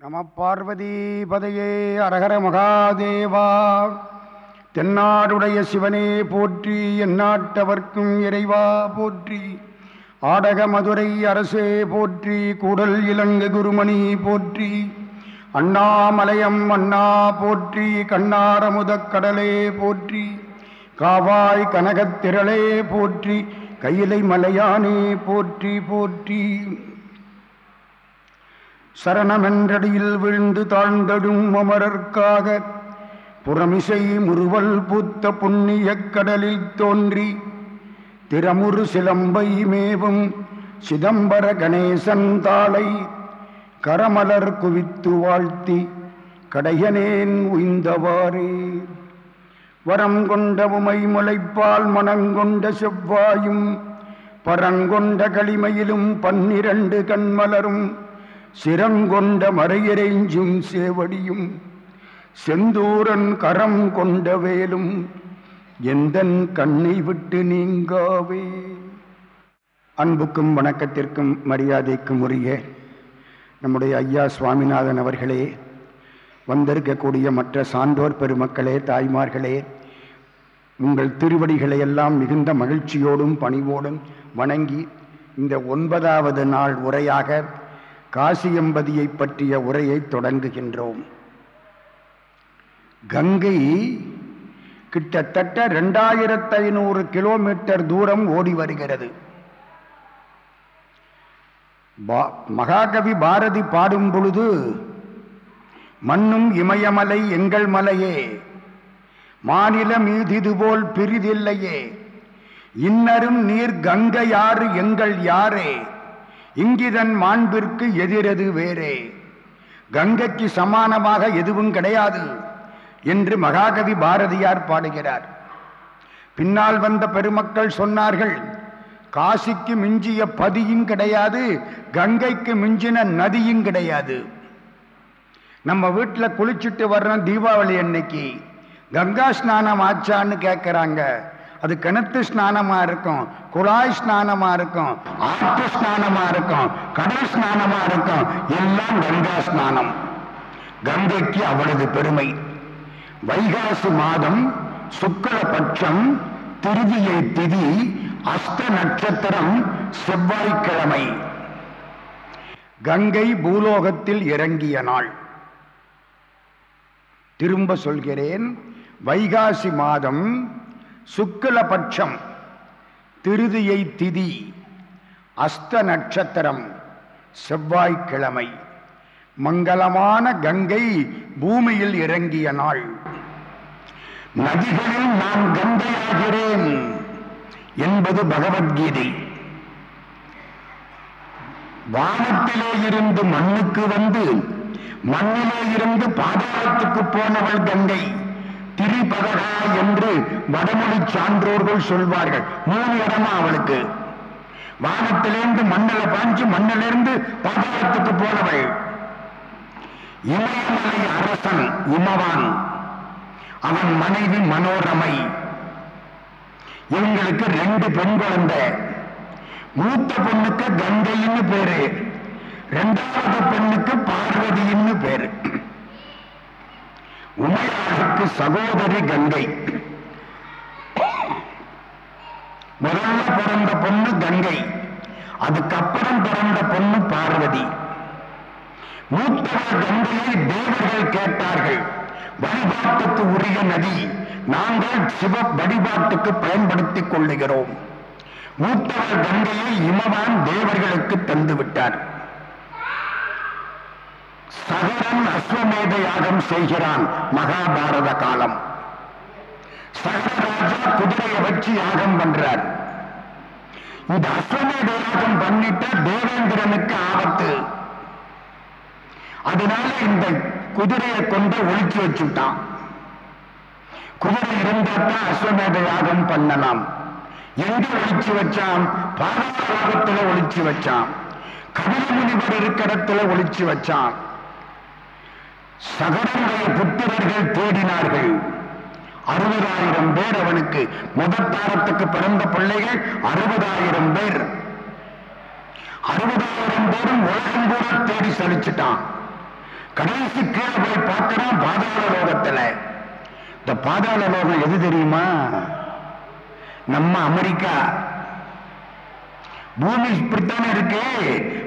நம பார்வதிபதையே அரகர மகாதேவா. தென்னாடுடைய சிவனே போற்றி எந்நாட்டவர்க்கும் இறைவா போற்றி. ஆடக மதுரை அரசே போற்றி கூடல் இலங்கு குருமணி போற்றி. அண்ணாமலையம் அண்ணா போற்றி கண்ணாரமுதக் கடலே போற்றி. காவாய் கனகத்திரளே போற்றி கையிலை மலையானே போற்றி போற்றி. சரணமென்றடியில் விழுந்து தாழ்ந்தடும் அமரர்க்காக புறமிசை முறுவல் பூத்த புண்ணியக் கடலில் தோன்றி திறமுறு சிலம்பை மேவும் சிதம்பர கணேசன் தாளை கரமலர் குவித்து வாழ்த்தி கடையனேன் உய்ந்தவாறே. வரம் கொண்ட உமை முளைப்பால் மனங்கொண்ட செவ்வாயும் பரங்கொண்ட களிமையிலும் பன்னிரண்டு கண்மலரும் சிரங்கொண்ட மறையறைஞ்சும் சேவடியும் செந்தூரன் கரம் கொண்ட வேலும் எந்தன் கண்ணை விட்டு நீங்காவே? அன்புக்கும் வணக்கத்திற்கும் மரியாதைக்கும் உரிய நம்முடைய ஐயா சுவாமிநாதன் அவர்களே வந்திருக்கக்கூடிய மற்ற சான்றோர் பெருமக்களே தாய்மார்களே உங்கள் திருவடிகளை எல்லாம் மிகுந்த மகிழ்ச்சியோடும் பணிவோடும் வணங்கி இந்த ஒன்பதாவது நாள் உரையாக காசியம்பதியை பற்றிய உரையை தொடங்குகின்றோம். கங்கை கிட்டத்தட்ட ரெண்டாயிரத்து ஐநூறு கிலோமீட்டர் தூரம் ஓடி வருகிறது. மகாகவி பாரதி பாடும் பொழுது மண்ணும் இமயமலை எங்கள் மலையே மாநில மீதிது போல் பிரிதில்லையே இன்னரும் நீர் கங்கையாறு எங்கள் யாரே இங்கிதன் மாண்பிற்கு எதிரது வேறே. கங்கைக்கு சமானமாக எதுவும் கிடையாது என்று மகாகவி பாரதியார் பாடுகிறார். பின்னால் வந்த பெருமக்கள் சொன்னார்கள் காசிக்கு மிஞ்சிய பதியும் கிடையாது கங்கைக்கு மிஞ்சின நதியும் கிடையாது. நம்ம வீட்டில் குளிச்சுட்டு வர்றோம் தீபாவளி அன்னைக்கு. கங்கா ஸ்நானம் ஆச்சான்னு கேட்குறாங்க அது கிணத்து ஸ்நானமா இருக்கும் குழாய் ஸ்நானமா இருக்கும் ஆற்று ஸ்நானமா இருக்கும் கடல் ஸ்நானமா இருக்கும். எல்லாம் கங்கா ஸ்நானம். கங்கைக்கு அவளது பெருமை. வைகாசி மாதம் சுக்லபட்சம் திருதியை திதி அஸ்த நட்சத்திரம் செவ்வாய்க்கிழமை. கங்கை பூலோகத்தில் இறங்கிய நாள். திரும்ப சொல்கிறேன் வைகாசி மாதம் சுக்லபட்சம் திருதியை திதி அஸ்த நட்சத்திரம் செவ்வாய்க்கிழமை மங்களமான கங்கை பூமியில் இறங்கிய நாள். நதிகளில் நான் கங்கையாகிறேன் என்பது பகவத்கீதை. வானத்திலே இருந்து மண்ணுக்கு வந்து மண்ணிலே இருந்து பாதாளத்துக்கு போனவள் கங்கை. திரிபதகா என்று வடமொழி சான்றோர்கள் சொல்வார்கள். மூணு இடமா அவளுக்கு. வானத்திலிருந்து மண்ணில பாஞ்சு மண்ணிலிருந்து பாதாளத்துக்கு போனவள். இமயமலை அரசன் இமவான். அவன் மனைவி மனோரமை. இவங்களுக்கு ரெண்டு பெண் குழந்தை. மூத்த பொண்ணுக்கு கங்கைன்னு பேரு. ரெண்டாவது பெண்ணுக்கு பார்வதின்னு பேரு. உமையாருக்கு சகோதரி கங்கை. முதல்ல பிறந்த பொண்ணு கங்கை. அதுக்கப்புறம் பிறந்த பொண்ணு பார்வதி. மூத்தவர் கங்கையை தேவர்கள் கேட்டார்கள். வழிபாட்டுக்கு உரிய நதி நாங்கள் சிவ வழிபாட்டுக்கு பயன்படுத்திக் கொள்ளுகிறோம். மூத்தவர் கங்கையை இமவான் தேவர்களுக்கு தந்துவிட்டார். விட்டார் சகரன் அஸ்வமேத யாகம் செய்கிறான் மகாபாரத காலம். சகரராஜா குதிரையை வச்சு யாகம் பண்றார். இந்த அஸ்வமேத யாகம் பண்ணிட்ட தேவேந்திரனுக்கு ஆபத்து. அதனால இந்த குதிரையை கொண்டு ஒழிச்சு வச்சுட்டான். குதிரை இருந்தாத்தான் அஸ்வமேத யாகம் பண்ணலாம். எங்க ஒழிச்சு வச்சான்? பாதாளத்தில் ஒழிச்சு வச்சான். கபில முனிவர் இருக்கிற ஒழிச்சு வச்சான். சகரனுடைய புத்திரர்கள் தேடினார்கள். அறுபதாயிரம் பேர் அவனுக்கு முதத்தாரத்துக்கு பிறந்த பிள்ளைகள் அறுபதாயிரம் பேர். அறுபதாயிரம் பேரும் உலகம் கூட தேடி சலிச்சுட்டான் கடைசி கீழே போய் பார்க்கிறான் பாதாள லோகத்துல. இந்த பாதாள லோகம் எது தெரியுமா? நம்ம அமெரிக்கா. பூமி இப்படித்தானே இருக்கு?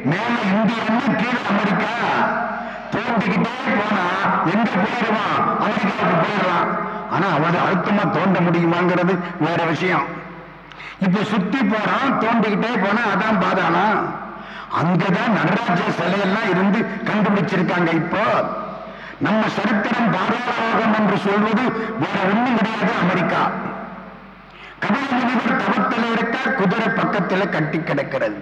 மேல இந்தியா கீழே அமெரிக்கா. தோண்டிக்கிட்டே போனா எங்க போயிடுவான்? அமெரிக்காவுக்கு போயிடலாம் ஆனா அவனை அழுத்தமா தோண்ட முடியுமாங்கிறது வேற விஷயம். இப்ப சுத்தி போறான் தோண்டிக்கிட்டே போனா அதான் பாதானா? அங்கதான் நடராஜ சிலையெல்லாம் இருந்து கண்டுபிடிச்சிருக்காங்க இப்போ. நம்ம சரித்திரம் பாதாளோகம் என்று சொல்வது வேற ஒண்ணும் கிடையாது அமெரிக்கா. கடல் முனிவர் தவத்தில் இருக்க குதிரை பக்கத்தில் கட்டி கிடக்கிறது.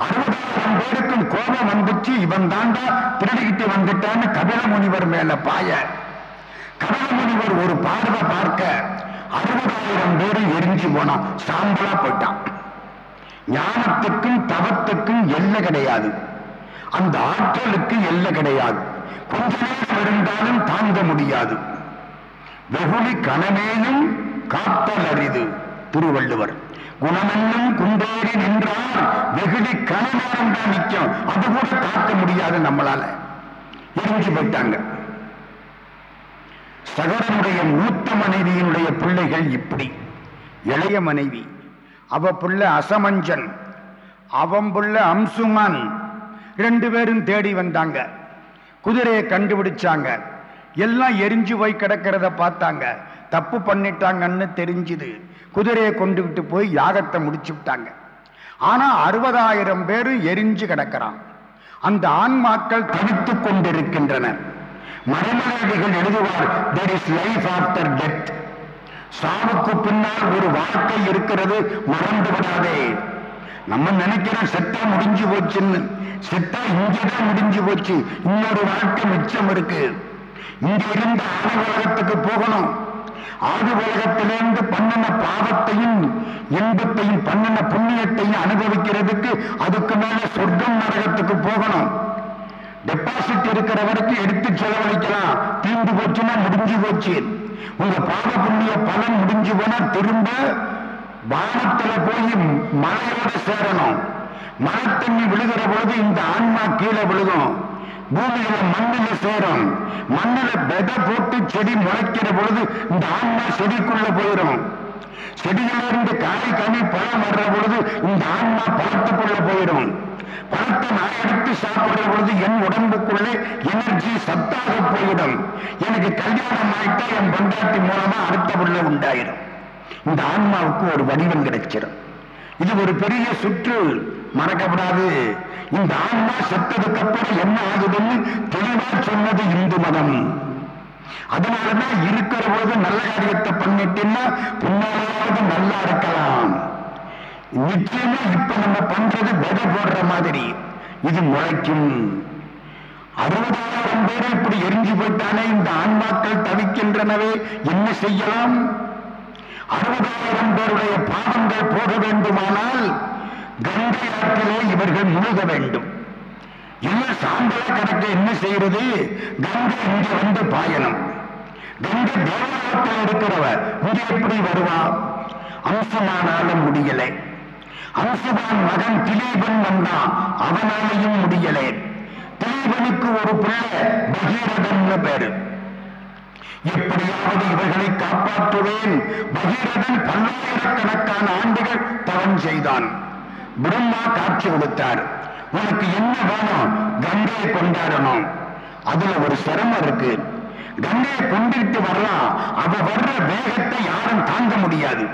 பேருக்கும் கோபம் வந்துச்சு இவன் தாண்டா திருடிக்கிட்டு வந்துட்டான்னு கபில முனிவர் மேல பாய. கபில முனிவர் ஒரு பார்வை பார்க்க அறுபதாயிரம் பேரும் எரிஞ்சு போனான் சாம்பலா போயிட்டான். ஞானத்துக்கும் தவத்துக்கும் எல்லை கிடையாது. அந்த ஆற்றலுக்கு எல்லை கிடையாது. கொஞ்ச நேரம் இருந்தாலும் தாங்க முடியாது. வெகுளி கனமேலும் காத்தல் அரிது திருவள்ளுவர். குணமென்னும் குண்டேறி நின்றால் வெகுளி கனநேரம் தான் நிற்கும். அது கூட காக்க முடியாது நம்மளால. எரிஞ்சு போயிட்டாங்க. சகரனுடைய மூத்த மனைவியினுடைய பிள்ளைகள் இப்படி. இளைய மனைவி அவ புள்ள அசமஞ்சன் அவன் புள்ள அம்சுமான் ரெண்டு பேரும் தேடி வந்தாங்க. குதிரையை கண்டுபிடிச்சாங்க. எல்லாம் எரிஞ்சு போய் கிடக்கிறத பார்த்தாங்க. தப்பு பண்ணிட்டாங்கன்னு தெரிஞ்சுது. குதிரையை கொண்டு விட்டு போய் யாகத்தை முடிச்சு விட்டாங்க. ஆனால் அறுபதாயிரம் பேர் எரிஞ்சு கிடக்கிறான். அந்த ஆன்மாக்கள் தவித்துக் கொண்டிருக்கின்றன மறைமலைகள் எழுதுவார் there is life after death சாவுக்கு பின்னால் ஒரு வாழ்க்கை இருக்கிறது மறந்து விடாதே. நம்ம நினைக்கிறோம் செத்தா முடிஞ்சு போச்சுன்னு. செத்தா இங்கதான் முடிஞ்சு போச்சு. இன்னொரு வாழ்க்கை மிச்சம் இருக்கு. இங்க இருந்து ஆதி போகணும். ஆதி உலகத்திலிருந்து பண்ணின பாவத்தையும் இன்பத்தையும் பண்ணின புண்ணியத்தையும் அனுபவிக்கிறதுக்கு அதுக்கு மேல சொர்க்கம் நரகத்துக்கு போகணும். டெபாசிட் இருக்கிற வரைக்கும் எடுத்து செலவழிக்கலாம். தீர்ந்து போச்சுன்னா முடிஞ்சு போச்சு. உங்க பாவ புண்ணிய பலன் முடிஞ்சு போனா திரும்ப வானத்துல போய் மழையோட சேரணும். மழை தண்ணி விழுகிற பொழுது இந்த ஆன்மா கீழே விழுகும். பூமியில மண்ணில சேரும். மண்ணில விதை போட்டு செடி முளைக்கிற பொழுது இந்த ஆன்மா செடிக்குள்ள போயிடும் செடியிலிருந்து காய் கனி பழம் வர்ற பொழுது இந்த ஆன்மா பழத்துக்குள்ள போயிடும் பழத்தை நான் எடுத்து சாப்பிடுற பொழுது என் உடம்புக்குள்ளே எனர்ஜி சத்தாக போயிடும். எனக்கு கல்யாணம் ஆயிட்டா என் பண்டாட்டி மூலமா அடுத்த உள்ள உண்டாயிடும் இந்த ஆன்மாவுக்கு ஒரு வடிவம் கிடைச்சிடும் இது ஒரு பெரிய சுற்று. மறக்கப்படாது. இந்த ஆன்மா செத்ததுக்கு அப்புறம் என்ன ஆகுதுன்னு தெளிவா சொன்னது இந்து மதம். அதனாலதான் இருக்கிற பொழுது நல்ல காரியத்தை பண்ணிட்டீங்கன்னா பின்னாலாவது நல்லா இருக்கலாம். நிச்சயமா இப்ப நம்ம பண்றது விதை போடுற மாதிரி. இது முளைக்கும். அறுபதாயிரம் பேர் இப்படி எரிஞ்சு போயிட்டானே இந்த ஆன்மாக்கள் தவிக்கின்றனவே என்ன செய்யலாம்? அறுபதாயிரம் பேருடைய பாவங்கள் போக வேண்டுமானால் கங்கை ஆற்றிலே இவர்கள் மூழ்க வேண்டும். இல்ல சாம்பல கணக்கு என்ன செய்யறது கங்கை இங்கே வந்து பாயணும். கங்கை தேவாலயத்தில் இருக்கிறவ இங்கே எப்படி வருவா அம்சமானாலும் முடியலை. அம்சமான் மகன் திலீபன் வந்தான் அவனாலையும் முடியலை. திலீபனுக்கு ஒரு பிள்ளை பகீரதன் பேரு. எப்படியாவது இவர்களை காப்பாற்றுவேன். பகீரதன் பல்லாயிரக்கணக்கான ஆண்டுகள் தவம் செய்தான். பிரம்மா காட்சி கொடுத்தார். உனக்கு என்ன வேணும்? கங்கையை கொண்டாடணும். அதுல ஒரு சிரமம் இருக்கு. கங்கையை கொண்டுகிட்டு வரலாம். அவ வர்ற வேகத்தை யாரும் தாங்க முடியாது.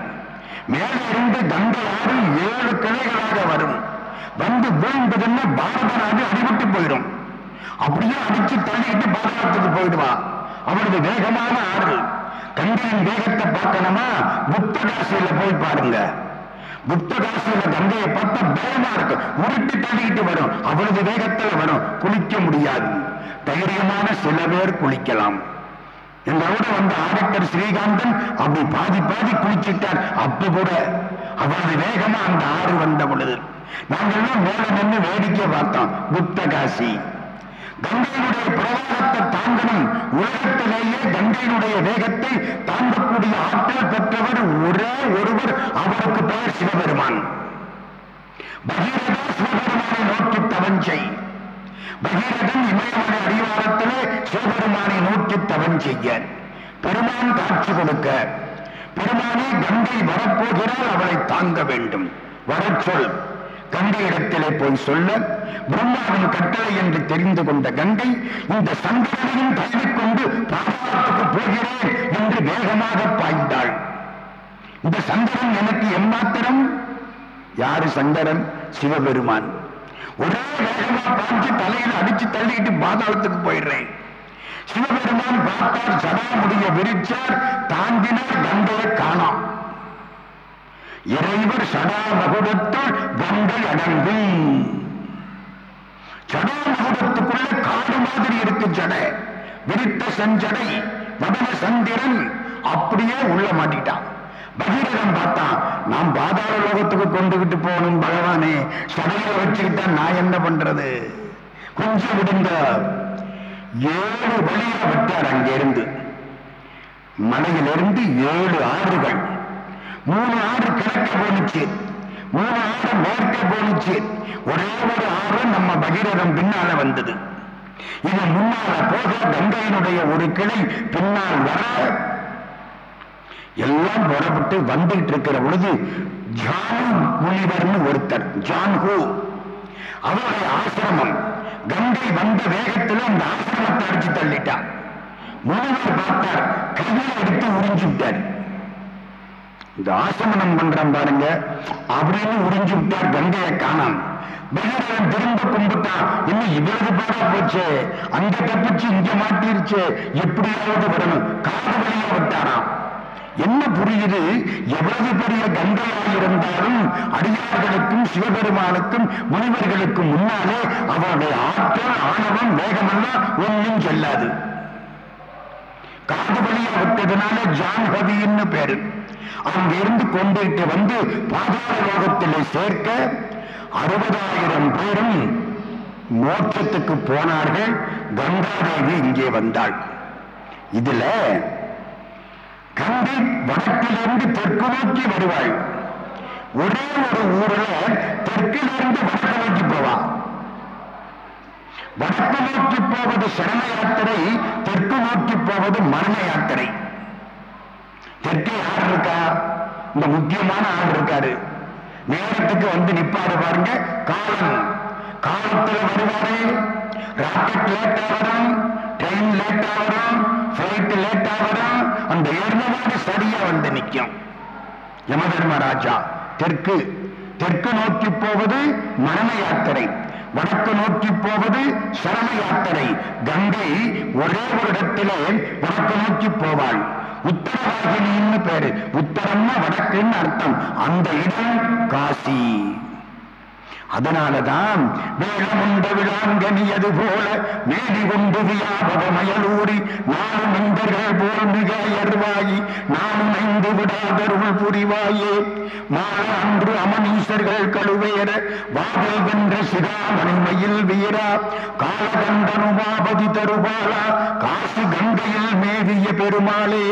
மேலே இருந்து கங்கை ஆறு ஏழு கிளைகளாக வரும். வந்து வீழ்ந்ததுன்னு பாரத நாடு அடிபட்டு போயிடும். அப்படியே அடிச்சு தள்ளிக்கிட்டு பாரதத்துக்கு போயிடுவா. அவரது வேகமான ஆறு. கங்கையின் வேகத்தை பார்க்கணுமா? புத்தகாசியில போய் பாருங்க. புத்தகாசியில கங்கையை பார்த்தா பயமா இருக்கும். உருட்டி தள்ளிக்கிட்டு வரும். அவ்வளவு வேகத்துல வரும். குளிக்க முடியாது. தைரியமான சில பேர் குளிக்கலாம். எங்களோட வந்த ஆடிட்டர் ஸ்ரீகாந்தன் அப்படி பாதி பாதி குளிச்சுட்டார். அப்ப கூட அவ்வளவு வேகமா அந்த ஆறு வந்த பொழுது நாங்கெல்லாம் மேல நின்று வேடிக்கை பார்த்தோம். புத்தகாசி கங்கையினுடைய பிரவாகத்தை தாங்கணும். உலகத்திலேயே கங்கையினுடைய வேகத்தை தாங்கக்கூடிய ஆற்றல் பெற்றவர் ஒரே ஒருவர் அவருக்கு பெயர் சிவபெருமான். பகீரதா சிவபெருமானை நோக்கி தவஞ்சை. பகீரதன் இமயமலை அடிவாரத்திலே சிவபெருமானை நோக்கி தவஞ்செய்ய பெருமான் காட்சி கொடுக்க. பெருமானே கங்கை வரப்போகிறார் அவளை தாங்க வேண்டும். வர சொல். கங்கை இடத்திலே போய் சொல்ல பிரம்மாவின் கட்டளை என்று தெரிந்து கொண்ட கங்கை இந்த சங்கரனையும் தள்ளிக்கொண்டு பாதாளத்துக்கு போகிறேன் என்று வேகமாக பாய்ந்தாள். இந்த சங்கரன் எனக்கு எம்மாத்திரம்? யாரு சங்கரன் சிவபெருமான். ஒரே வேகமா பாய்ஞ்சு தலையில அடிச்சு தள்ளிட்டு பாதாளத்துக்கு போயிடுறேன். சிவபெருமான் பார்த்தார் சடாமுடிய விரிச்சார் தாண்டினார் கங்கையை காணாம். இறைவர் சடாமகுடத்துள் வந்து அடங்கு. சடாமகுடத்துக்குள்ள காடு மாதிரி இருக்கு ஜடை. விரித்த செஞ்சடை வடன சந்திரன் அப்படியே உள்ள மாட்டிட்டான். பகீரதம் பார்த்தான். நாம் பாதாள லோகத்துக்கு கொண்டுகிட்டு போகணும் பகவானே. சடையில வச்சுக்கிட்டா நான் என்ன பண்றது? கொஞ்சம் விடுங்க. ஏழு வழியில விட்டார் அங்கிருந்து. மலையிலிருந்து ஏழு ஆறுகள். மூணு ஆறு கிழக்க போயிடுச்சு மூணு ஆறு மேற்க போயிடுச்சு ஒரே ஒரு ஆறு நம்ம பகீரதம் பின்னால வந்தது. இது முன்னால போக கங்கையினுடைய ஒரு கிளை பின்னால் வர எல்லாம் புறப்பட்டு வந்துட்டு இருக்கிற பொழுது ஜான் முனிவர்னு ஒருத்தர் ஜான் ஹூ அவருடைய ஆசிரமம். கங்கை வந்த வேகத்துல அந்த ஆசிரமத்தை அடிச்சு தள்ளிட்டான் முனிவர் பார்த்தார் கையை எடுத்து உறிஞ்சு விட்டார் இந்த ஆசமனம் பண்றான் பாருங்க. அப்படின்னு உறிஞ்சு விட்டார் கங்கையை காணாம் பகவான் திரும்ப கும்பிட்டான் இன்னும் இவ்வளவு பாடா போச்சு? அங்க தப்பிச்சு இங்க மாட்டிருச்சு. எப்படியாவது விடணும். காது வழியா விட்டாராம். என்ன புரியுது? எவ்வளவு பெரிய கங்கையாக இருந்தாலும் அடியார்களுக்கும் சிவபெருமானுக்கும் முனிவர்களுக்கும் முன்னாலே அவருடைய ஆற்றல் ஆணவம் வேகமெல்லாம் ஒன்றும் செல்லாது. காது வழியா விட்டதுனால ஜான்ஹவின்னு பேரு. அங்கிருந்து கொண்டுட்டு வந்து பாதாள லோகத்திலே சேர்க்க அறுபதாயிரம் பேரும் மோட்சத்துக்கு போனார்கள். கங்காதேவி இங்கே வந்தாள். இதுல கங்கை வடக்கிலிருந்து தெற்கு நோக்கி வருவாள். ஒரே ஒரு ஊரில் தெற்கிலிருந்து வடக்கு நோக்கி போவா. வடக்கு நோக்கி போவது சரண யாத்திரை தெற்கு நோக்கி போவது மரண யாத்திரை. தெற்கே யார் இருக்கா இந்த முக்கியமான ஆள் இருக்காரு நேரத்துக்கு வந்து நிப்பாரு பாருங்க காலம். காலத்துல வருவாரு ராக்கெட் லேட்டா வரும் ட்ரெயின் லேட்டா வரும் பிளைட் லேட்டா வரும் அந்த ஏர்மவாடு சரியா வந்து நிற்கும் யமதர்மராஜா தெற்கு. தெற்கு நோக்கி போவது மரண யாத்திரை. வடக்கு நோக்கி போவது சரண யாத்திரை. கங்கை ஒரே ஒரு இடத்திலே வடக்கு நோக்கி போவாள். உத்தரவாகினின்னு பேரு. உத்தரம்னா வடக்குன்னு அர்த்தம். அந்த இடம் காசி. அதனாலதான் வேளமுண்ட விழாங்கனியது போல வேடி கொண்டு வியாபக மயலூரி நானும் மெந்தர்கள் போல் மிக எர்வாயி நானும் ஐந்து விடாதருள் புரிவாயே. மால அன்று அமனீசர்கள் கழுவேற வாகை வென்ற சிராமணிமையில் வீரா. காலகண்டனுமாபதி தருபாலா காசு கங்கையில் மேவிய பெருமாளே.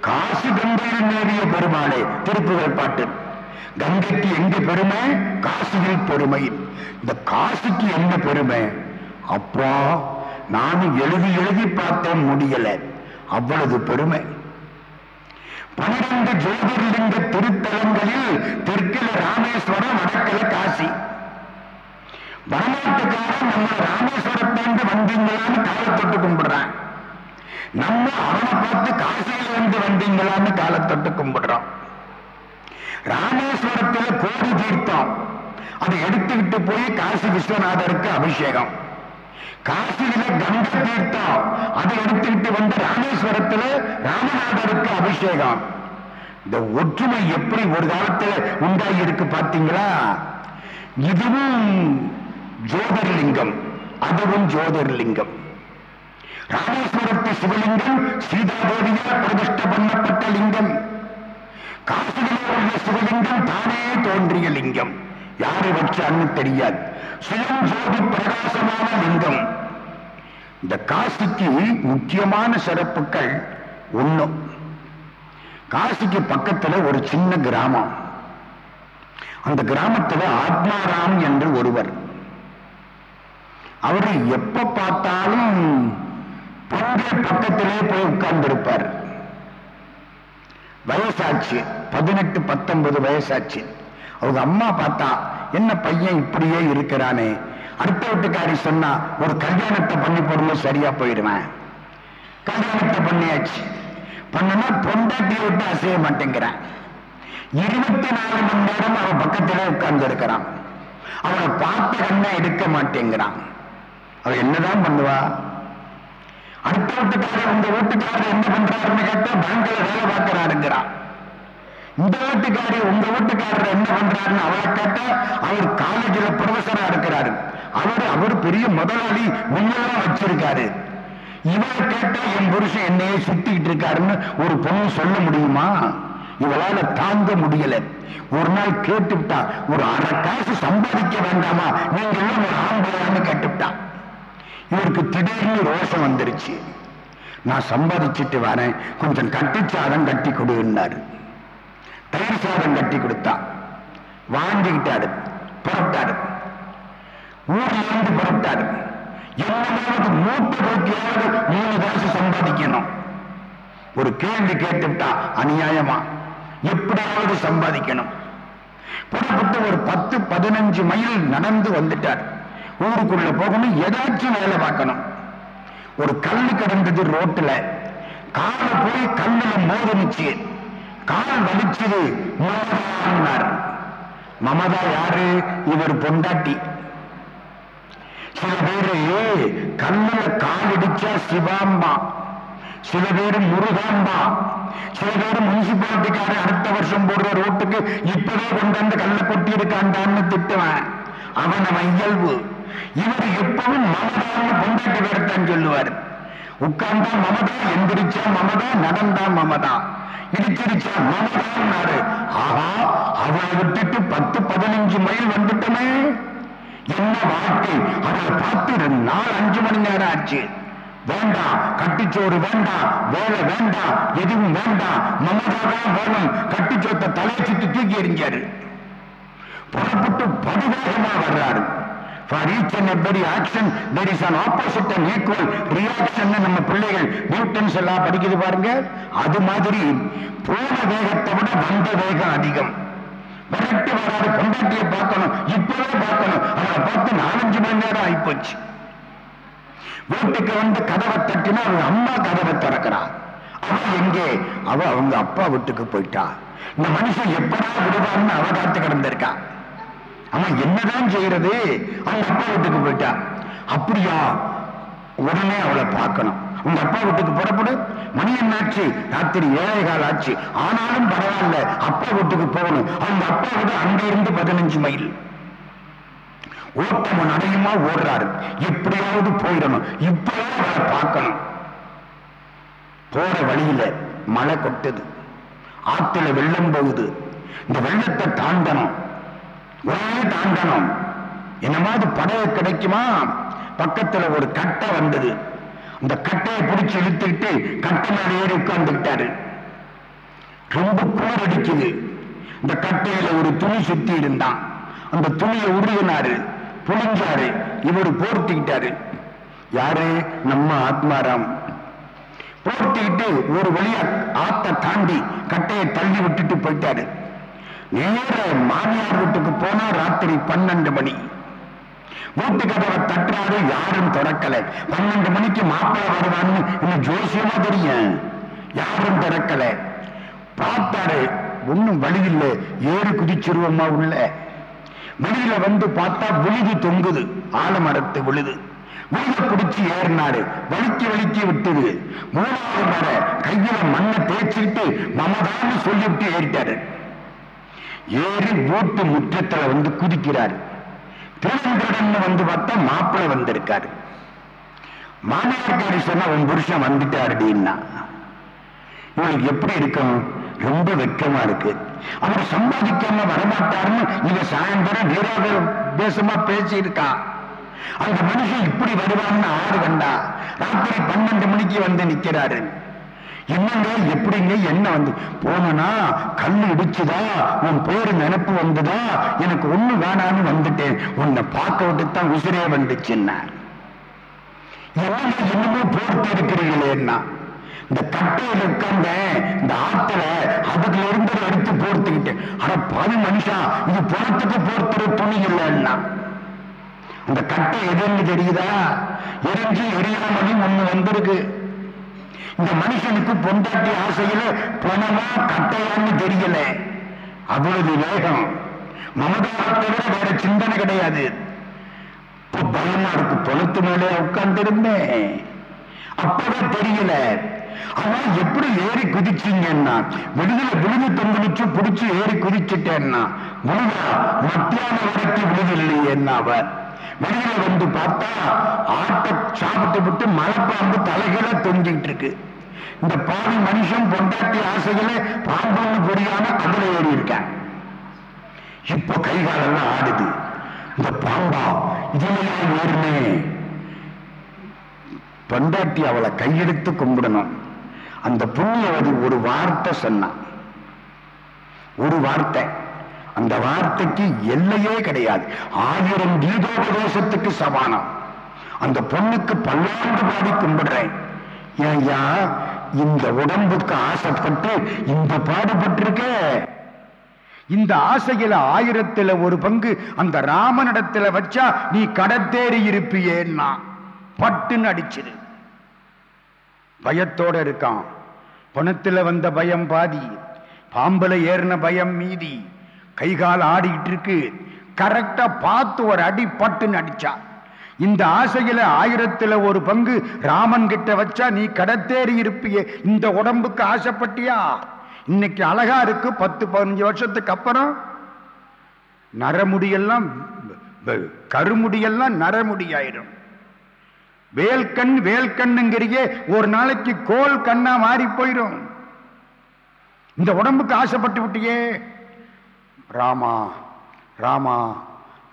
காசு கங்கையில் மேவிய பெருமாளே திருப்புகள் பாட்டு. கங்கைக்கு எங்க பெருமை? காசியில் பெருமை. இந்த காசிக்கு என்ன பெருமை? அப்பா நானும் எழுதி எழுதி பார்த்தேன் முடியல. அவ்வளவு பெருமை. பன்னிரண்டு ஜோதிர்லிங்க திருத்தலங்களில் தெற்கில் ராமேஸ்வரம் வடக்கில் காசி. வடநாட்டுக்காரன் நம்ம ராமேஸ்வரத்திலிருந்து வந்தீங்களான்னு காலை தொட்டு கும்பிடுறான். நம்ம அவனை பார்த்து காசியில இருந்து வந்தீங்களான்னு காலை தொட்டு கும்பிடுறோம் ராமேஸ்வரத்துல கோடி தீர்த்தம். அதை எடுத்துக்கிட்டு போய் காசி விஸ்வநாதருக்கு அபிஷேகம். காசியில கங்க தீர்த்தம். அதை எடுத்துக்கிட்டு வந்து ராமேஸ்வரத்துல ராமநாதருக்கு அபிஷேகம். இந்த ஒற்றுமை எப்படி ஒரு காலத்துல உண்டாகி இருக்கு பார்த்தீங்களா? இதுவும் ஜோதர்லிங்கம். அதுவும் ஜோதர்லிங்கம். ராமேஸ்வரத்து சிவலிங்கம் சீதாதேவியால் பிரதிஷ்ட பண்ணப்பட்ட லிங்கம். சிவலிங்கம் தானே தோன்றிய லிங்கம். யாரை வச்சான்னு தெரியாது. சுயம் ஜோதி பிரகாசமான லிங்கம். இந்த காசிக்கு முக்கியமான சிறப்புகள் ஒண்ணு. காசிக்கு பக்கத்துல ஒரு சின்ன கிராமம். அந்த கிராமத்துல ஆத்மாராம் என்று ஒருவர். அவரை எப்ப பார்த்தாலும் பக்கத்திலே போய் உட்கார்ந்திருப்பார். வயசாச்சு. பதினெட்டு பத்தொன்பது வயசாச்சு. அவங்க அம்மா பார்த்தா என்ன பையன் இப்படியே இருக்கிறானே? அடுத்த வீட்டுக்காரி சொன்னா ஒரு கல்யாணத்தை பண்ணி போடுங்க சரியா போயிடுவேன். கல்யாணத்தை பண்ணியாச்சு. பண்ணனா பொண்டாட்டியை விட்டு அசைய மாட்டேங்கிறான். இருபத்தி நாலு மணி நேரம் அவன் பக்கத்திலே உட்கார்ந்து இருக்கிறான் அவனை பார்த்த கண்ணை எடுக்க மாட்டேங்கிறான். அவ என்னதான் பண்ணுவா? அடுத்த வீட்டுக்காரர் இந்த வீட்டுக்காரர் என்ன பண்றாருன்னு கேட்டா பேங்க்ல வேலை பார்க்கிறாருங்கிறான் இந்த வீட்டுக்காரி உங்க வீட்டுக்காரர் என்ன பண்றாருன்னு அவரை கேட்டா அவர் காலேஜில் ப்ரொஃபஸரா இருக்கிறாரு. அவர் அவர் பெரிய முதலாளி முன்னெல்லாம் வச்சிருக்காரு. இவரை கேட்டா என் புருஷன் என்னையே சுத்திக்கிட்டு இருக்காருன்னு ஒரு பொண்ணு சொல்ல முடியுமா? இவளால தாங்க முடியல. ஒரு நாள் கேட்டுவிட்டா ஒரு அரை காசு சம்பாதிக்க வேண்டாமா? நீங்க எல்லாம் ஒரு ஆம்பளையான்னு இவருக்கு திடீர்னு ரோஷம் வந்துருச்சு. நான் சம்பாதிச்சிட்டு வரேன். கொஞ்சம் கட்டிச்சாதம் கட்டி கொடுன்னாரு தயிர் சாதம் கட்டி கொடுத்தா. வாங்கிக்கிட்டாரு புறப்பட்டாரு ஊர்லேருந்து புறப்பட்டாரு என்னமாவது மூட்டை போட்டியாவது மூணு காசு சம்பாதிக்கணும். ஒரு கேள்வி கேட்டுவிட்டா அநியாயமா? எப்படியாவது சம்பாதிக்கணும். புறப்பட்டு ஒரு பத்து பதினஞ்சு மைல் நடந்து வந்துட்டார். ஊருக்குள்ள போகணும் ஏதாச்சும் வேலை பார்க்கணும். ஒரு கல்லு கிடந்தது ரோட்டுல. கால போய் கல்லுல மோதுனுச்சு. கால் வலிச்சது மமதான்னார். மமதா யாரு? இவர் பொண்டாட்டி. சில பேரு கல்லுல கால் இடிச்சா சிவாம்பா சில பேரு முருகாம்பா சில பேர் முனிசிபாலிட்டிக்காரன் அடுத்த வருஷம் போடுற ரோட்டுக்கு இப்பவே கொண்டாந்து கல்ல கொட்டி இருக்காண்டான்னு திட்டுவேன். அவன் அவன் இயல்பு. இவர் எப்பவும் மமதான்னு பொண்டாட்டி பேரத்தான் சொல்லுவார். உட்கார்ந்தா மமதா எந்திரிச்சா மமதா நடந்தா மமதா. இடிச்சிருச்சா மமதான்னாரு. ஆஹா அவளை விட்டுட்டு பத்து பதினஞ்சு மைல் வந்துட்டோமே. என்ன வாழ்க்கை? அவளை பார்த்து ரெண்டு நாள் அஞ்சு மணி நேரம் ஆச்சு. வேண்டாம் கட்டிச்சோறு வேண்டாம் வேலை வேண்டாம் எதுவும் வேண்டாம் மமதாதான் வேணும். கட்டிச்சோத்தை தலையை சுத்தி தூக்கி எறிஞ்சாரு. புறப்பட்டு படுவேகமா வர்றாரு. For each and every action, there is an opposite and equal reaction நம்ம பிள்ளைகள் நியூட்டன்ஸ் எல்லாம் படிக்குது பாருங்க. அது மாதிரி போன வேகத்தை விட வந்த வேகம் அதிகம். விரட்டி வராது பொண்டாட்டியை பார்க்கணும் இப்பவே பார்க்கணும். அவனை பார்த்து நாலஞ்சு மணி நேரம் ஆயிப்போச்சு. வீட்டுக்கு வந்து கதவை தட்டினா அவங்க அம்மா கதவை திறக்கிறா. அவ எங்கே? அவ அவங்க அப்பா வீட்டுக்கு போயிட்டா. இந்த மனுஷன் எப்படா விடுவான்னு அவ காத்து கிடந்திருக்கான் அவன் என்னதான் செய்யறது? அவங்க அப்பா வீட்டுக்கு போயிட்டா. அப்படியா? உடனே அவளை பார்க்கணும். உங்க அப்பா வீட்டுக்கு புறப்படு. மணி என்னாச்சு ராத்திரி ஏழை கால ஆச்சு. ஆனாலும் பரவாயில்ல. அப்பா வீட்டுக்கு போகணும். அவங்க அப்பா வீடு அங்க இருந்து பதினஞ்சு மைல். ஓட்டம் நடையுமா? ஓடுறாரு. எப்படியாவது போயிடணும். இப்படியே அவளை பார்க்கணும். போற வழியில மழை கொட்டுது. ஆத்துல வெள்ளம் போகுது. இந்த வெள்ளத்தை தாண்டணும். ஒரே தாண்டணும். என்னமாவது படகு கிடைக்குமா? பக்கத்துல ஒரு கட்டை வந்தது. அந்த கட்டையை பிடிச்சு இழுத்துக்கிட்டு கட்டை மேல ஏறி உட்கார்ந்துக்கிட்டாரு. ரொம்ப குளிர் அடிக்குது. இந்த கட்டையில ஒரு துணி சுத்தி இருந்தான். அந்த துணியை உருகினாரு புளிஞ்சாரு இவர் போர்த்திக்கிட்டாரு. யாரு? நம்ம ஆத்மாராம். போர்த்திக்கிட்டு ஒரு வழியா ஆத்த தாண்டி கட்டையை தள்ளி விட்டுட்டு போயிட்டாரு. நேர மாமியார் வீட்டுக்கு போனா ராத்திரி பன்னெண்டு மணி. வீட்டு கதவை தட்டுறாரு யாரும் திறக்கல. பன்னெண்டு மணிக்கு மாப்பிள்ளை வருவான்னு இன்னும் ஜோசியமா தெரியும்? யாரும் திறக்கல. பார்த்தாரு ஒண்ணும் வழி இல்லை. ஏறு குதிச்சிருவோமா உள்ள? வெளியில வந்து பார்த்தா விழுது தொங்குது. ஆலமரத்து விழுது. விழுத பிடிச்சி ஏறினாரு. வலிக்கு வலிக்கு விட்டுது. மூணாவது மர கையில மண்ணை தேய்ச்சிட்டு மமதான்னு சொல்லிவிட்டு ஏறிட்டாரு. ஏறி வீட்டு முற்றத்துல வந்து குதிக்கிறாரு. திருசந்திரன் வந்து பார்த்தா மாப்பிள்ளை வந்திருக்காரு. மாமியார்காரி சொன்னா உன் புருஷன் வந்துட்டாரு அப்படின்னா இவளுக்கு எப்படி இருக்கும்? ரொம்ப வெட்கமா இருக்கு. அவர் சம்பாதிக்காம வரமாட்டாருன்னு இவ சாயந்தரம் வீராக தேசமா பேசியிருக்கா. அந்த மனுஷன் இப்படி வருவான்னு ஆறு கண்டா. ராத்திரி பன்னெண்டு மணிக்கு வந்து நிக்கிறாரு. என்னங்க எப்படிங்க என்ன வந்து? போனா கல் இடிச்சுதா? உன் பேரு நினப்பு வந்துதா? எனக்கு ஒண்ணு வேணான்னு வந்துட்டேன். உன்னை பார்க்க விட்டு தான் உசிரே வந்துச்சுன்னா. என்னங்க என்னமோ போர்த்து இருக்கிறீங்களேன்னா இந்த கட்டையில உட்கார்ந்த இந்த ஆத்துல அதுல இருந்து எடுத்து போர்த்துக்கிட்டு ஆனா பாவி மனுஷா இது புறத்துக்கு போர்த்துற துணி இல்லைன்னா அந்த கட்டை எதுன்னு தெரியுதா? எரிஞ்சு எரியாமலும் ஒண்ணு வந்திருக்கு. இந்த மனுஷனுக்கு பொண்டாட்டி ஆசையில பணமா கட்டையான்னு தெரியல. அவ்வளவு வேகம். மமதாவை தவிர வேற சிந்தனை கிடையாது. பயமா இருக்கு தொழுத்து மேலே உட்கார்ந்திருந்தேன். அப்பதான் தெரியல. ஆனா எப்படி ஏறி குதிச்சீங்கன்னா விடுதலை விழுது தொங்கலிச்சு புடிச்சு ஏறி குதிச்சுட்டேன்னா விழுதா மத்தியான வரைக்கும் விழுதில்லையேன்னா அவர் வெளியில வந்து பார்த்தா ஆட்டை சாப்பிட்டு விட்டு மலைப்பாம்பு தலைகள தொங்கிட்டு இருக்கு. இந்த பாவி மனுஷன் பொண்டாட்டி ஆசைகளே பாம்பு புரியாம அதுல ஏறி இருக்கான் இப்ப கை காலெல்லாம் ஆடுது. இந்த பாம்பா இதுலயா ஏறுமே. பொண்டாட்டி அவளை கையெடுத்து கும்பிடணும். அந்த புண்ணியவதி ஒரு வார்த்தை சொன்னான் ஒரு வார்த்தை. அந்த வார்த்தைக்கு எல்லையே கிடையாது. ஆயிரம் கீதோபதேசத்துக்கு சமானம். அந்த பொண்ணுக்கு பல்லாண்டு பாடி கும்பிடுறேன். ஏய்யா இந்த உடம்புக்கு ஆசைப்பட்டு இந்த பாடுபட்டிருக்க. இந்த ஆசையில ஆயிரத்துல ஒரு பங்கு அந்த ராமனிடத்துல வச்சா நீ கடத்தேறி இருப்பியேன்னா. பட்டுன்னு அடிச்சிரு. பயத்தோட இருக்கான். பணத்துல வந்த பயம் பாதி. பாம்புல ஏறின பயம் மீதி. கை கால் ஆடிக்கிட்டு இருக்கு கரெக்டா பார்த்து ஒரு அடி பட்டுன்னு அடிச்சா. இந்த ஆசையில ஆயிரத்துல ஒரு பங்கு ராமன் கிட்ட வச்சா நீ கடத்தேறி இருப்பியே. இந்த உடம்புக்கு ஆசைப்பட்டியா? இன்னைக்கு அழகா இருக்கு. பத்து பதினஞ்சு வருஷத்துக்கு அப்புறம் நரமுடியெல்லாம் கருமுடியெல்லாம் நரமுடியாயிடும். வேல்கண் வேல்கண்ணுங்கிறியே ஒரு நாளைக்கு கோல் கண்ணா மாறி போயிடும் இந்த உடம்புக்கு ஆசைப்பட்டு விட்டியே. ராமா ராமா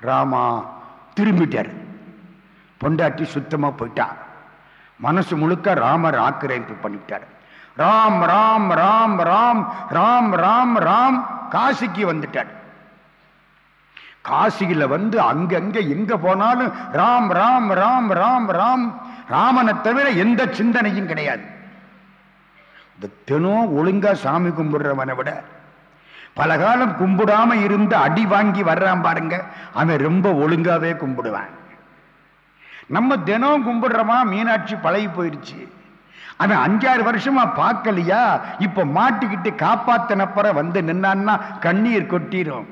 ராமா திரும்பிட்டார் பொண்டாட்டி சுத்தமாக போயிட்டா மனசு முழுக்க ராமர் ஆக்கிரமிப்பு பண்ணிட்டார் ராம் ராம் ராம் ராம் ராம் ராம் ராம் காசிக்கு வந்துட்டார் காசியில வந்து அங்கங்க எங்க போனாலும் ராம் ராம் ராம் ராம் ராம் ராமனை தவிர எந்த சிந்தனையும் கிடையாது இந்த தினம் ஒழுங்கா சாமி கும்பிடுறவனை விட பல காலம் கும்பிடாம இருந்து அடி வாங்கி வர்றான் பாருங்க. அவன் ரொம்ப ஒழுங்காவே கும்பிடுவான். நம்ம தினம் கும்பிடுறோமா? மீனாட்சி பழகி போயிடுச்சு அவன் அஞ்சாறு வருஷமா பார்க்கலையா? இப்ப மாட்டிக்கிட்டு காப்பாத்தினப்பற வந்து நின்னான்னா கண்ணீர் கொட்டிரும்.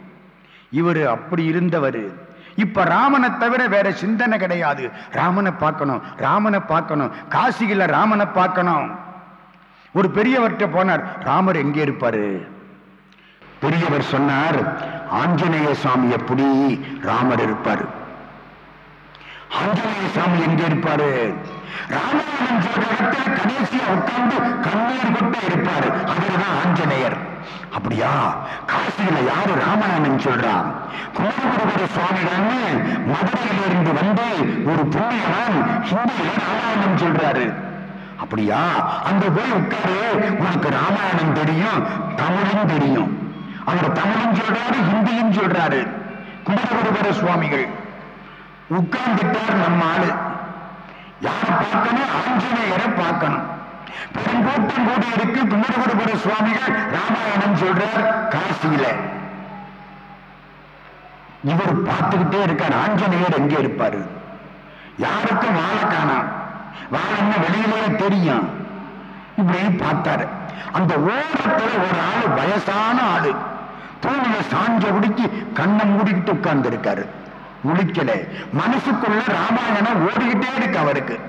இவர் அப்படி இருந்தவர். இப்ப ராமனை தவிர வேற சிந்தனை கிடையாது. ராமனை பார்க்கணும் ராமனை பார்க்கணும். காசியில ராமனை பார்க்கணும். ஒரு பெரியவர்கிட்ட போனார் ராமர் எங்கே இருப்பாரு? பெரியவர் சொன்னார் ஆஞ்சநேய சுவாமி எப்படி ராமர் இருப்பாரு. ஆஞ்சநேய சாமி எங்க இருப்பாரு? ராமாயணம் சொல்ற கடைசியா உட்கார்ந்து கண்ணீர் கொட்ட இருப்பாரு. அவர்தான் ஆஞ்சநேயர். அப்படியா? காசியில யாரு ராமாயணம் சொல்றா? குமரகுருபுர சுவாமிகள்னு மதுரையிலிருந்து வந்து ஒரு புண்ணியவான் ஹிந்தியில ராமாயணம் சொல்றாரு. அப்படியா? அங்க போய் உட்காரு. உனக்கு ராமாயணம் தெரியும் தமிழும் தெரியும். அவர் தமிழும் சொல்றாரு ஹிந்தியும் சொல்றாரு. குமரகுருபர சுவாமிகள் உட்கார்ந்துட்டார் நம்ம ஆளு. யாரை பார்க்கணும்? ஆஞ்சநேயரை பார்க்கணும். பெருங்கூட்டம் கூடி இருக்கு குமரகுருபர சுவாமிகள். ராமாயணம் சொல்றார் காசியில. இவர் பார்த்துக்கிட்டே இருக்கார் ஆஞ்சநேயர் எங்கே இருப்பாரு? யாருக்கும் வாழ காணாம். வாழன்னு வெளியிலேயே தெரியும். இப்படி பார்த்தாரு. அந்த ஓரத்துல ஒரு ஆளு வயசான ஆளு. தூணில சாஞ்ச குடிச்சு கண்ணை மூடிக்கிட்டு உட்கார்ந்து இருக்காரு முழிக்கல. மனசுக்குள்ள ராமாயணம் ஓடிக்கிட்டே இருக்கு அவருக்கு.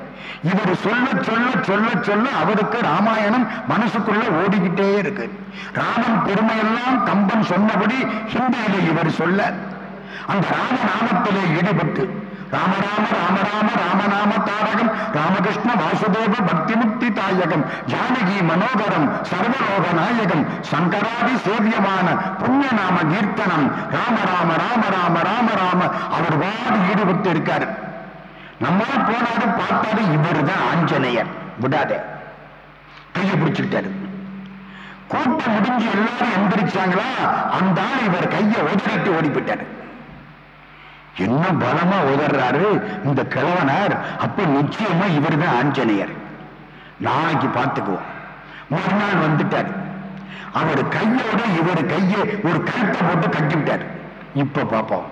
இவர் சொல்ல சொல்ல சொல்ல சொல்ல அவருக்கு ராமாயணம் மனசுக்குள்ள ஓடிக்கிட்டே இருக்கு. ராமன் பெருமையெல்லாம் கம்பன் சொன்னபடி ஹிந்தியில இவர் சொல்ல அந்த ராமநாமத்திலே ஈடுபட்டு ராமராம ராமராம ராமநாம தாரகம். ராமகிருஷ்ண வாசுதேவ பக்தி முக்தி தாயகம் ஜானகி மனோகரம் சர்வலோக நாயகம் சங்கராதி சேவியமான புண்ணிய நாம கீர்த்தனம். ராம ராம ராம ராம ராம ராம. அவர் வாடி ஈடுபட்டு இருக்காரு நம்ம போனாரு பார்த்தாரு இவர் தான் ஆஞ்சநேயர். விடாதே. கையை பிடிச்சுக்கிட்டாரு. கூட்டம் முடிஞ்சு எல்லாரும் எந்திரிச்சாங்களா? அந்த ஆள் இவர் கையை உதறிட்டு ஓடி போயிட்டாரு என்ன பலமா உதறாரு இந்த கிழவனார். அப்ப நிச்சயமா இவர் தான் ஆஞ்சநேயர். நாளைக்கு பார்த்துக்குவோம். மறுநாள் வந்துட்டார். அவர் கையோட இவர் கையை ஒரு கருத்தை போட்டு கட்டி விட்டார் இப்ப பாப்போம்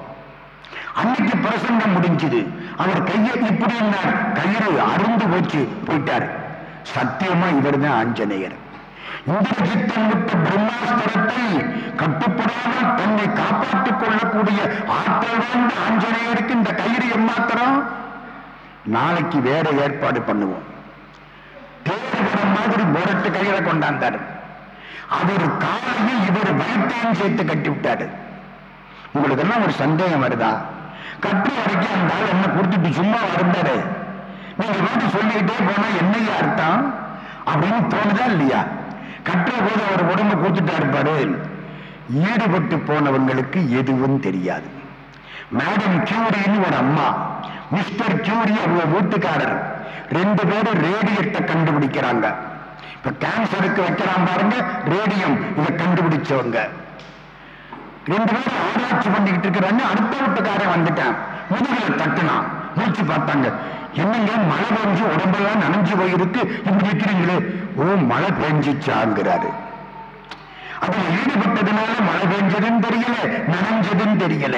அன்னைக்கு பிரசங்கம் முடிஞ்சது. அவர் கையை இப்படி கயிறு அருந்து போச்சு போயிட்டார். சத்தியமா இவர் தான் ஆஞ்சநேயர். இந்திரஜித்தன் விட்ட பிரம்மாஸ்திரத்தை கட்டுப்படாமல் தன்னை காப்பாற்றிக் கொள்ளக்கூடிய ஆற்றல் வாய்ந்த ஆஞ்சநேயருக்கு இந்த கயிறு எம்மாத்திரம்? நாளைக்கு வேற ஏற்பாடு பண்ணுவோம். தேர்தல் மாதிரி போரட்டு கையில கொண்டாந்தாரு. அவர் காலையில் இவர் வயிற்றையும் சேர்த்து கட்டி விட்டாரு உங்களுக்கு எல்லாம் ஒரு சந்தேகம் வருதா? கற்று வரைக்கும் அந்த ஆள் என்ன கொடுத்துட்டு சும்மா வருந்தாரு நீங்க வீட்டு சொல்லிக்கிட்டே போனா என்னையா அர்த்தம்? அப்படின்னு தோணுதா இல்லையா? கட்டுற போது அவர் உடம்பு கொடுத்துட்டா இருப்பாரு ஈடுபட்டு போனவங்களுக்கு எதுவும் தெரியாது. மேடம் கியூரின்னு ஒரு அம்மா மிஸ்டர் கியூரி அவங்க வீட்டுக்காரர். ரெண்டு பேரும் ரேடியத்தை கண்டுபிடிக்கிறாங்க. இப்ப கேன்சருக்கு வைக்கிறான் பாருங்க ரேடியம் இதை கண்டுபிடிச்சவங்க. ரெண்டு பேரும் ஆராய்ச்சி பண்ணிக்கிட்டு இருக்கிறாங்க அடுத்த வீட்டுக்காரன் வந்துட்டான். முதுகுல தட்டுனான். மூச்சு பார்த்தாங்க. என்னங்க மழை பெஞ்சு உடம்பெல்லாம் நனைஞ்சு போயிருக்கு. இப்படி இருக்கிறீங்களே ஓ மழை பெஞ்சிச்சாங்கிறாரு. அதுல ஈடுபட்டதுனால மழை பெஞ்சதுன்னு தெரியல நனைஞ்சதுன்னு தெரியல.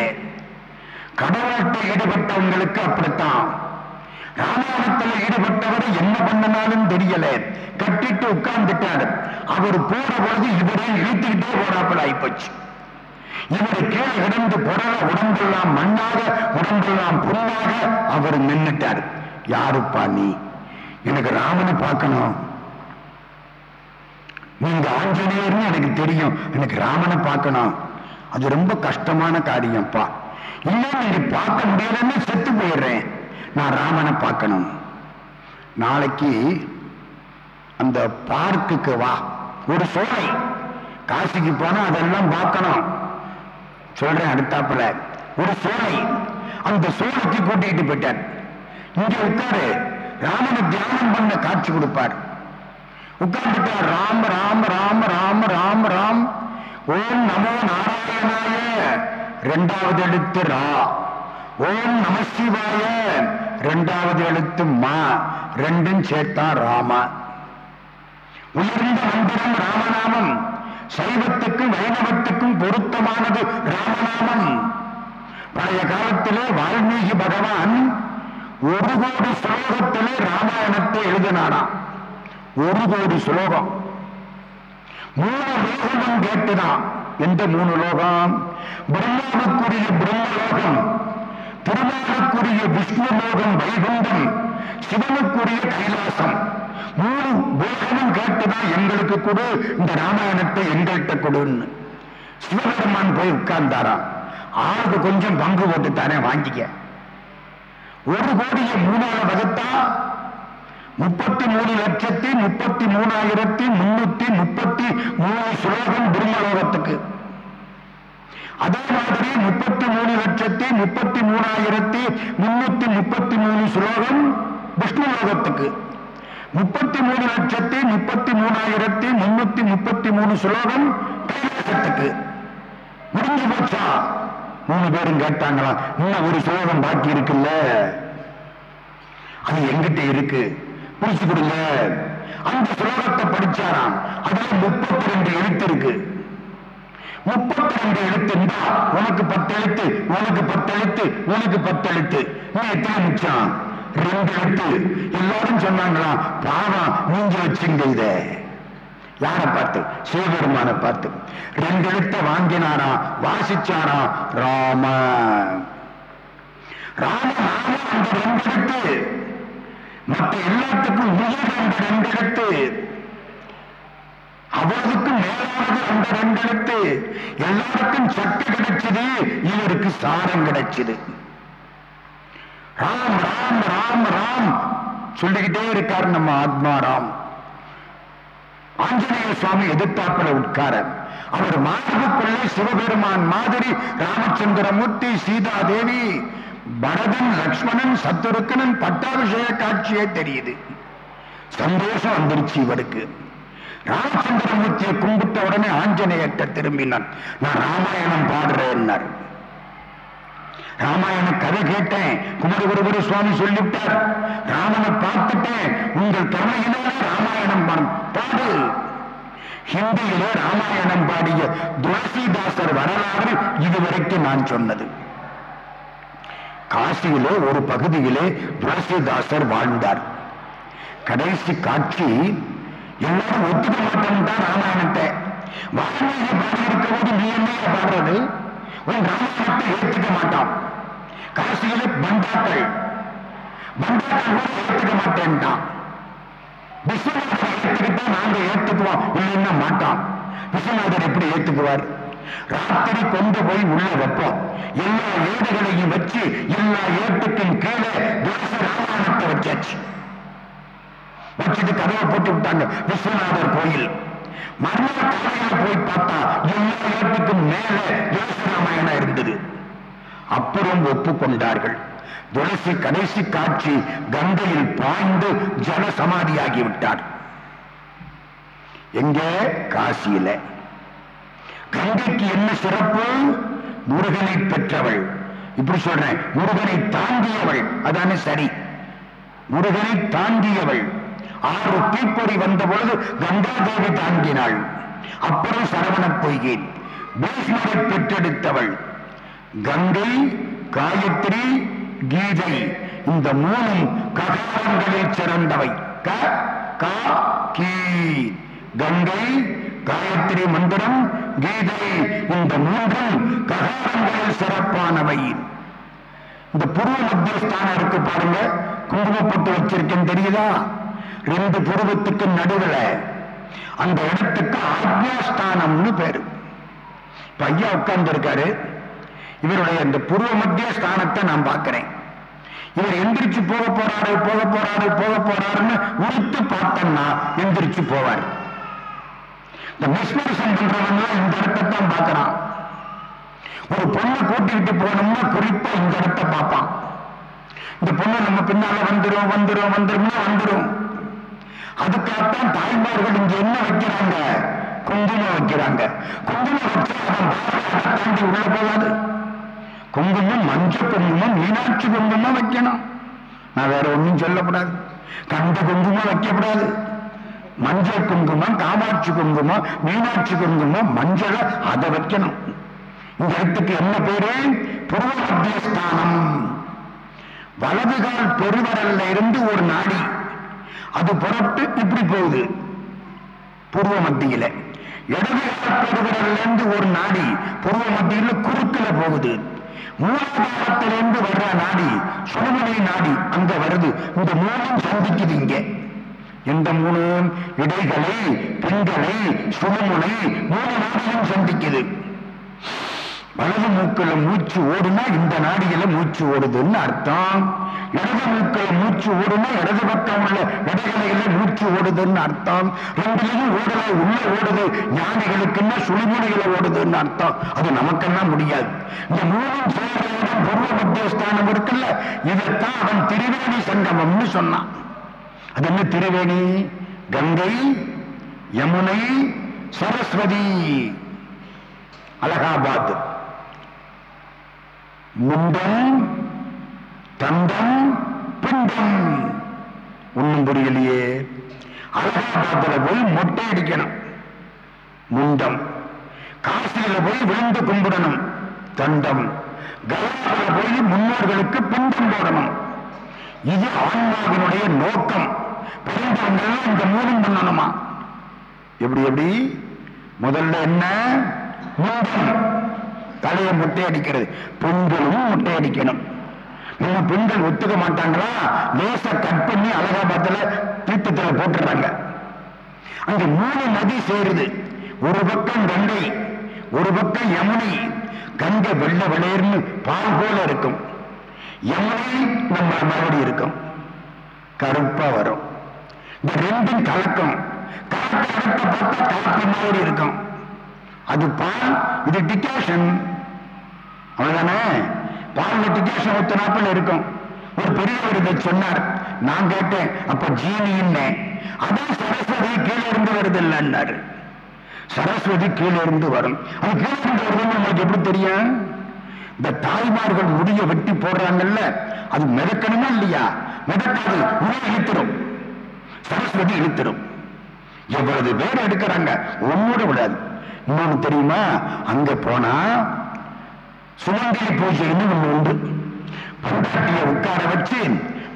கடவுள்கிட்ட ஈடுபட்டவங்களுக்கு அப்படித்தான். ராமாயணத்துல ஈடுபட்டவர் என்ன பண்ணனாலும் தெரியல. கட்டிட்டு உட்கார்ந்துட்டாரு. அவர் போற பொழுது இவரே இழுத்துக்கிட்டே போறாப்புல ஆயிப்போச்சு இவரு கீழே கிடந்து புடல உடம்பெல்லாம் மண்ணாக உடம்பெல்லாம் புண்ணாக அவர் நின்றுட்டார் யாருப்பா நீ? எனக்கு ராமனை பார்க்கணும். நீங்க ஆஞ்சநேயர்னு எனக்கு தெரியும். எனக்கு ராமனை பார்க்கணும். அது ரொம்ப கஷ்டமான காரியம்ப்பா. இல்லைன்னு நீங்க பார்க்க முடியலன்னு செத்து போயிடுறேன். நான் ராமனை பார்க்கணும். நாளைக்கு அந்த பார்க்குக்கு வா. ஒரு சோலை. காசிக்கு போனா அதெல்லாம் பார்க்கணும். சொல்றேன் அடுத்தாப்புல. ஒரு சோலை. அந்த சோலைக்கு கூட்டிட்டு போயிட்டார். இங்கே உட்காரு. ராமனை தியானம் பண்ண காட்சி கொடுப்பார். உட்கார்ந்துட்டார். ராம ராம ராம ராம ராம ராம். ஓம் நமோ நாராயணாய. ரெண்டாவது எழுத்து ரா. ஓம் நம சிவாய. ரெண்டாவது எழுத்து மா. ரெண்டும் சேர்த்தான் ராமா. உயர்ந்த மந்திரம் ராமநாமம். சைவத்துக்கும் வைணவத்துக்கும் பொருத்தமானது ராமநாமம். பழைய காலத்திலே வால்மீகி பகவான் ஒரு கோடி ஸ்லோகத்திலே ராமாயணத்தை எழுதினானா? ஒரு கோடி ஸ்லோகம். மூணு லோகமும் கேட்டுதான் எந்த மூணு லோகம்? பிரம்மாவுக்குரிய பிரம்மலோகம் திருமாவுக்குரிய விஷ்ணு லோகம் வைகுண்டம் சிவனுக்குரிய கைலாசம். மூணு போகமும் கேட்டுதான் எங்களுக்கு கொடு இந்த ராமாயணத்தை எங்கள்கிட்ட கொடுன்னு. சிவபெருமான் போய் உட்கார்ந்தாரா ஆளுக்கு கொஞ்சம் பங்கு போட்டு தானே வாங்கிக்க. ஒரு கோடியை மூணால வகுத்தா? முப்பத்தி மூணு லட்சத்தி முப்பத்தி மூணாயிரத்தி முன்னூத்தி முப்பத்தி மூணு சுலோகம் பிரம்மலோகத்துக்கு. அதே மாதிரி முப்பத்தி மூணு லட்சத்தி முப்பத்தி மூணாயிரத்தி முன்னூத்தி முப்பத்தி மூணு சுலோகம் விஷ்ணு லோகத்துக்கு முப்பத்தி மூணு லட்சத்தி முப்பத்தி மூணாயிரத்தி முன்னூத்தி முப்பத்தி மூணு சுலோகம் கைலாசத்துக்கு. முடிஞ்சு போச்சா? மூணு பேரும் கேட்டாங்களாம் இன்னும் ஒரு ஸ்லோகம் பாக்கி இருக்குல்ல? அது எங்கிட்ட இருக்கு. புரிச்சு கொடுங்க. அந்த ஸ்லோகத்தை படிச்சாராம். அதுல முப்பத்தி ரெண்டு எழுத்து இருக்கு. முப்பத்தி ரெண்டு எழுத்து இருந்தா உனக்கு பத்து எழுத்து உனக்கு பத்து எழுத்து உனக்கு பத்து எழுத்து நீ எத்தனை மிச்சான் ரெண்டு எழுத்து. எல்லாரும் சொன்னாங்களாம் பாவம் நீங்க வச்சுங்க இதை. யாரை பார்த்து? சிவபெருமான பார்த்து. ரெண்டு எழுத்த வாங்கினாரா? வாசிச்சாரா? ராம. ராம ராம ரெண்டு மற்ற எல்லாத்துக்கும் உயிர் அந்த ரெண்டு அவருக்கும் மேலானது அந்த ரெண்டு எல்லாருக்கும் சட்டு கிடைச்சது இவருக்கு சாரம் கிடைச்சது. ராம் ராம் ராம் ராம். சொல்லிக்கிட்டே இருக்கார் நம்ம ஆத்மா ராம். ஆஞ்சநேய சுவாமி எதிர்த்தாப்புல உட்கார அவர் மார்புக்குள்ளே சிவபெருமான் மாதிரி ராமச்சந்திரமூர்த்தி சீதா தேவி பரதன் லக்ஷ்மணன் சத்துருக்கனன் பட்டாபிஷேக காட்சியே தெரியுது. சந்தோஷம் வந்துருச்சு இவருக்கு. ராமச்சந்திரமூர்த்தியை கும்பிட்ட உடனே ஆஞ்சநேயர்கிட்ட திரும்பினான். நான் ராமாயணம் பாடுறேன்னார். ராமாயண கதை கேட்டேன். குமரகுருபுர சுவாமி சொல்லிவிட்டார். ராமனை பார்த்துட்டேன். உங்கள் கருணையினால ராமாயணம் பாடு. ஹிந்தியிலே ராமாயணம் பாடிய துளசிதாசர் வரலாறு இதுவரைக்கும் நான் சொன்னது. காசியிலே ஒரு பகுதியிலே துளசிதாசர் வாழ்ந்தார். கடைசி காட்சி எல்லாரும் ஒத்துக்க மாட்டோம் தான் ராமாயணத்தை. வால்மீகி பாடியிருக்க போது நீ என்ன பாடுறது? ஒரு ராமாயணத்தை ஏற்றுக்க மாட்டான். கடைசியில் பண்டாக்கள். பண்டாக்கள் கூட ஏற்றுக்க மாட்டேன்ட்டான். விஸ்வநாதர் ஏற்றுக்கிட்டா நாங்க ஏற்றுக்குவோம் இல்லைன்னா மாட்டான். விஸ்வநாதர் எப்படி ஏற்றுக்குவார் ராத்திரி கொண்டு போய் உள்ள வைப்போம். எல்லா ஏடுகளையும் வச்சு எல்லா ஏட்டுக்கும் கீழே தேச ராமாயணத்தை வச்சாச்சு. வச்சுட்டு கதவை போட்டு விட்டாங்க விஸ்வநாதர் கோயில். மறுநாள் போய் பார்த்தா எல்லா ஏட்டுக்கும் மேல ராமாயணம் இருந்தது. அப்புறம் ஒப்புக்கொண்டார்கள். துளசி கடைசி காட்சி கங்கையில் பாய்ந்து ஜனசமாதியாகிவிட்டார் சமாதியாகி விட்டார் எங்கே? காசியில. கங்கைக்கு என்ன சிறப்பு? முருகனை பெற்றவள். இப்படி சொல்றேன் முருகனை தாண்டியவள். அதானே சரி. முருகனை தாண்டியவள். ஆறு தீப்பொறி வந்த பொழுது கங்காதேவி தாங்கினாள். அப்புறம் சரவண பொய்கேன். பீஷ்மரை பெற்றெடுத்தவள். கங்கை காயத்ரி கீதை இந்த மூணும் ககாரங்களில் சிறந்தவை. க கா கீ. கங்கை காயத்ரி மந்திரம் கீதை இந்த மூன்றும் ககாரங்களில் சிறப்பானவை. இந்த புருவ மத்தியஸ்தானம் இருக்கு பாருங்க. குங்குமப்பட்டு வச்சிருக்கேன் தெரியுதா? ரெண்டு புருவத்துக்கு நடுவில். அந்த இடத்துக்கு ஆத்மாஸ்தானம்னு பேரு. இப்ப உட்கார்ந்து இருக்காரு இவருடைய இந்த புருவ மத்திய ஸ்தானத்தை நான் பார்க்கிறேன். இவர் எந்திரிச்சு போக போறாரு போக போறாரு போக போறாருன்னு உறுத்து பார்த்தோம்னா எந்திரிச்சு போவார். இந்த மிஸ்மரிசம் பண்றவங்க இந்த இடத்தை தான் ஒரு பொண்ணை கூட்டிக்கிட்டு போனோம்னா குறிப்பா இந்த இடத்தை பார்ப்பான். இந்த பொண்ணு நம்ம பின்னால வந்துடும் வந்துடும் வந்துரும்னா வந்துடும் அதுக்காகத்தான் தாய்மார்கள் இங்க என்ன வைக்கிறாங்க? குங்குமம் வைக்கிறாங்க. குங்குமம் வச்சா தாண்டி உள்ள போகாது. குங்குமம் மஞ்சள் குங்குமம் மீனாட்சி குங்குமம் வைக்கணும். நான் வேற ஒண்ணும் சொல்லக்கூடாது கண்ட குங்குமம் வைக்கக்கூடாது மஞ்சள் குங்குமம் காமாட்சி குங்குமம் மீனாட்சி குங்குமம் மஞ்சள் அதை வைக்கணும். இந்த இடத்துக்கு என்ன பேரு? பூர்வ மத்தியஸ்தானம் வலதுகால் பெருவரல்ல இருந்து ஒரு நாடி. அது புறப்பட்டு இப்படி போகுது. பூர்வ மத்தியில இடதுகால் இருந்து ஒரு நாடி பூர்வ மத்தியில குறுக்கில போகுது. மூலாதாரத்திலிருந்து வர்ற நாடி சுடுமலை நாடி அங்க வருது. இந்த மூணும் சந்திக்குது இங்க. இந்த மூணு இடைகளை பெண்களை சுடுமுனை மூணு நாடியும் சந்திக்குது. வலது மூக்கில் மூச்சு ஓடுனா இந்த நாடியில மூச்சு ஓடுதுன்னு அர்த்தம். இடது மூக்குல மூச்சு ஓடுனா இடது பக்கம் உள்ள இடகலையில மூச்சு ஓடுதுன்னு அர்த்தம். ரெண்டுலையும் ஓடல உள்ள ஓடுது ஞானிகளுக்குன்னா சுழிமுனையில ஓடுதுன்னு அர்த்தம். அது நமக்கெல்லாம் முடியாது. இந்த மூணும் செயல்களுடன் பூர்வ மத்தியஸ்தானம் இருக்குல்ல இதைத்தான் அவன் திரிவேணி சங்கமம்னு சொன்னான். அது என்ன திரிவேணி? கங்கை யமுனை சரஸ்வதி. அலகாபாத். முண்டம் தண்டம் பிண்டம் ஒன்றும் புரியலையே. அலகாபாத்துல போய் மொட்டை அடிக்கணும். முண்டம். காசியில போய் விழுந்து கும்பிடணும். தண்டம். கயாவில போய் முன்னோர்களுக்கு பிண்டம் போடணும். இது ஆன்மாவினுடைய நோக்கம். பிறந்தவங்க இந்த மூலம் பண்ணணுமா? எப்படி எப்படி? முதல்ல என்ன? முண்டம். தலையை முட்டை அடிக்கிறது. பெண்களும் முட்டை அடிக்கணும். நம்ம பெண்கள் ஒத்துக்க மாட்டாங்களா? லேச கட் பண்ணி அலகாபாத்துல தீர்த்தத்துல போட்டுறாங்க அங்க மூணு நதி சேருது. ஒரு பக்கம் கங்கை ஒரு பக்கம் யமுனை. கங்கை வெள்ள வெளியர்னு பால் போல இருக்கும். யமுனை நம்ம மறுபடி இருக்கும். கருப்பா வரும். இந்த ரெண்டும் கலக்கம். கலக்க எடுத்து பார்த்தா கலக்க மாதிரி இருக்கும். அது பால் இது டிகாஷன் அவ்வளவுதானே? பால்ல டிகாஷன் ஊத்தினாப்பில் இருக்கும். ஒரு பெரியவர் இதை சொன்னார். நான் கேட்டேன் அப்ப ஜீனின்னு அதான் சரஸ்வதி கீழே இருந்து வருது இல்லைன்னாரு சரஸ்வதி கீழே இருந்து வரும். அது கீழே இருந்து வருதுன்னு உங்களுக்கு எப்படி தெரியும்? இந்த தாய்மார்கள் முடிய வெட்டி போடுறாங்கல்ல அது மிதக்கணுமா இல்லையா? மிதக்காது உணவு இழுத்துரும். சரஸ்வதி இழுத்துரும். எவ்வளவு பேர் எடுக்கிறாங்க? ஒன்னோட விடாது. இன்னொன்னு தெரியுமா? அங்க போனா சுமங்கலி பூஜைன்னு ஒண்ணு உண்டு. பொண்டாட்டிய உட்கார வச்சு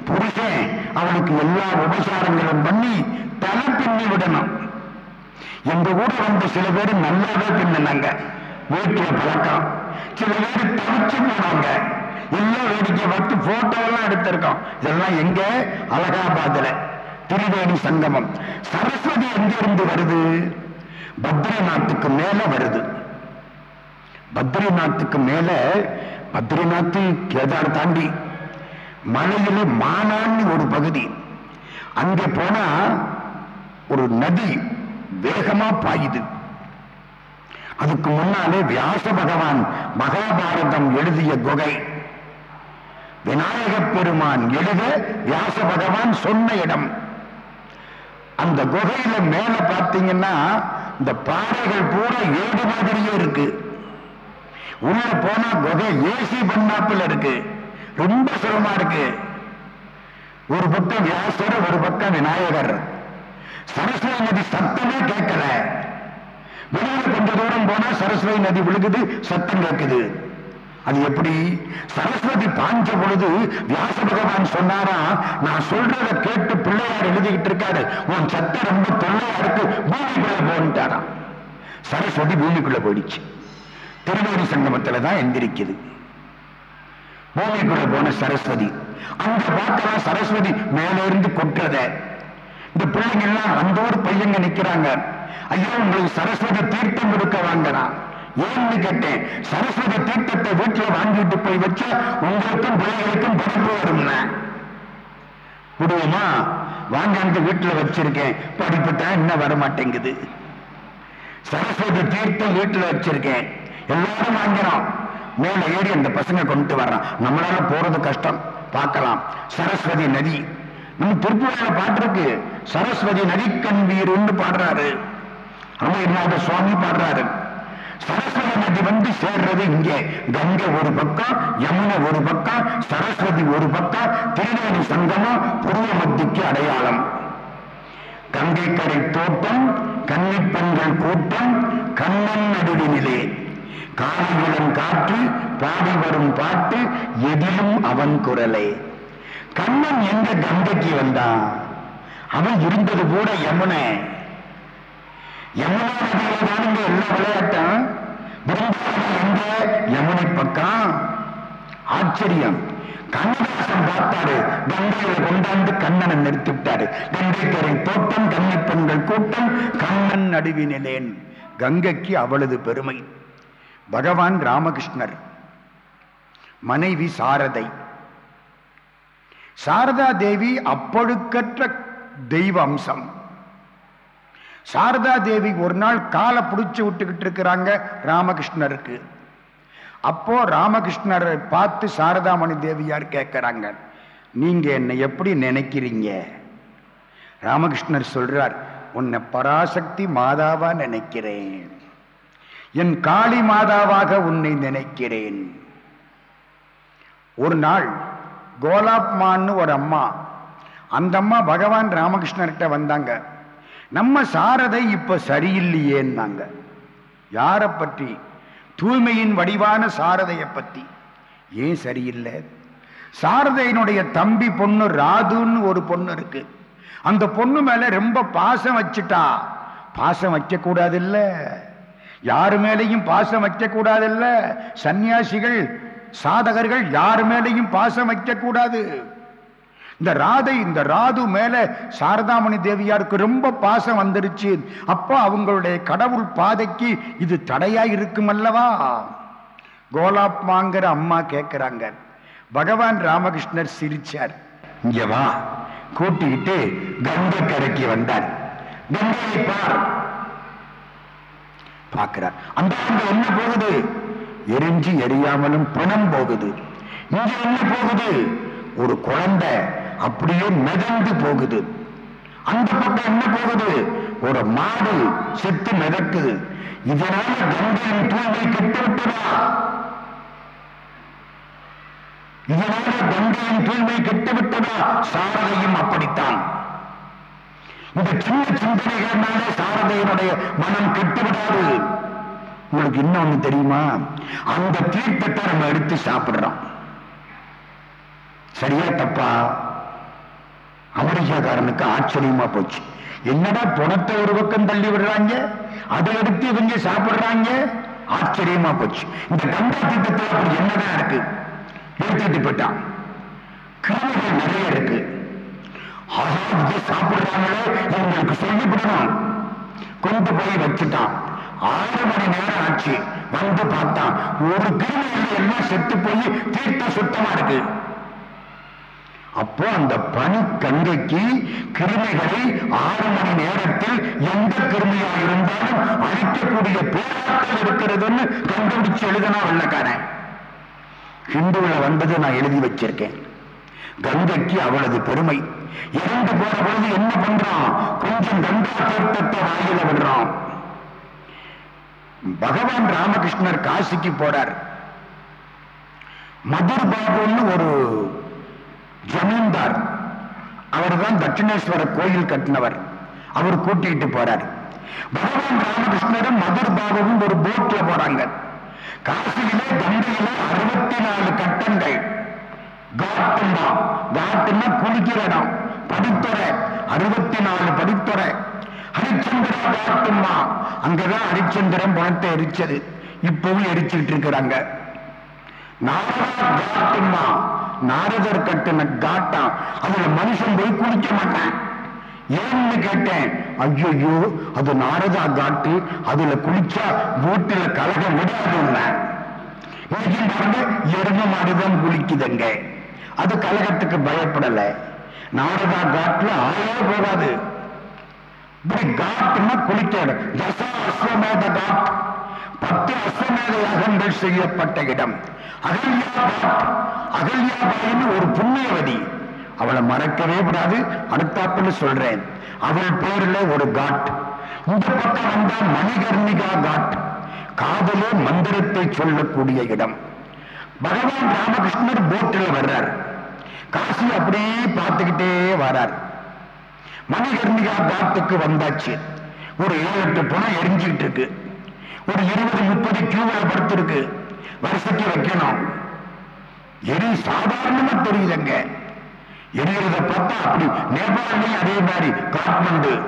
புருஷன் அவனுக்கு எல்லா உபசாரங்களும் பண்ணி தலை பின்னி விடணும். எங்க கூட வந்து சில பேர் நல்லாவே பின்னினாங்க வீட்டுல பழக்கம். சில பேர் தவிச்சு போனாங்க. எல்லாம் வேடிக்கை பார்த்து போட்டோ எல்லாம் எடுத்திருக்கோம். இதெல்லாம் எங்க? அலகாபாத்ல. திரிவேணி சங்கமம். சரஸ்வதி எங்க இருந்து வருது? பத்ரிநாத்துக்கு மேல வருது. பத்ரிநாத்துக்கு மேல பத்ரிநாத் கேதார் தாண்டி மலையில மானான்னு ஒரு பகுதி. அங்கே போனா ஒரு நதி வேகமா பாயுது. அதுக்கு முன்னாலே வியாச பகவான் மகாபாரதம் எழுதிய குகை. விநாயக பெருமான் எழுத வியாச பகவான் சொன்ன இடம். அந்த குகையில மேல பார்த்தீங்கன்னா இந்த பாறைகள் பூரா ஏடு மாதிரியே இருக்கு. உள்ள போனா குகை ஏசி பண்ணாப்பில் இருக்கு. ரொம்ப சுலமா இருக்கு. ஒரு பக்கம் வியாசர் ஒரு பக்கம் விநாயகர். சரஸ்வதி நதி சத்தமே கேட்கல. வெளியில கொஞ்ச தூரம் போனா சரஸ்வதி நதி விழுகுது சத்தம் கேட்குது. அது எப்படி? சரஸ்வதி பாஞ்ச பொழுது வியாச பகவான் சொன்னாரா நான் சொல்றத கேட்டு பிள்ளையார் எழுதிக்கிட்டு இருக்காரு. உன் சத்த ரொம்ப தொல்லையா இருக்கு. பூமிக்குள்ள போன்ட்டாராம் சரஸ்வதி பூமிக்குள்ள போயிடுச்சு. திருவேணி சங்கமத்தில் தான் எந்திரிக்குது. பூமிக்குள்ள போன சரஸ்வதி. அந்த பார்க்கலாம் சரஸ்வதி மேல இருந்து கொட்டுறத. இந்த பிள்ளைங்க எல்லாம் அந்த ஒரு பையங்க நிக்கிறாங்க. ஐயோ உங்களுக்கு சரஸ்வதி தீர்த்தம் கொடுக்க வாங்கலாம் ஏன்னு கேட்டேன் சரஸ்வதி தீர்த்தத்தை வீட்டில் வாங்கிட்டு போய் வச்சா உங்களுக்கும் பிள்ளைகளுக்கும் படிப்பு வரும் விடுவோமா? வாங்காந்து வீட்டில் வச்சிருக்கேன். படிப்பு தான் இன்னும் வர மாட்டேங்குது சரஸ்வதி தீர்த்தம் வீட்டில் வச்சிருக்கேன். எல்லாரும் வாங்கிறோம் மேல ஏறி அந்த பசங்க கொண்டு வர்றான். நம்மளால போறது கஷ்டம். பார்க்கலாம். சரஸ்வதி நதி. நம்ம திருப்பூர்ல பாட்டுருக்கு சரஸ்வதி நதிக்கண் வீருன்னு பாடுறாரு. அமர்நாத சுவாமி பாடுறாரு. சரஸ்வதி நதி வந்து சேர்றது இங்கே. கங்கை ஒரு பக்கம் யமுனை ஒரு பக்கம் சரஸ்வதி ஒரு பக்கம் திருவேணி சங்கமம் பூர்வ மத்திக்கு அடையாளம். கங்கை கரை தோட்டம் கன்னிப்பெண்கள் கூட்டம் கண்ணன் நடுவினிலே காலிகுளம் காற்று பாடி வரும் பாட்டு எதிலும் அவன் குரலை. கண்ணன் எங்க கங்கைக்கு வந்தான்? அவன் இருந்தது கூட யமுனை. யமுனா எல்லா விளையாட்டம் எங்க? யமுனை பக்கம். ஆச்சரியம். கண்ணதாசன் பார்த்தாரு கங்கையில கொண்டாந்து கண்ணனை நிறுத்தி விட்டாரு கங்கைக்கரை தோட்டம் கன்னிப்பெண்கள் கூட்டம் கண்ணன் நடுவினிலேன். கங்கைக்கு அவளது பெருமை. பகவான் ராமகிருஷ்ணர். மனைவி சாரதை. சாரதா தேவி அப்பொழுக்கற்ற தெய்வ அம்சம் சாரதா தேவி ஒரு நாள் காலை பிடிச்சி விட்டுக்கிட்டு இருக்கிறாங்க ராமகிருஷ்ணருக்கு. அப்போ ராமகிருஷ்ணரை பார்த்து சாரதாமணி தேவியார் கேட்கிறாங்க நீங்க என்னை எப்படி நினைக்கிறீங்க? ராமகிருஷ்ணர் சொல்றார் உன்னை பராசக்தி மாதாவா நினைக்கிறேன். என் காளி மாதாவாக உன்னை நினைக்கிறேன். ஒரு நாள் கோலாப்மான்னு ஒரு அம்மா அந்த அம்மா பகவான் ராமகிருஷ்ணர்கிட்ட வந்தாங்க. நம்ம சாரதை இப்ப சரியில்லையேன்னாங்க. யாரை பற்றி? தூய்மையின் வடிவான சாரதையை பற்றி. ஏன் சரியில்லை? சாரதையினுடைய தம்பி பொண்ணு ராதுன்னு ஒரு பொண்ணு இருக்கு. அந்த பொண்ணு மேல ரொம்ப பாசம் வச்சுட்டா. பாசம் வைக்க கூடாது யாரு மேலையும் பாசம் வைக்கக்கூடாதுல்ல. சன்னியாசிகள் சாதகர்கள் யார் மேலையும் பாசம் வைக்கக்கூடாது. இந்த ராதை இந்த ராது மேல சாரதாமணி தேவியாருக்கு ரொம்ப பாசம் வந்துருச்சு. அப்போ அவங்களுடைய கடவுள் பாதைக்கு இது தடையா இருக்கும் அல்லவா கோலாப்மாங்கிற அம்மா கேட்கிறாங்க பகவான் ராமகிருஷ்ணர் சிரிச்சார். இங்க வா. கூட்டிக்கிட்டு கங்கை கரைக்கு வந்தார். கங்கையை பார். பார்க்கிறார். அந்த என்ன போகுது? எரிஞ்சு எரியாமலும் பணம் போகுது. இங்க என்ன போகுது? ஒரு குழந்தை அப்படியே மிதந்து போகுது. அந்த பக்கம் என்ன போகுது? ஒரு மாடு செத்து மிதக்குது. இதனால கங்கையின் தூய்மை கெட்டுவிட்டதா? இதனால கங்கையின் தூய்மை கெட்டுவிட்டதா? சாரதையும் அப்படித்தான். இந்த சின்ன சிந்தனைகள்னாலே சாரதையினுடைய மனம் கெட்டுவிடாது. உங்களுக்கு இன்னொன்னு தெரியுமா? அந்த தீர்த்தத்தை நம்ம எடுத்து சாப்பிடுறோம். சரியா தப்பா? அமெரிக்காக்காரனுக்கு ஆச்சரியமா போச்சு. என்னடா பணத்தை ஒரு பக்கம் தள்ளி விடுறாங்க? அதை எடுத்து இவங்க சாப்பிடுறாங்க? ஆச்சரியமா போச்சு. இந்த கங்கா தீர்த்தத்தில் அப்படி என்னதான் இருக்கு? எடுத்துட்டு போயிட்டான். கிருமிகள் நிறைய இருக்கு. ஆஹா இதை சாப்பிடுறாங்களே இவங்களுக்கு சொல்லிவிடணும் கொண்டு போய் வச்சுட்டான். ஆறு மணி நேரம் ஆச்சு. வந்து பார்த்தான். ஒரு கிருமிகள் எல்லாம் செத்து போய் தீர்த்தம் சுத்தமா இருக்கு. அப்போ அந்த பனி கங்கைக்கு கிருமிகளை ஆறு மணி நேரத்தில் எந்த கிருமியா இருந்தாலும் அழிக்கக்கூடிய போராட்டம் இருக்கிறதுன்னு கண்டுபிடிச்சு எழுதினா வெள்ளக்காரன். ஹிந்துல வந்தது நான் எழுதி வச்சிருக்கேன். கங்கைக்கு அவளது பெருமை. இறந்து போற பொழுது என்ன பண்றான்? கொஞ்சம் கங்கா தீர்த்தத்தை வாயில விடுறான். பகவான் ராமகிருஷ்ணர் காசிக்கு போறார். மதுர் பாபுன்னு ஒரு ஜமீன்தார். அவர் தான் தட்சிணேஸ்வர கோயில் கட்டினவர். அவர் கூட்டிட்டு போறார். பகவான் ராமகிருஷ்ணரும் மதுர் பாபுவும் ஒரு போட்ல போறாங்க. காசியிலே கங்கையில அறுபத்தி நாலு கட்டங்கள். காட்டுமா? காட்டுன்னா குளிக்கிற இடம். படித்துறை அறுபத்தி நாலு படித்துறை ஹரிச்சந்திரா காட்டுமா அங்கதான் ஹரிச்சந்திரன் பணத்தை எரிச்சது. இப்பவும் எரிச்சுட்டு இருக்கிறாங்க. நாரதா நாரதர் கட்டின காட்டம் அதுல மனுஷன் போய் குளிக்க மாட்டான். ஏன்னு கேட்டேன் ஐயோ அது நாரதா காட்டு அதுல குளிச்சா வீட்டுல கலக விடாதுன்னா பாருங்க எரும மாடுதான் குளிக்குதுங்க. அது கலகத்துக்கு பயப்படலை. நாடகா காட்டுல ஆளே போகாது. இப்படி காட்டுன்னா குளிக்க இடம். தசா அஸ்வமேத காட். பத்து அஸ்வமேத யாகங்கள் செய்யப்பட்ட இடம். அகல்யா காட். அகல்யாபாயின்னு ஒரு புண்ணியவதி. அவளை மறக்கவே கூடாது. அடுத்தாப்புன்னு சொல்றேன். அவள் பேர்ல ஒரு காட். இந்த பக்கம் வந்தா மணிகர்ணிகா காட். காதலே மந்திரத்தை சொல்லக்கூடிய இடம். பகவான் ராமகிருஷ்ணர் போட்டில் வர்றார். காசி அப்படியே பார்த்துக்கிட்டே வரார். மணிகர்ணிகா காட்டுக்கு வந்தாச்சு. ஒரு ஏழு எட்டு பணம் எரிஞ்சுக்கிட்டு இருக்கு. ஒரு இருபது முப்பது கியூவில் படுத்திருக்கு. வருஷத்துக்கு வைக்கணும். எரி சாதாரணமா தெரியுதுங்க. எரியறத பார்த்தா அப்படி நேபாளிலையும் அதே மாதிரி காட்மண்டு.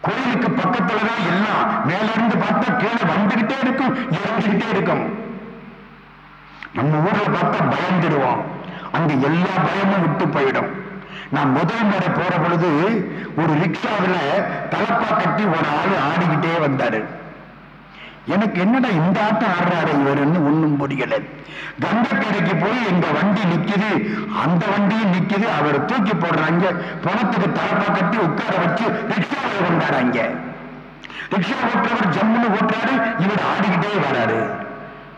கோயிலுக்கு பக்கத்துலதான் எல்லாம் மேல இருந்து பார்த்தா கீழே வந்துகிட்டே இருக்கும் எரிஞ்சுக்கிட்டே இருக்கும். நம்ம ஊர்ல பார்த்தா பயந்துடுவோம் அங்கு எல்லா பயமும் விட்டு போயிடும். நான் முதல் முறை போற பொழுது ஒரு ரிக்ஷாவில் தலப்பா கட்டி ஒரு ஆள் ஆடிக்கிட்டே வந்தாரு. எனக்கு என்னடா இந்த ஆட்டம் ஆடுறாரு இவருன்னு ஒண்ணும் புரியல. கங்கக்கரைக்கு போய் எங்க வண்டி நிக்குது அந்த வண்டியும் நிக்குது அவரை தூக்கி போடுறாங்க. பணத்துக்கு தலப்பா கட்டி உட்கார வச்சு ரிக்ஷாவில் கொண்டாடாங்க ரிக்ஷா ஓட்டுறவர் ஜம்முன்னு ஓட்டுறாரு இவர் ஆடிக்கிட்டே வராரு.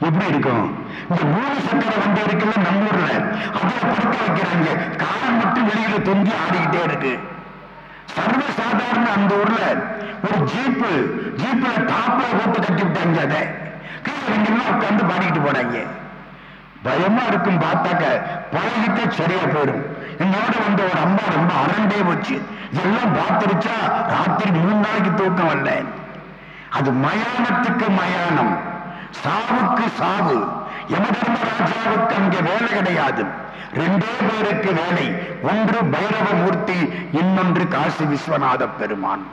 எப்படி இருக்கும்? இந்த மூணு சக்கர வண்டி இருக்குல்ல நம்ம ஊர்ல அதுல படுக்க வைக்கிறாங்க. காலம் மட்டும் வெளியில தொங்கி ஆடிக்கிட்டே இருக்கு. சர்வசாதாரண அந்த ஊர்ல ஒரு ஜீப்பு ஜீப்ல டாப்ல போட்டு கட்டி விட்டாங்க அதை. கீழே உட்காந்து பாடிக்கிட்டு போனாங்க. பயமா இருக்கும் பார்த்தாக்க பழகிட்ட சரியா போயிடும். என்னோட வந்த ஒரு அம்மா ரொம்ப அரண்டே போச்சு. இதெல்லாம் பார்த்துருச்சா? ராத்திரி மூணு நாளைக்கு தூக்கம் வரல. அது மயானத்துக்கு மயானம். சாவுக்கு சாவு. யமதர்மராஜாவுக்கு அங்கே வேலை கிடையாது. ரெண்டே பேருக்கு வேலை. ஒன்று பைரவமூர்த்தி இன்னொன்று காசி விஸ்வநாத பெருமான்.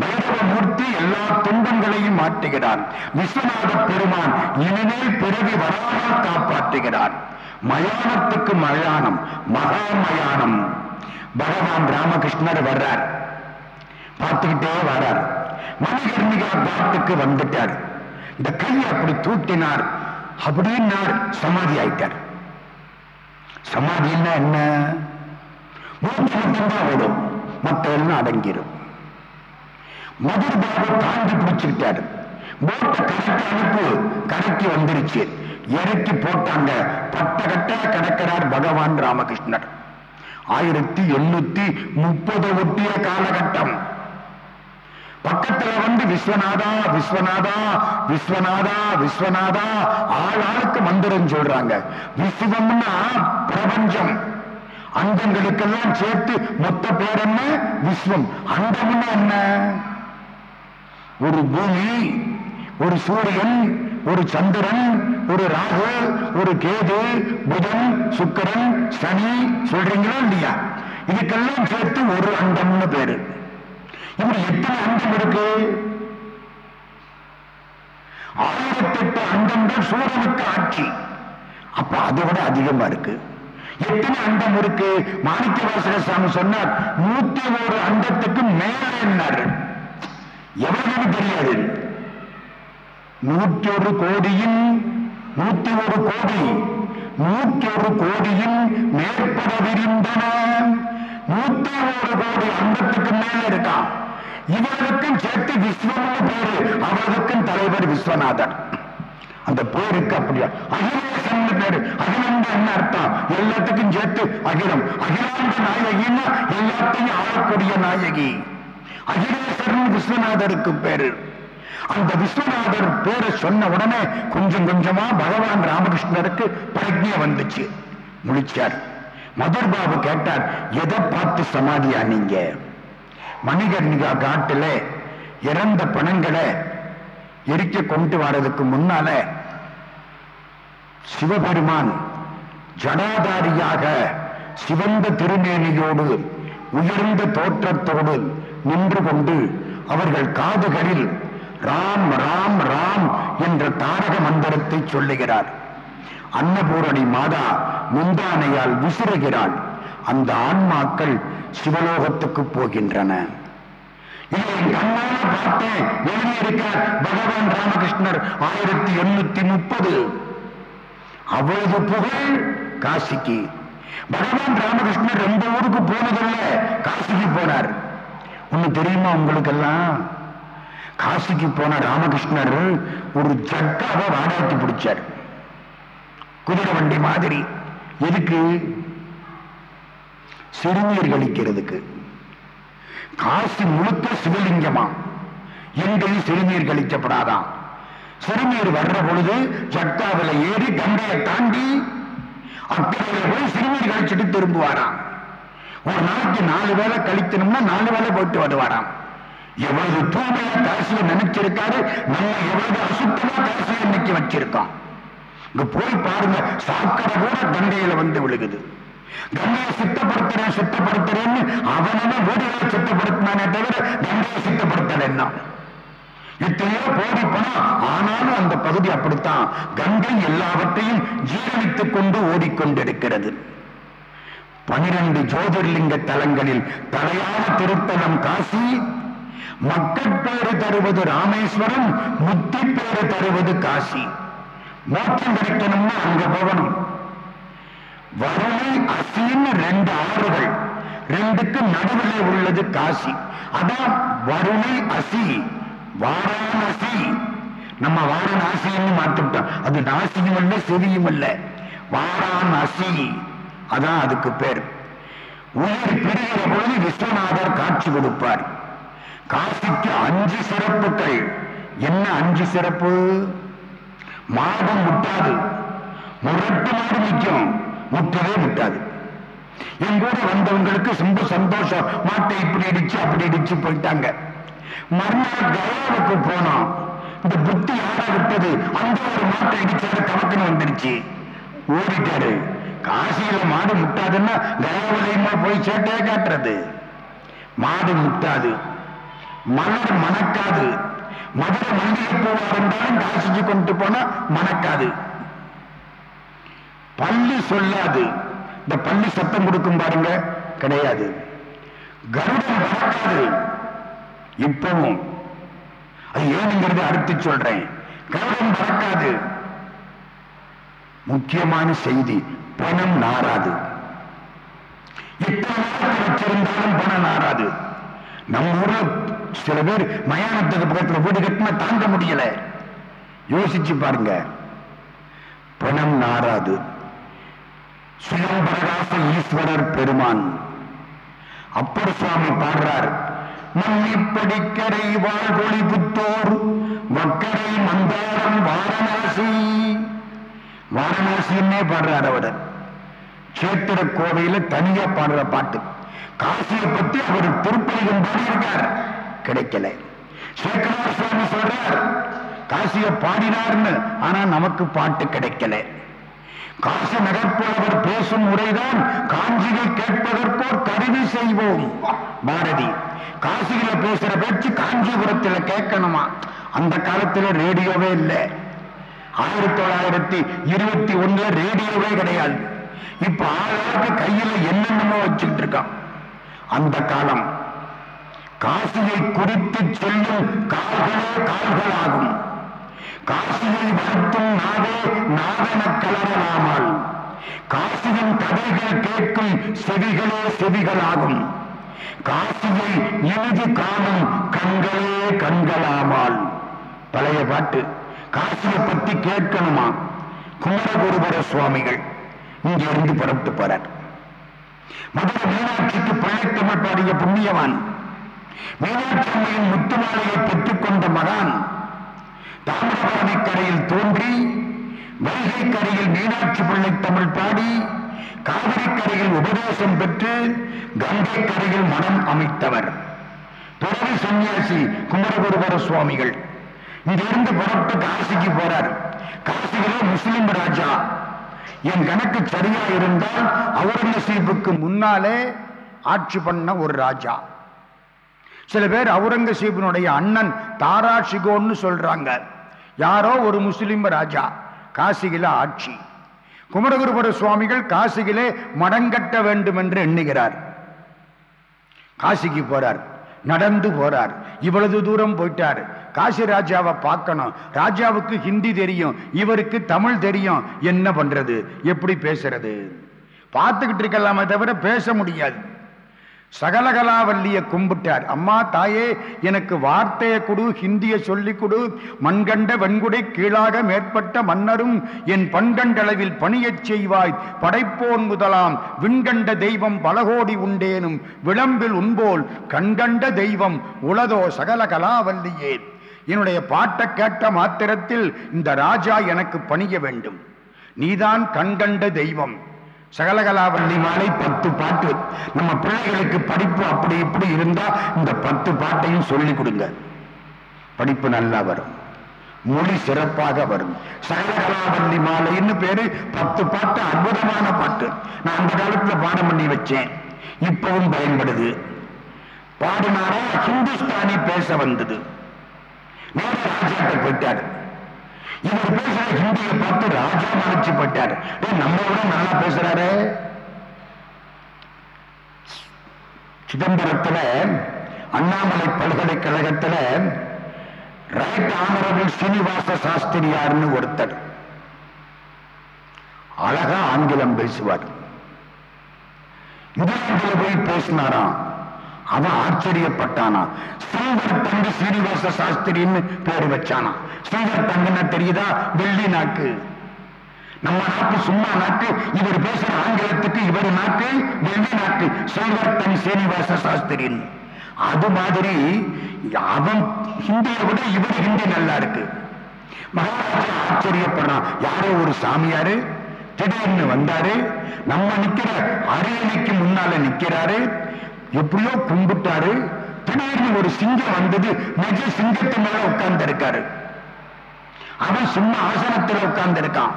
பைரவமூர்த்தி எல்லா துன்பங்களையும் மாற்றுகிறான். விஸ்வநாத பெருமான் இனிமேல் பிறவி வராமல் காப்பாற்றுகிறான் மயானத்துக்கு மயானம் மகாமயானம். பகவான் ராமகிருஷ்ணர் வர்றார். பார்த்துக்கிட்டே வர்றார். மணிகர்ணிகா பாட்டுக்கு வந்துட்டார். இந்த கையை அப்படி தூட்டினார் அப்படின்னார் சமாதி ஆயிட்டார். சமாதின்னா என்ன மூச்சு மட்டும்தான் ஓடும். மற்ற எல்லாம் அடங்கிடும் மதுர் பாபு தாண்டி பிடிச்சுக்கிட்டாரு. போட்டை கரைக்கு அனுப்பு கரைக்கு வந்துருச்சு. இறக்கி போட்டாங்க. பட்ட கட்ட கிடக்கிறார் பகவான் ராமகிருஷ்ணர். ஆயிரத்தி எண்ணூத்தி முப்பது ஒட்டிய காலகட்டம். பக்கத்துல வந்து விஸ்வநாதா விஸ்வநாதா விஸ்வநாதா விஸ்வநாதா ஆள் ஆளுக்கு மந்திரம் சொல்றாங்க. விஸ்வம்னா பிரபஞ்சம். அண்டங்களுக்கெல்லாம் சேர்த்து மொத்த பேர் என்ன? விஸ்வம். அண்டம்னா என்ன? ஒரு பூமி ஒரு சூரியன் ஒரு சந்திரன் ஒரு ராகு ஒரு கேது புதன் சுக்கரன் சனி சொல்றீங்களா இல்லையா? இதுக்கெல்லாம் சேர்த்து ஒரு அண்டம்னு பேரு. இப்படி எத்தனை அங்கம் இருக்கு? ஆயிரத்தெட்டு அண்டங்கள் சூரியனுக்கு ஆட்சி. அப்ப அதை விட அதிகமா இருக்கு. எத்தனை அண்டம் இருக்கு? மாணிக்க வாசக சாமி சொன்னார் நூத்தி ஒரு அண்டத்துக்கு மேல எவ்வளவு தெரியாது. நூற்றி ஒரு கோடியின் நூத்தி ஒரு கோடி. நூத்தி ஒரு கோடியின் மேற்பட விரிந்தன. நூத்தி ஒரு கோடி அம்பத்துக்கு மேல இருக்கான் இவர்களுக்கும் சேர்த்து விஸ்வம்னு பேரு அவர்களுக்கும் தலைவர் விஸ்வநாதன். அந்த பேருக்கு அப்படியா? அகிலேசன் பேரு. அகிலம் என்ன அர்த்தம்? எல்லாத்துக்கும் சேர்த்து அகிலம். அகிலாந்த நாயகின்னா எல்லாத்தையும் ஆளக்கூடிய நாயகி. அகிலேசன் விஸ்வநாதருக்கு பேரு. அந்த விஸ்வநாதர் பேரை சொன்ன உடனே கொஞ்சம் கொஞ்சமா பகவான் ராமகிருஷ்ணருக்கு பிரஜை வந்துச்சு. முடிச்சார் மதுர் பாபு கேட்டார் எதை பார்த்து சமாதியா நீங்க? மணிகர்ணிகா காட்டுல இறந்த பணங்களை எரிக்க கொண்டு வர்றதுக்கு முன்னால சிவபெருமான் ஜடாதாரியாக சிவந்த திருமேனியோடு உயர்ந்த தோற்றத்தோடு நின்று கொண்டு அவர்கள் காதுகளில் ராம் ராம் ராம் என்ற தாரக மந்திரத்தை சொல்லுகிறார். அன்னபூரணி மாதா முந்தானையால் விசிறுகிறாள். அந்த ஆன்மாக்கள் சிவலோகத்துக்கு போகின்றன. இதை கண்ணால பார்த்தேன் எழுதியிருக்கிறார் பகவான் ராமகிருஷ்ணர். ஆயிரத்தி எண்ணூத்தி முப்பது. அவ்வளவு புகழ் காசிக்கு. பகவான் ராமகிருஷ்ணர் எந்த ஊருக்கு போனதில்லை காசிக்கு போனார். ஒண்ணு தெரியுமா உங்களுக்கெல்லாம்? காசிக்கு போன ராமகிருஷ்ணர் ஒரு ஜக்காவை வாடகைக்கு பிடிச்சார். குதிரை வண்டி மாதிரி. எதுக்கு? சிறுநீர் கழிக்கிறதுக்கு. காசு முழுக்க சிவலிங்கமா? எங்கேயும் சிறுநீர் கழிக்கப்படாதான் சிறுநீர் வர்ற பொழுது ஜட்டாவில் ஏறி கங்கையை தாண்டி அக்கறையில போய் சிறுநீர் கழிச்சிட்டு திரும்புவாராம். ஒரு நாளைக்கு நாலு வேளை கழிக்கணும்னா நாலு வேளை போயிட்டு வருவாராம். எவ்வளவு தூய்மையா காசியை நினைச்சிருக்காரு நம்ம எவ்வளவு அசுத்தமா காசியை இன்னைக்கு வச்சிருக்கோம். இங்க போய் பாருங்க சாக்கடை கூட கங்கையில வந்து விழுகுது. கங்கையை சுத்தப்படுத்துறேன் சுத்தப்படுத்துறேன்னு அவனே வீடுகளை சுத்தப்படுத்தினானே தவிர கங்கையை சுத்தப்படுத்தல என்ன? இத்தனையோ போதி பணம் ஆனாலும் அந்த பகுதி அப்படித்தான். கங்கை எல்லாவற்றையும் ஜீரணித்துக் கொண்டு ஓடிக்கொண்டிருக்கிறது. பனிரெண்டு ஜோதிர்லிங்க தலங்களில் தலையான திருத்தலம் காசி மக்கட்பேறு தருவது ராமேஸ்வரம் முத்தி பேறு தருவது காசி. மோட்சம் கிடைக்கணும்னா அங்க போகணும். வருணை அசின்னு ரெண்டு ஆறுகள். ரெண்டுக்கு நடுவில் உள்ளது காசி. அதான் வருணை அசி. வாரணாசி. நம்ம வாரணாசின்னு மாத்திட்டோம். அது நாசியும் அல்ல செவியும் இல்ல வாரணாசி. அதான் அதுக்கு பேர். உயிர் பிரிகிற பொழுது விஸ்வநாதர் காட்சி கொடுப்பார். காசிக்கு அஞ்சு சிறப்புகள். என்ன அஞ்சு சிறப்பு? மாதம் முட்டாது. முரட்டு மாடு நிற்கும் முட்டவே முட்டாது. என் கூட வந்தவங்களுக்கு ரொம்ப சந்தோஷம். மாட்டை இப்படி அடிச்சு அப்படி அடிச்சு போயிட்டாங்க. மறுநாள் கயாவுக்கு போனோம். இந்த புத்தி யாரா விட்டது? அந்த ஒரு மாட்டை அடிச்சாரு கணக்குன்னு வந்துருச்சு ஓடிட்டாரு. காசியில மாடு முட்டாதுன்னா கயாவிலையுமா போய் சேட்டையே காட்டுறது. மாடு முட்டாது. மலர் மணக்காது. மதுரை மல்லிகைப்பூவா இருந்தாலும் காசிக்கு கொண்டு போனா மணக்காது. பள்ளி சொல்லாது. இந்த பள்ளி சத்தம் கொடுக்கும் பாருங்க கிடையாது. கருடம் பறக்காது. இப்பவும். அது ஏனுங்கிறது அடுத்து சொல்றேன். கருடம் பறக்காது. முக்கியமான செய்தி பணம் நாராது எத்தனை வச்சிருந்தாலும் பணம் நாராது நம்ம ஊர்ல சில பேர் மயானத்துக்கு பக்கத்துல வீடு கட்டினா தாங்க முடியல. யோசிச்சு பாருங்க. பணம் நாராது சுயம்பரகாச ஈஸ்வரர் பெருமான். அப்பர் சுவாமி பாடுறார் மண்ணி படிக்கரை வாழ்வொளி புத்தோர் வக்கரை மந்தாரம் வாரணாசி. வாரணாசின்னே பாடுறார் அவர். சேத்திர கோவையில தனியா பாடுற பாட்டு. காசியை பத்தி அவர் திருப்பதிகம் பாடியிருக்கார். கிடைக்கல. சேகரா சுவாமி சொல்றார் காசியை பாடினார்னு ஆனா நமக்கு பாட்டு கிடைக்கல. காசி நகர்ப்புறவர் பேசும் முறைதான் காஞ்சியை கேட்பதற்கோர் கருவி செய்வோம். பாரதி காசியில பேசுற பேச்சு காஞ்சிபுரத்துல கேட்கணுமா? அந்த காலத்துல ரேடியோவே இல்லை. ஆயிரத்தி தொள்ளாயிரத்தி இருபத்தி ஒண்ணுல ரேடியோவே கிடையாது. இப்ப ஆளாளுக்கு கையில என்னென்னமோ வச்சுக்கிட்டு இருக்கான். அந்த காலம் காசியை குறித்து சொல்லும் கால்களே கால்களாகும் காசியை வருத்தும் நாவே நாவென கலரலாமல் காசியின் கதைகள் கேட்கும் செவிகளே செவிகளாகும். காசியை எழுதி காணும் கண்களே கண்களாமால் பழைய பாட்டு காசியை பத்தி கேட்கணுமா? குமரகுருபர சுவாமிகள் இங்கே இருந்து புறப்பட்டு போறார். மதுரை மீனாட்சிக்கு பழைய தமிழ் பாடிய புண்ணியவான் மீனாட்சி அம்மையின் முத்துமாலையை பெற்றுக்கொண்ட மகான் தாமிரபரணி கரையில் தோன்றி வைகை கரையில் மீனாட்சி பிள்ளை தமிழ் பாடி காவிரி கரையில் உபதேசம் பெற்று கங்கை கரையில் மனம் அமைத்தவர். துறவி சன்னியாசி குமரகுருபர சுவாமிகள். இங்கிருந்து புறப்பட்டு காசிக்கு போறார். காசியிலே முஸ்லிம் ராஜா. என் கணக்கு சரியா இருந்தால் அவுரங்கசீப்புக்கு முன்னாலே ஆட்சி பண்ண ஒரு ராஜா. சில பேர் அவுரங்கசீபினுடைய அண்ணன் தாரா ஷிகோன்னு சொல்றாங்க. யாரோ ஒரு முஸ்லிம் ராஜா காசியில ஆட்சி. குமரகுருபர சுவாமிகள் காசியிலே மடங்கட்ட வேண்டும் என்று எண்ணுகிறார். காசிக்கு போறார் நடந்து போறார் இவ்வளவு தூரம் போயிட்டார். காசி ராஜாவை பார்க்கணும். ராஜாவுக்கு ஹிந்தி தெரியும் இவருக்கு தமிழ் தெரியும். என்ன பண்றது? எப்படி பேசுறது? பார்த்துக்கிட்டு இருக்கலாமே தவிர பேச முடியாது. சகலகலாவல்லிய கும்பிட்டார். அம்மா தாயே எனக்கு வார்த்தையை கொடு ஹிந்தியை சொல்லிக் கொடு. மண்கண்ட வெண்குடை கீழாக மேற்பட்ட மன்னரும் என் பண்கண்டளவில் பணியச் செய்வாய். படைப்போன் முதலாம் விண்கண்ட தெய்வம் பலகோடி உண்டேனும். விளம்பில் உண்போல் கண்கண்ட தெய்வம் உளதோ சகலகலாவல்லியே. என்னுடைய பாட்டை கேட்ட மாத்திரத்தில் இந்த ராஜா எனக்கு பணிய வேண்டும். நீதான் கண்கண்ட தெய்வம். சகலகலாவல்லி மாலை பத்து பாட்டு. நம்ம பிள்ளைகளுக்கு படிப்பு அப்படி இப்படி இருந்தா இந்த பத்து பாட்டையும் சொல்லி கொடுங்க. படிப்பு நல்லா வரும். மொழி சிறப்பாக வரும். சகலகலாவல்லி மாலைன்னு பேரு பத்து பாட்டு அற்புதமான பாட்டு. நான் அந்த காலத்துல பாடம் பண்ணி வச்சேன். இப்பவும் பயன்படுது. பாடினாரா ஹிந்துஸ்தானி பேச வந்தது. நேர ராஜாட்ட போயிட்டாரு. இவர் பேசுற ஹிந்தியை பார்த்து ராஜா மறைச்சு போயிட்டாரு நம்ம விட நல்லா பேசுறாரு. சிதம்பரத்துல அண்ணாமலை பல்கலைக்கழகத்தில் ரைட் ஆனரபிள் சீனிவாச சாஸ்திரியார்னு ஒருத்தர். அழகா ஆங்கிலம் பேசுவார். இங்கிலாந்துல போய் பேசினாராம். அவன் ஆச்சரியப்பட்டானா? ஸ்ரீவர் தங்கு சீனிவாச சாஸ்திரின்னு பேர் வச்சானா? ஸ்ரீவர் தங்குன்னா தெரியுதா? வெள்ளி நாக்கு. நம்ம நாட்டு சும்மா நாட்டு இவர் பேசுற ஆங்கிலத்துக்கு இவர் நாட்டு வெள்ளி நாட்டு ஸ்ரீவர் தங் சீனிவாச சாஸ்திரின்னு அது மாதிரி அவன் ஹிந்தியை விட இவர் ஹிந்தி நல்லா இருக்கு. மகாராஜா ஆச்சரியப்படுறான் யாரோ ஒரு சாமியாரு? திடீர்னு வந்தாரு. நம்ம நிக்கிற அரியணைக்கு முன்னால நிக்கிறாரு. எப்படியோ கும்பிட்டாரு. திடீர்னு ஒரு சிங்கம் வந்தது. நிஜ சிங்கத்து மேல உட்கார்ந்து இருக்காரு அவன் சும்மா ஆசனத்தில் உட்கார்ந்து இருக்கான்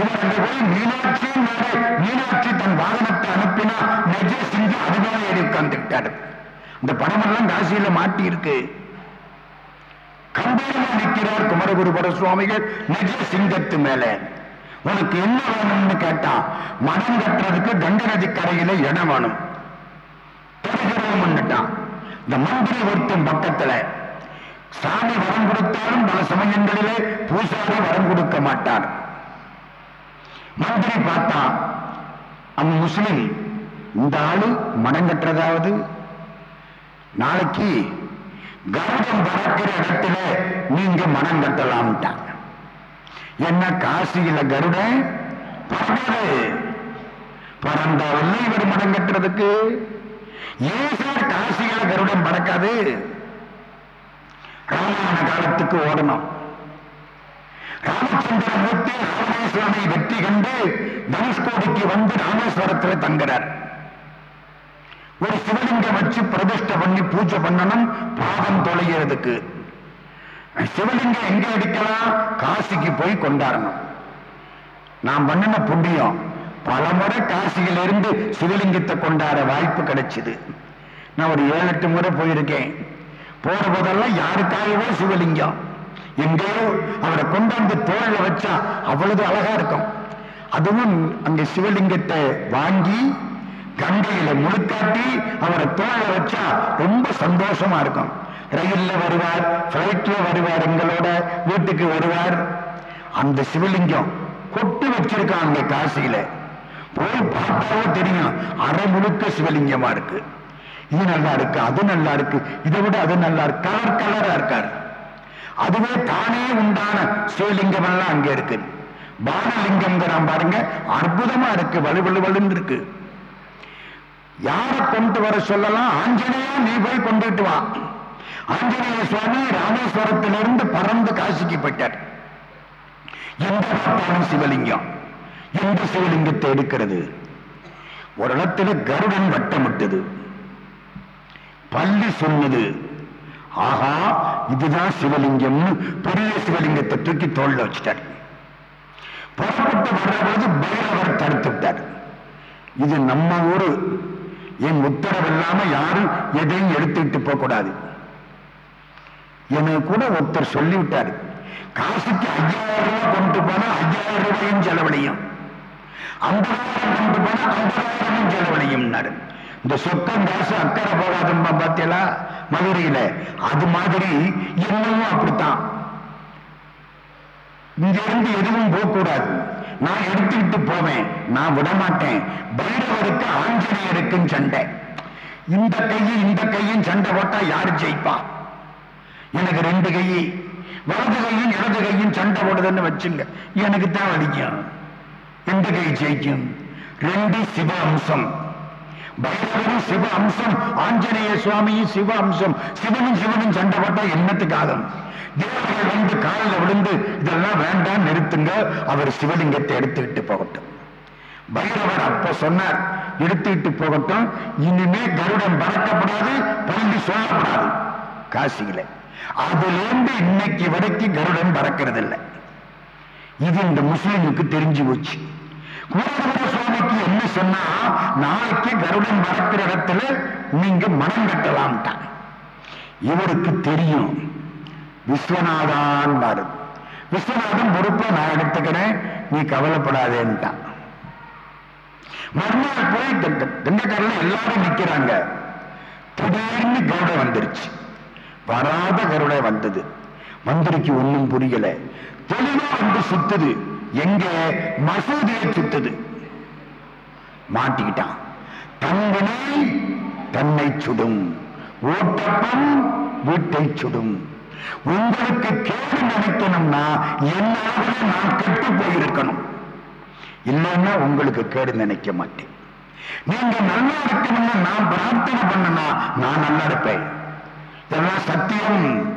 இவர் அங்க போய் மீனாட்சி மேலே மீனாட்சி தன் வாகனத்தை அனுப்பினா நிஜ சிங்கம் அதுதான் ஏறி உட்கார்ந்துட்டாரு இந்த படமெல்லாம் காசியில மாட்டி இருக்கு கம்பீரமா நிற்கிறார் குமரகுருபர சுவாமிகள் நிஜ சிங்கத்து மேல. உனக்கு என்ன வேணும்னு கேட்டா மனம் கட்டுறதுக்கு கங்கை நதி கரையில இடம் வேணும். தருகிறோம்னுட்டான் இந்த மந்திரி ஒருத்தன் பக்கத்துல சாமி வரம் கொடுத்தாலும் பல சமயங்களிலே பூசாரி வரம் கொடுக்க மாட்டார். மந்திரி பார்த்தான் அவன் முஸ்லிம் இந்த ஆளு மனம் கட்டுறதாவது? நாளைக்கு கருடம் பறக்கிற இடத்துல நீங்க மனம் கட்டலாம்ட்டான் என்ன காசியில கருடன் பறந்தது. பறந்தாவில் இவர் மனம் கட்டுறதுக்கு? ஏன் காசியா கருடம் கருடன் பறக்காது. ராமாயண காலத்துக்கு ஓடணும். ராமச்சந்திரமூர்த்தி ராமேஸ்வரனை வெற்றி கண்டு தனுஷ்கோடிக்கு வந்து ராமேஸ்வரத்தில் தங்குறார். ஒரு சிவலிங்கம் வச்சு பிரதிஷ்டை பண்ணி பூஜை பண்ணணும் பாவம் தொலைகிறதுக்கு. சிவலிங்கம் எங்க அடிக்கலாம் காசிக்கு போய் கொண்டாடணும். நான் பண்ணின புண்ணியம். பல முறை காசியில இருந்து சிவலிங்கத்தை கொண்டாட வாய்ப்பு கிடைச்சது. நான் ஒரு ஏழு எட்டு முறை போயிருக்கேன். போற போதெல்லாம் யாருக்காகவே சிவலிங்கம். எங்கேயோ அவரை கொண்டாந்து தோழ வச்சா அவ்வளவு அழகா இருக்கும். அதுவும் அங்க சிவலிங்கத்தை வாங்கி கங்கையில முழுக்காட்டி அவரை தோழ வச்சா ரொம்ப சந்தோஷமா இருக்கும். ரயில்ல வருவார் பிளைட்ல வருவார் எங்களோட வீட்டுக்கு வருவார். அந்த சிவலிங்கம் கொட்டு வச்சிருக்காங்க காசியில. போய் பார்த்தாவே தெரியும். அரை முழுக்க சிவலிங்கமா இருக்கு. இது நல்லா இருக்கு அது நல்லா இருக்கு இதை விட அது நல்லா இருக்கு. கலர் கலரா இருக்காரு. அதுவே தானே உண்டான சிவலிங்கம் எல்லாம் அங்க இருக்கு. பானலிங்கம் பாருங்க அற்புதமா இருக்கு வலு வலு வலுன்னு இருக்கு. யாரை கொண்டு வர சொல்லலாம்? ஆஞ்சநேயா நீ போய் கொண்டுட்டு வா. ஆஞ்சநேய சுவாமி ராமேஸ்வரத்திலிருந்து பறந்து காசிக்கு போயிட்டார். எந்த சிவலிங்கம். எந்த சிவலிங்கத்தை எடுக்கிறது? ஒரு இடத்துல கருடன் வட்டமிட்டது. பள்ளி சொன்னது. ஆகா இதுதான் சிவலிங்கம்னு பெரிய சிவலிங்கத்தை தூக்கி தோல்ல வச்சுட்டார். புறப்பட்டு வரும்போது பைரவர் தடுத்து விட்டார். இது நம்ம ஊரு. என் உத்தரவு இல்லாம யாரும் எதையும் எடுத்துக்கிட்டு போக கூடாது. எனக்கு கூட ஒருத்தர் சொல்லிவிட்டார். காசுக்கு ஐயாயிரம் ரூபாய் கொண்டு போனா ஐயாயிரம் ரூபாயும் செலவழியும். ஐம்பதாயிரம் கொண்டு இந்த சொத்தம் காசு அக்கறை போகாதும்பா பார்த்தீங்களா மதுரையில. அது மாதிரி என்னவும் அப்படித்தான். இங்க இருந்து எதுவும் போகக்கூடாது. நான் எடுத்துக்கிட்டு போவேன். நான் விட மாட்டேன் பைரவருக்கு ஆஞ்சநேயருக்கும் சண்டை. இந்த கையும் இந்த கையும் சண்டை போட்டா யாரு ஜெயிப்பா? எனக்கு ரெண்டு கை வலது கையும் இடது கையும் சண்டை போடுதுன்னு வச்சுங்க. எனக்கு தான் வலிக்கும். எந்த கை ஜெயிக்கும். ரெண்டு சிவ அம்சம் பைரவரும் சிவ அம்சம் ஆஞ்சநேய சுவாமியும் சிவ அம்சம் சிவனும் சிவனும் சண்டை போட்டா என்னத்துக்கு ஆகும்? தேவர்கள் வந்து காலில் விழுந்து இதெல்லாம் வேண்டாம் நிறுத்துங்க. அவர் சிவலிங்கத்தை எடுத்துக்கிட்டு போகட்டும். பைரவர் அப்ப சொன்னார் எடுத்துக்கிட்டு போகட்டும். இனிமே கருடன் பறக்கப்படாது பறந்து சொல்லப்படாது. காசியில. அதுலேருந்து இன்னைக்கு வரைக்கும் கருடன் பறக்கிறது இல்லை இது இந்த முஸ்லிமுக்கு தெரிஞ்சு போச்சு. குமரகுரு சுவாமிக்கு என்ன சொன்னா நாளைக்கு கருடன் பறக்கிற இடத்துல நீங்க மனம் கட்டலாம்ட்டான் இவருக்கு தெரியும். விஸ்வநாதான் விஸ்வநாதன் பொறுப்பை நான் எடுத்துக்கிறேன் நீ கவலைப்படாதேன்ட்டான் மறுநாள் போய் திண்டக்கரில் எல்லாரும் நிற்கிறாங்க திடீர்னு கருடை வந்துருச்சு. வராத கருடை வந்தது. மந்திரிக்கு ஒன்றும் புரியல. தெளிவா வந்து சுத்துது. எங்க? மசூதியை சுத்துது. மாட்டிக்கிட்டான். தங்கனை தன்னை சுடும். ஓட்டப்பம் வீட்டை சுடும். உங்களுக்கு கேடு நினைக்கணும்னா என்னால நான் கெட்டு போயிருக்கணும். இல்லைன்னா உங்களுக்கு கேடு நினைக்க மாட்டேன். நீங்க நல்லா இருக்கணும்னு நான் பிரார்த்தனை பண்ணனா நான் நல்லா இருப்பேன். இதெல்லாம் சத்தியம்.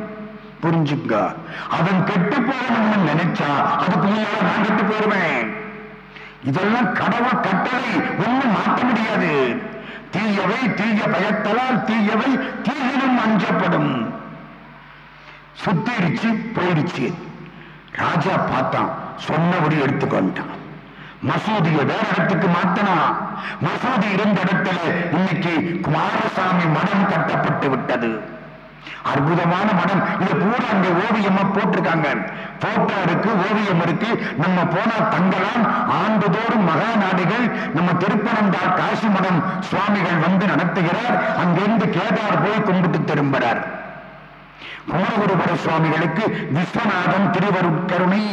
புரிஞ்சுங்க அவன் கெட்டு போகணும்னு நினைச்சா அதுக்கு முன்னால நான் கெட்டு போயிருவேன் இதெல்லாம் கடவுள் கட்டளை ஒண்ணும் மாற்ற முடியாது. தீயவை தீய பயத்தலால் தீயவை தீயிலும் அஞ்சப்படும். சுத்திருச்சு போயிடுச்சு. ராஜா பார்த்தான் சொன்னபடி எடுத்துக்கொண்டான். மசூதியை வேற இடத்துக்கு மாத்தினா. மசூதி இருந்த இடத்துல இன்னைக்கு குமாரசாமி மடம் கட்டப்பட்டு விட்டது. அற்புதமான மடம் இது பூரா அந்த ஓவியமா போட்டிருக்காங்க. போட்டோ இருக்கு ஓவியம் இருக்கு. நம்ம போனா தங்கலாம் ஆண்டுதோறும் மகா நாடுகள் நம்ம திருப்பனந்தாள் காசி மடம் சுவாமிகள் வந்து நடத்துகிறார். அங்கிருந்து கேதார் போய் கும்பிட்டு திரும்புறார். குமரகுருபர சுவாமிகளுக்கு விஸ்வநாதன் திருவருட்கருணை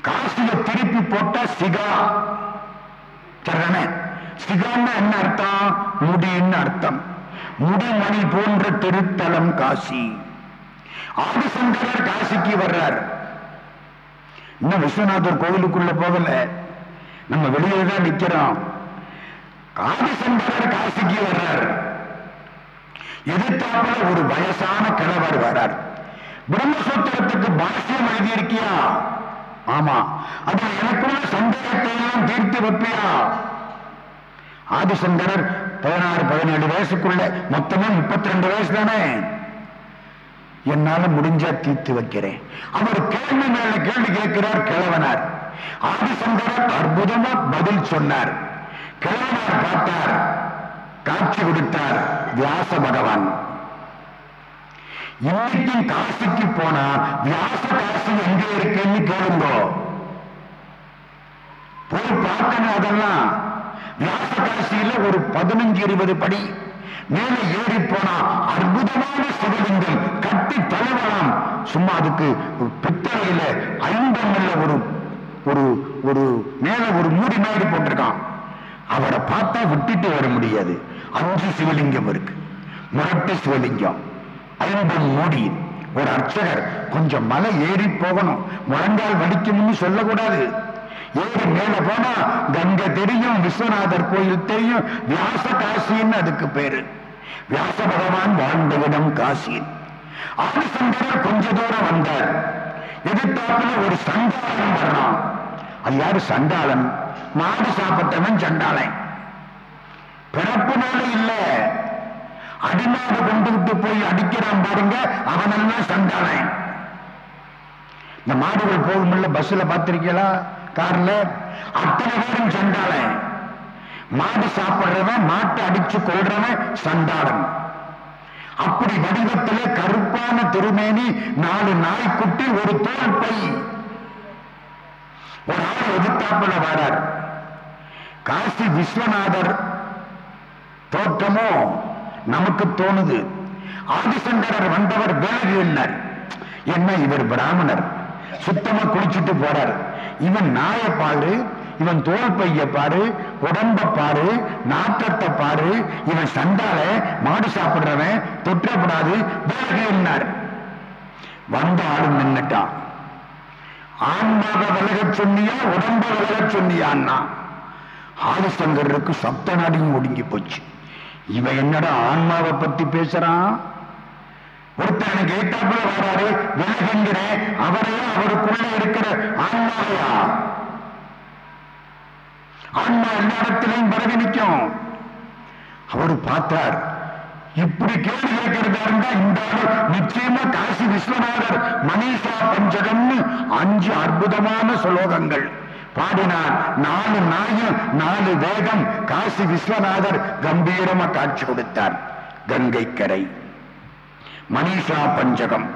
காசிய திருப்பி போட்ட சிகா. சரிதானே? சிகான்னு என்ன அர்த்தம்? முடின்னு அர்த்தம். முடிமணி போன்ற திருத்தலம் காசி. ஆதிசங்கரர் காசிக்கு வர்றார். இன்னும் விஸ்வநாதர் கோவிலுக்குள்ள போகல. நம்ம வெளியே தான் நிக்கிறோம். ஆதிசங்கரர் காசிக்கு வர்றார். எதிர்த்தாப்புல ஒரு வயசான கிழவர் வரார் பிரம்மசூத்திரத்துக்கு பாஷ்யம் எழுதியிருக்கியா? ஆமா. அது எனக்குள்ள சந்தேகத்தை எல்லாம் தீர்த்து வைப்பியா? ஆதிசங்கரர் பதினாறு பதினேழு வயசுக்குள்ள மொத்தமா முப்பத்தி ரெண்டு வயசு தானே என்னால முடிஞ்சா தீர்த்து வைக்கிறேன். அவர் கேள்வி மேல கேள்வி கேட்கிறார் கிழவனார். ஆதிசங்கரர் அற்புதமா பதில் சொன்னார். கிழவனார் பார்த்தார். காட்சி கொடுத்தார் வியாச பகவான். இன்னைக்கும் காசிக்கு போனா வியாச காசி எங்க இருக்குன்னு கேளுங்கோ. போய் பார்க்கணும் அதெல்லாம். வியாச ஒரு பதினஞ்சு இருபது படி. மேல ஏறி போனா அற்புதமான சிவலிங்கம் கட்டி தழுவலாம். சும்மா அதுக்கு பித்தளையில ஐம்பங்கள்ல ஒரு ஒரு ஒரு மேல ஒரு மூடி மாதிரி போட்டிருக்கான். அவரை பார்த்தா விட்டுட்டு வர முடியாது. அஞ்சு சிவலிங்கம் இருக்கு. முரட்டு சிவலிங்கம். ஐம்பது மூடி. ஒரு அர்ச்சகர் கொஞ்சம் மலை ஏறி போகணும். முழங்கால் வலிக்கும்னு சொல்லக்கூடாது. ஏறி மேல போனா கங்கை தெரியும் விஸ்வநாதர் கோயில் தெரியும். வியாச காசின்னு அதுக்கு பேரு. வியாச பகவான் வாழ்ந்த இடம் காசி. ஆதிசங்கரர் கொஞ்ச தூரம் வந்தார். எதிர்த்தாப்புல ஒரு சண்டாளன் வர்றான். அது யாரு? சண்டாளன். மாடு சாப்பிட்டவன் சண்டாளன். பிறப்புனால இல்ல. அடிநாடு கொண்டு விட்டு போய் அடிக்கிறான் பாருங்க அவனெல்லாம் சண்டாளன். இந்த மாடுகள் போகும்ல பஸ்ல பார்த்திருக்கீங்களா? கார்ல அத்தனை பேரும் சண்டாளன் மாடு சாப்பிடுறவன் மாட்டை அடிச்சு கொள்றவன் சண்டாளன். அப்படி வடிவத்திலே கருப்பான திருமேனி நாலு நாய்க்குட்டி ஒரு தோல் பை. ஒரு ஆள் எதிர்த்தாப்புல வாரார். காசி விஸ்வநாதர் தோற்றமோ நமக்கு தோணுது. ஆதிசங்கரர் வந்தவர் விலகினார் என்ன இவர் பிராமணர்? சுத்தமா குளிச்சுட்டு போறாரு. இவன் நாயை பாரு இவன் தோல் பைய பாரு உடம்ப பாரு நாட்டத்தை பாரு இவன் சண்டால மாடு சாப்பிடுறவன் தொற்றப்படாது விலகினார் வந்த ஆளும் நின்னுட்டான். ஆன்மாவை விலக சொன்னியா உடம்ப விலக சொன்னியான்னா? ஆதிசங்கருக்கு சப்த நாடியும் ஒடுங்கி போச்சு. இவன் என்னடா ஆன்மாவை பத்தி பேசுறான்? ஒருத்தர் எனக்கு ஏத்தாப்புல வராரு விலகுங்கிறேன் அவரையா அவருக்குள்ள இருக்கிற ஆன்மாவையா ஆன்மா எல்லா இடத்திலையும் பரவி நிற்கும். அவரு பார்த்தார். இப்படி கேள்வி கேட்கிறதா இருந்தா இந்த நிச்சயமா காசி விஸ்வநாதர் மணிஷா பஞ்சகம்னு அஞ்சு அற்புதமான சுலோகங்கள். பாடினார் நாலு நாயும் நாலு வேகம் காசி விஸ்வநாதர் கம்பீரமா காட்சி கொடுத்தார். கங்கை கரை. மணிஷா பஞ்சகம்.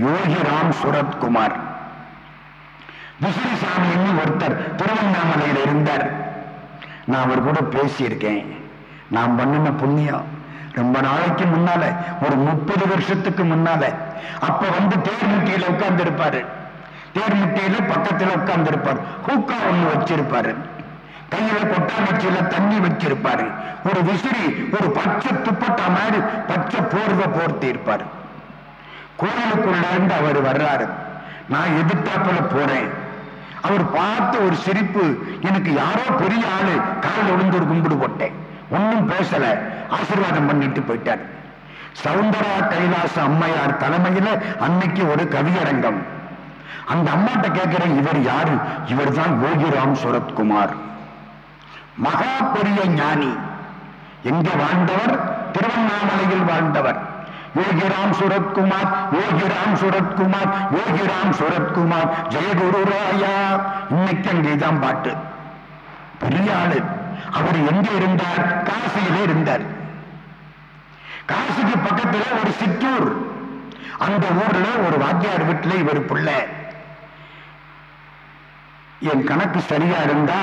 யோகிராம் சுரத்குமார் விசிறிசாமின்னு ஒருத்தர் திருவண்ணாமலையில் இருந்தார். நான் அவர் கூட பேசியிருக்கேன். நான் பண்ணின புண்ணியம். ரொம்ப நாளைக்கு முன்னால ஒரு முப்பது வருஷத்துக்கு முன்னால அப்ப வந்து தேர்முட்டியில உட்கார்ந்து இருப்பாரு தேர்முட்டியில பக்கத்துல உட்கார்ந்து இருப்பார் ஹூக்கா ஒண்ணு வச்சிருப்பாரு. கையில கொட்டாமச்சியில தண்ணி வச்சிருப்பாரு ஒரு விசிறி ஒரு பச்சை துப்பட்டா மாதிரி பச்சை போர்வை போர்த்தி இருப்பாரு. கோயிலுக்குள்ள இருந்து அவர் வர்றாரு. நான் எதிர்த்தாப்புல போறேன். அவர் பார்த்து ஒரு சிரிப்பு எனக்கு யாரோ பெரிய ஆளு காலில் விழுந்து ஒரு கும்பிடு போட்டேன். ஒன்னும் பேசல. ஆசீர்வாதம் பண்ணிட்டு போயிட்டார். சவுந்தரா கைலாச அம்மையார் தலைமையில அன்னைக்கு ஒரு கவியரங்கம். அந்த அம்மாட்ட கேட்கிறேன் இவர் யாரு? இவர் தான் யோகிராம் சுரத்குமார். மகா பெரிய ஞானி. எங்க வாழ்ந்தவர்? திருவண்ணாமலையில் வாழ்ந்தவர். யோகிராம் சுரத்குமார் யோகிராம் சுரத்குமார் யோகிராம் சுரத்குமார். ஜெயகுரு ராயா. இன்னைக்கு அங்கேதான் பாட்டு. பெரிய ஆளு. அவர் எங்க இருந்தார்? காசியில இருந்தார். காசிக்கு பக்கத்துல ஒரு சிற்றூர். அந்த ஊர்ல ஒரு வாத்தியார் வீட்டுல இவர் பிள்ளை. என் கணக்கு சரியா இருந்தா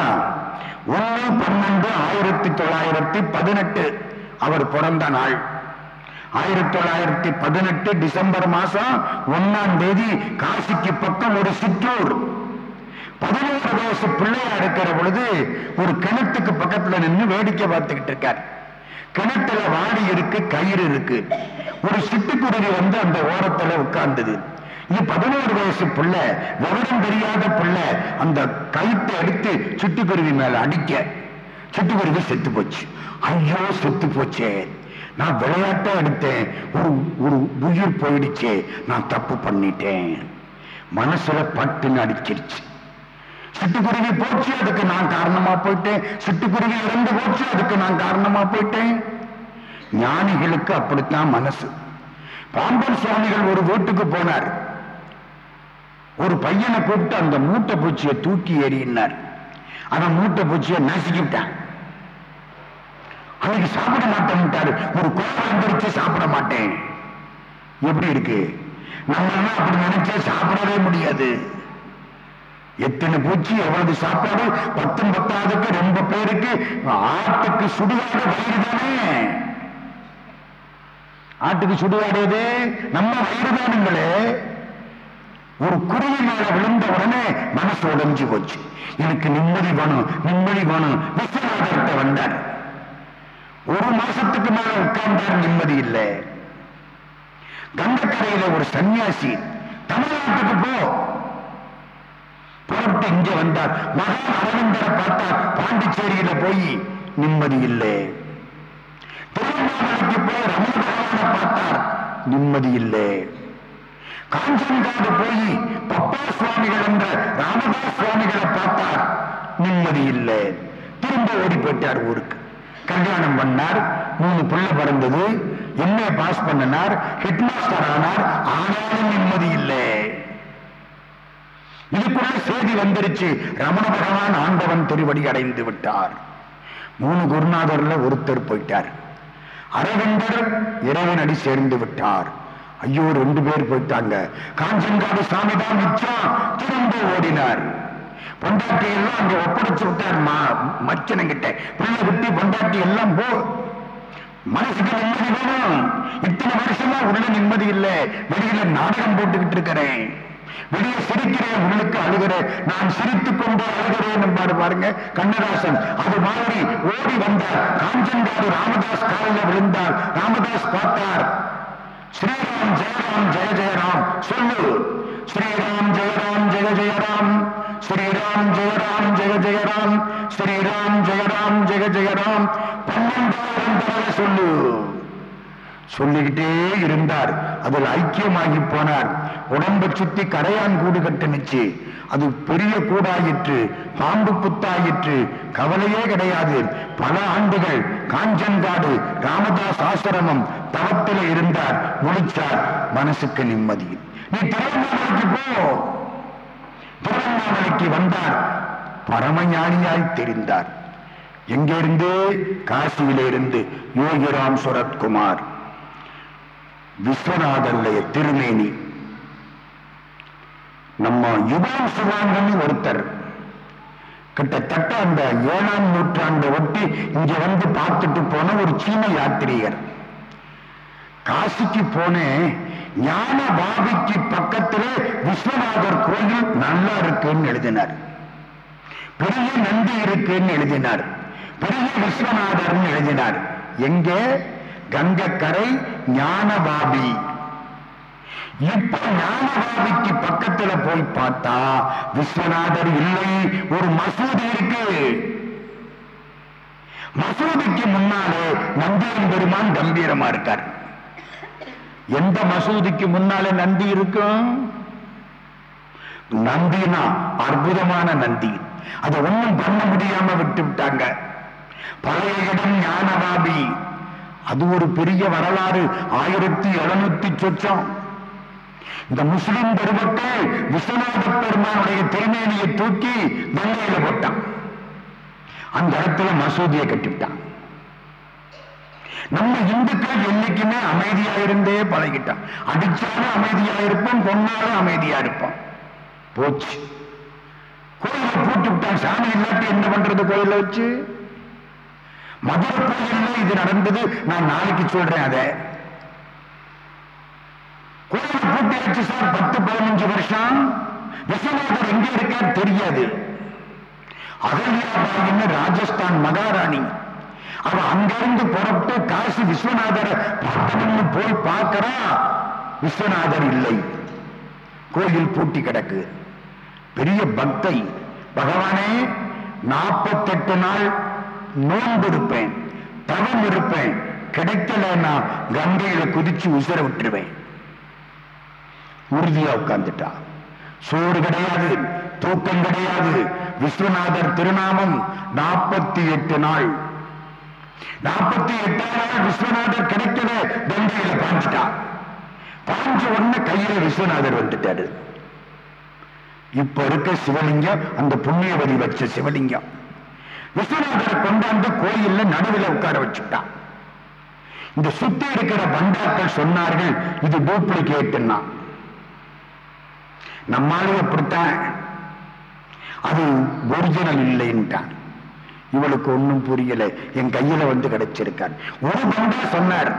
ஒன்று பன்னெண்டு ஆயிரத்தி தொள்ளாயிரத்தி பதினெட்டு அவர் பிறந்த நாள். ஆயிரத்தி தொள்ளாயிரத்தி பதினெட்டு டிசம்பர் மாசம் ஒன்னாம் தேதி காசிக்கு பக்கம் ஒரு சிற்றூர். பதினோரு வயசு பிள்ளையா இருக்கிற பொழுது ஒரு கிணத்துக்கு பக்கத்துல நின்று வேடிக்கை பார்த்துக்கிட்டு இருக்கார். கிணத்துல வாடி இருக்கு கயிறு இருக்கு. ஒரு சிட்டுக்குருவி வந்து அந்த ஓரத்துல உட்கார்ந்தது. இது பதினோரு வயசு பிள்ளை விவரம் தெரியாத பிள்ளை அந்த கழுத்தை எடுத்து சுட்டுக்குருவி மேல அடிக்க. சிட்டுக்குருவி செத்து போச்சு. ஐயோ செத்து போச்சே. நான் விளையாட்டா எடுத்தேன். ஒரு ஒரு உயிர் போயிடுச்சே. நான் தப்பு பண்ணிட்டேன். மனசுல பட்டுன்னு அடிச்சிருச்சு. சிட்டுக்குருவி போச்சு அதுக்கு நான் காரணமா போயிட்டேன். சிட்டுக்குருவி இறந்து போச்சு அதுக்கு நான் காரணமா போயிட்டேன். ஞானிகளுக்கு அப்படித்தான் மனசு. பாம்பன் சுவாமிகள் ஒரு வீட்டுக்கு போனார். ஒரு பையனை கூப்பிட்டு அந்த மூட்டை பூச்சியை தூக்கி எறியினார். அவன் மூட்டை பூச்சியை நசுக்கிவிட்டான் அவனுக்கு சாப்பிட மாட்டேன்ட்டாரு ஒரு கோபம் பறிச்சு சாப்பிட மாட்டேன். எப்படி இருக்கு? நம்ம அப்படி நினைச்சா சாப்பிடவே முடியாது. எத்தனை பூச்சி எவ்வளவு சாப்பாடு? பத்தும் பத்தாவதுக்கு ரொம்ப பேருக்கு ஆட்டுக்கு சுடுகாடு வயிறு தானே ஆட்டுக்கு சுடுகாடு நம்ம வயிறு தானுங்களே. ஒரு குருவி மேல விழுந்த உடனே மனசு உடைஞ்சு போச்சு. எனக்கு நிம்மதி வேணும் நிம்மதி வேணும். விஸ்வநாதர்கிட்ட வந்தார். ஒரு மாசத்துக்கு மேல உட்கார்ந்தார் நிம்மதி இல்லை. கங்கக்கரையில ஒரு சன்னியாசி தமிழ்நாட்டுக்கு போ. புறப்பட்டு இங்க வந்தார். மகா அரவிந்தரை பார்த்தார். பாண்டிச்சேரியில போய் நிம்மதி இல்லை. திருவண்ணாமலைக்கு போய் ரமண பகவானை பார்த்தார். நிம்மதி இல்லை. காஞ்சன்காடு போய் பப்பா சுவாமிகள் என்ற ராமதாஸ் சுவாமிகளை பார்த்தார். நிம்மதி இல்லை. திரும்ப ஓடி போயிட்டார் ஊருக்கு. கல்யாணம் பண்ணார். மூணு பிள்ளை பிறந்தது. எம்ஏ பாஸ் பண்ணினார். ஹெட்மாஸ்டர் ஆனார். ஆனாலும் நிம்மதி இல்லை. இதுக்குள்ள செய்தி வந்துருச்சு. ரமண பகவான் ஆண்டவன் திருவடி அடைந்து விட்டார். மூணு குருநாதர்ல ஒருத்தர் போயிட்டார். அரவிந்தர் இறைவனடி சேர்ந்து விட்டார். ஐயோ ரெண்டு பேர் போயிட்டாங்க. காஞ்சங்காடு சாமி தான் மிச்சம் திரும்ப ஓடினார். பொண்டாட்டி எல்லாம் அங்க ஒப்படைச்சு விட்டார் மச்சனங்கிட்ட. பிள்ளை விட்டு பொண்டாட்டி எல்லாம் போ. மனசுக்கு நிம்மதி வேணும். இத்தனை வருஷமா உள்ள நிம்மதி இல்லை. வெளியில நாடகம் போட்டுக்கிட்டு இருக்கிறேன். வெளியே சிரிக்கிறேன் உள்ளுக்கு அழுகிறேன். நான் சிரித்துக் கொண்டு அழுகிறேன் என்பாரு பாருங்க கண்ணதாசன். அது மாதிரி ஓடி வந்தார். காஞ்சன்காடு ராமதாஸ் காலில் விழுந்தார். ராமதாஸ் பார்த்தார். श्री राम जय राम, जय जय राम। सुन। लो श्री राम जय राम, जय जय राम। श्री राम जय राम, जय जय राम। श्री राम जय राम, जय जय राम। पंडित सुन। लो சொல்லிக்கிட்டே இருந்தார். அதில் ஐக்கியமாகி போனார். உடம்பை சுத்தி கரையான் கூடு கட்டுனுச்சு. அது பெரிய கூடாயிற்று பாம்பு புத்தாயிற்று கவலையே கிடையாது. பல ஆண்டுகள் காஞ்சன்காடு ராமதாஸ் ஆசிரமம் தவத்தில் இருந்தார். முடிச்சார் மனசுக்கு நிம்மதி நீ திருவண்ணாமலைக்கு போ. திருவண்ணாமலைக்கு வந்தார். பரமஞானியாய் தெரிந்தார். எங்கிருந்து காசியிலிருந்து. யோகிராம் சுரத்குமார். விஸ்வநாதனுடைய திருமேனி. நம்ம யுவான் சுவாங்கன்னு ஒருத்தர். கிட்டத்தட்ட அந்த ஏழாம் நூற்றாண்டை ஒட்டி இங்க வந்து பார்த்துட்டு போன ஒரு சீன யாத்திரியர் காசிக்கு போனேன் ஞான பாபிக்கு பக்கத்துல விஸ்வநாதர் கோயில் நல்லா இருக்குன்னு எழுதினார். பெரிய நந்தி இருக்குன்னு எழுதினார். பெரிய விஸ்வநாதர்னு எழுதினார். எங்கே? கங்கக்கரை ஞானபாபி இப்ப ஞானபாபிக்கு பக்கத்துல போய் பார்த்தா விஸ்வநாதர் இல்லை ஒரு மசூதி இருக்கு. மசூதிக்கு முன்னாலே நந்தியம் பெருமான் கம்பீரமா இருக்கார். எந்த மசூதிக்கு முன்னாலே நந்தி இருக்கும் நந்தினா அற்புதமான நந்தி. அதை ஒண்ணும் பண்ண முடியாம விட்டு விட்டாங்க. பழைய இடம் ஞானபாபி அது ஒரு பெரிய வரலாறு. ஆயிரத்தி எழுநூத்தி சொச்சம். இந்த முஸ்லிம் பெருமக்கள் விஸ்வநாத பெருமானுடைய திருமேனியை தூக்கி கங்கையில போட்டான் அந்த இடத்துல மசூதியை கட்டிவிட்டான் நம்ம இந்துக்கள் என்னைக்குமே அமைதியா இருந்தே பழகிட்டான் அடிச்சாலும் அமைதியா இருப்போம் கொன்னாலும் அமைதியா இருப்போம். போச்சு. கோயிலை பூட்டி விட்டான் சாமி இல்லாட்டி என்ன பண்றது கோயில வச்சு? மதுரை இது நடந்தது. நான் நாளைக்கு சொல்றேன் அதை. கோயில் பூட்டி வச்சு சார் பத்து பதினஞ்சு வருஷம். விஸ்வநாதர் எங்க இருக்கார் தெரியாது. அகல்யாபாயின்னு ராஜஸ்தான் மகாராணி. அவ அங்கிருந்து புறப்பட்டு காசி விஸ்வநாதரை பார்க்கணும்னு போய் பார்க்கிறா. விஸ்வநாதர் இல்லை. கோயில் பூட்டி கிடக்கு. பெரிய பக்தை. பகவானே நாற்பத்தெட்டு நாள் நோன்பு இருப்பேன் தவம் இருப்பேன் கிடைக்கலன்னா கங்கையில குதிச்சு உசர விட்டுருவேன். உறுதியா உட்கார்ந்துட்டா. சோறு கிடையாது தூக்கம் கிடையாது. விஸ்வநாதர் திருநாமம் நாற்பத்தி எட்டு நாள். நாற்பத்தி எட்டாம் நாள் விஸ்வநாதர் கிடைக்கல கங்கையில பாஞ்சிட்டா பாஞ்ச உடனே கையில விஸ்வநாதர் வந்துட்டாரு. இப்ப இருக்க சிவலிங்கம் அந்த புண்ணியவதி வச்ச சிவலிங்கம். விஸ்வநாதரை கொண்டாந்து கோயில்ல நடுவில் உட்கார வச்சுட்டான் இந்த சுத்தி இருக்கிற பண்டாக்கள் சொன்னார்கள் இது டூப்ளிகேட்னா நம்மளும் அப்படித்தான். அது ஒரிஜினல் இல்லைன்ட்டான். இவளுக்கு ஒன்றும் புரியல. என் கையில வந்து கிடைச்சிருக்கான். ஒரு பண்டா சொன்னார்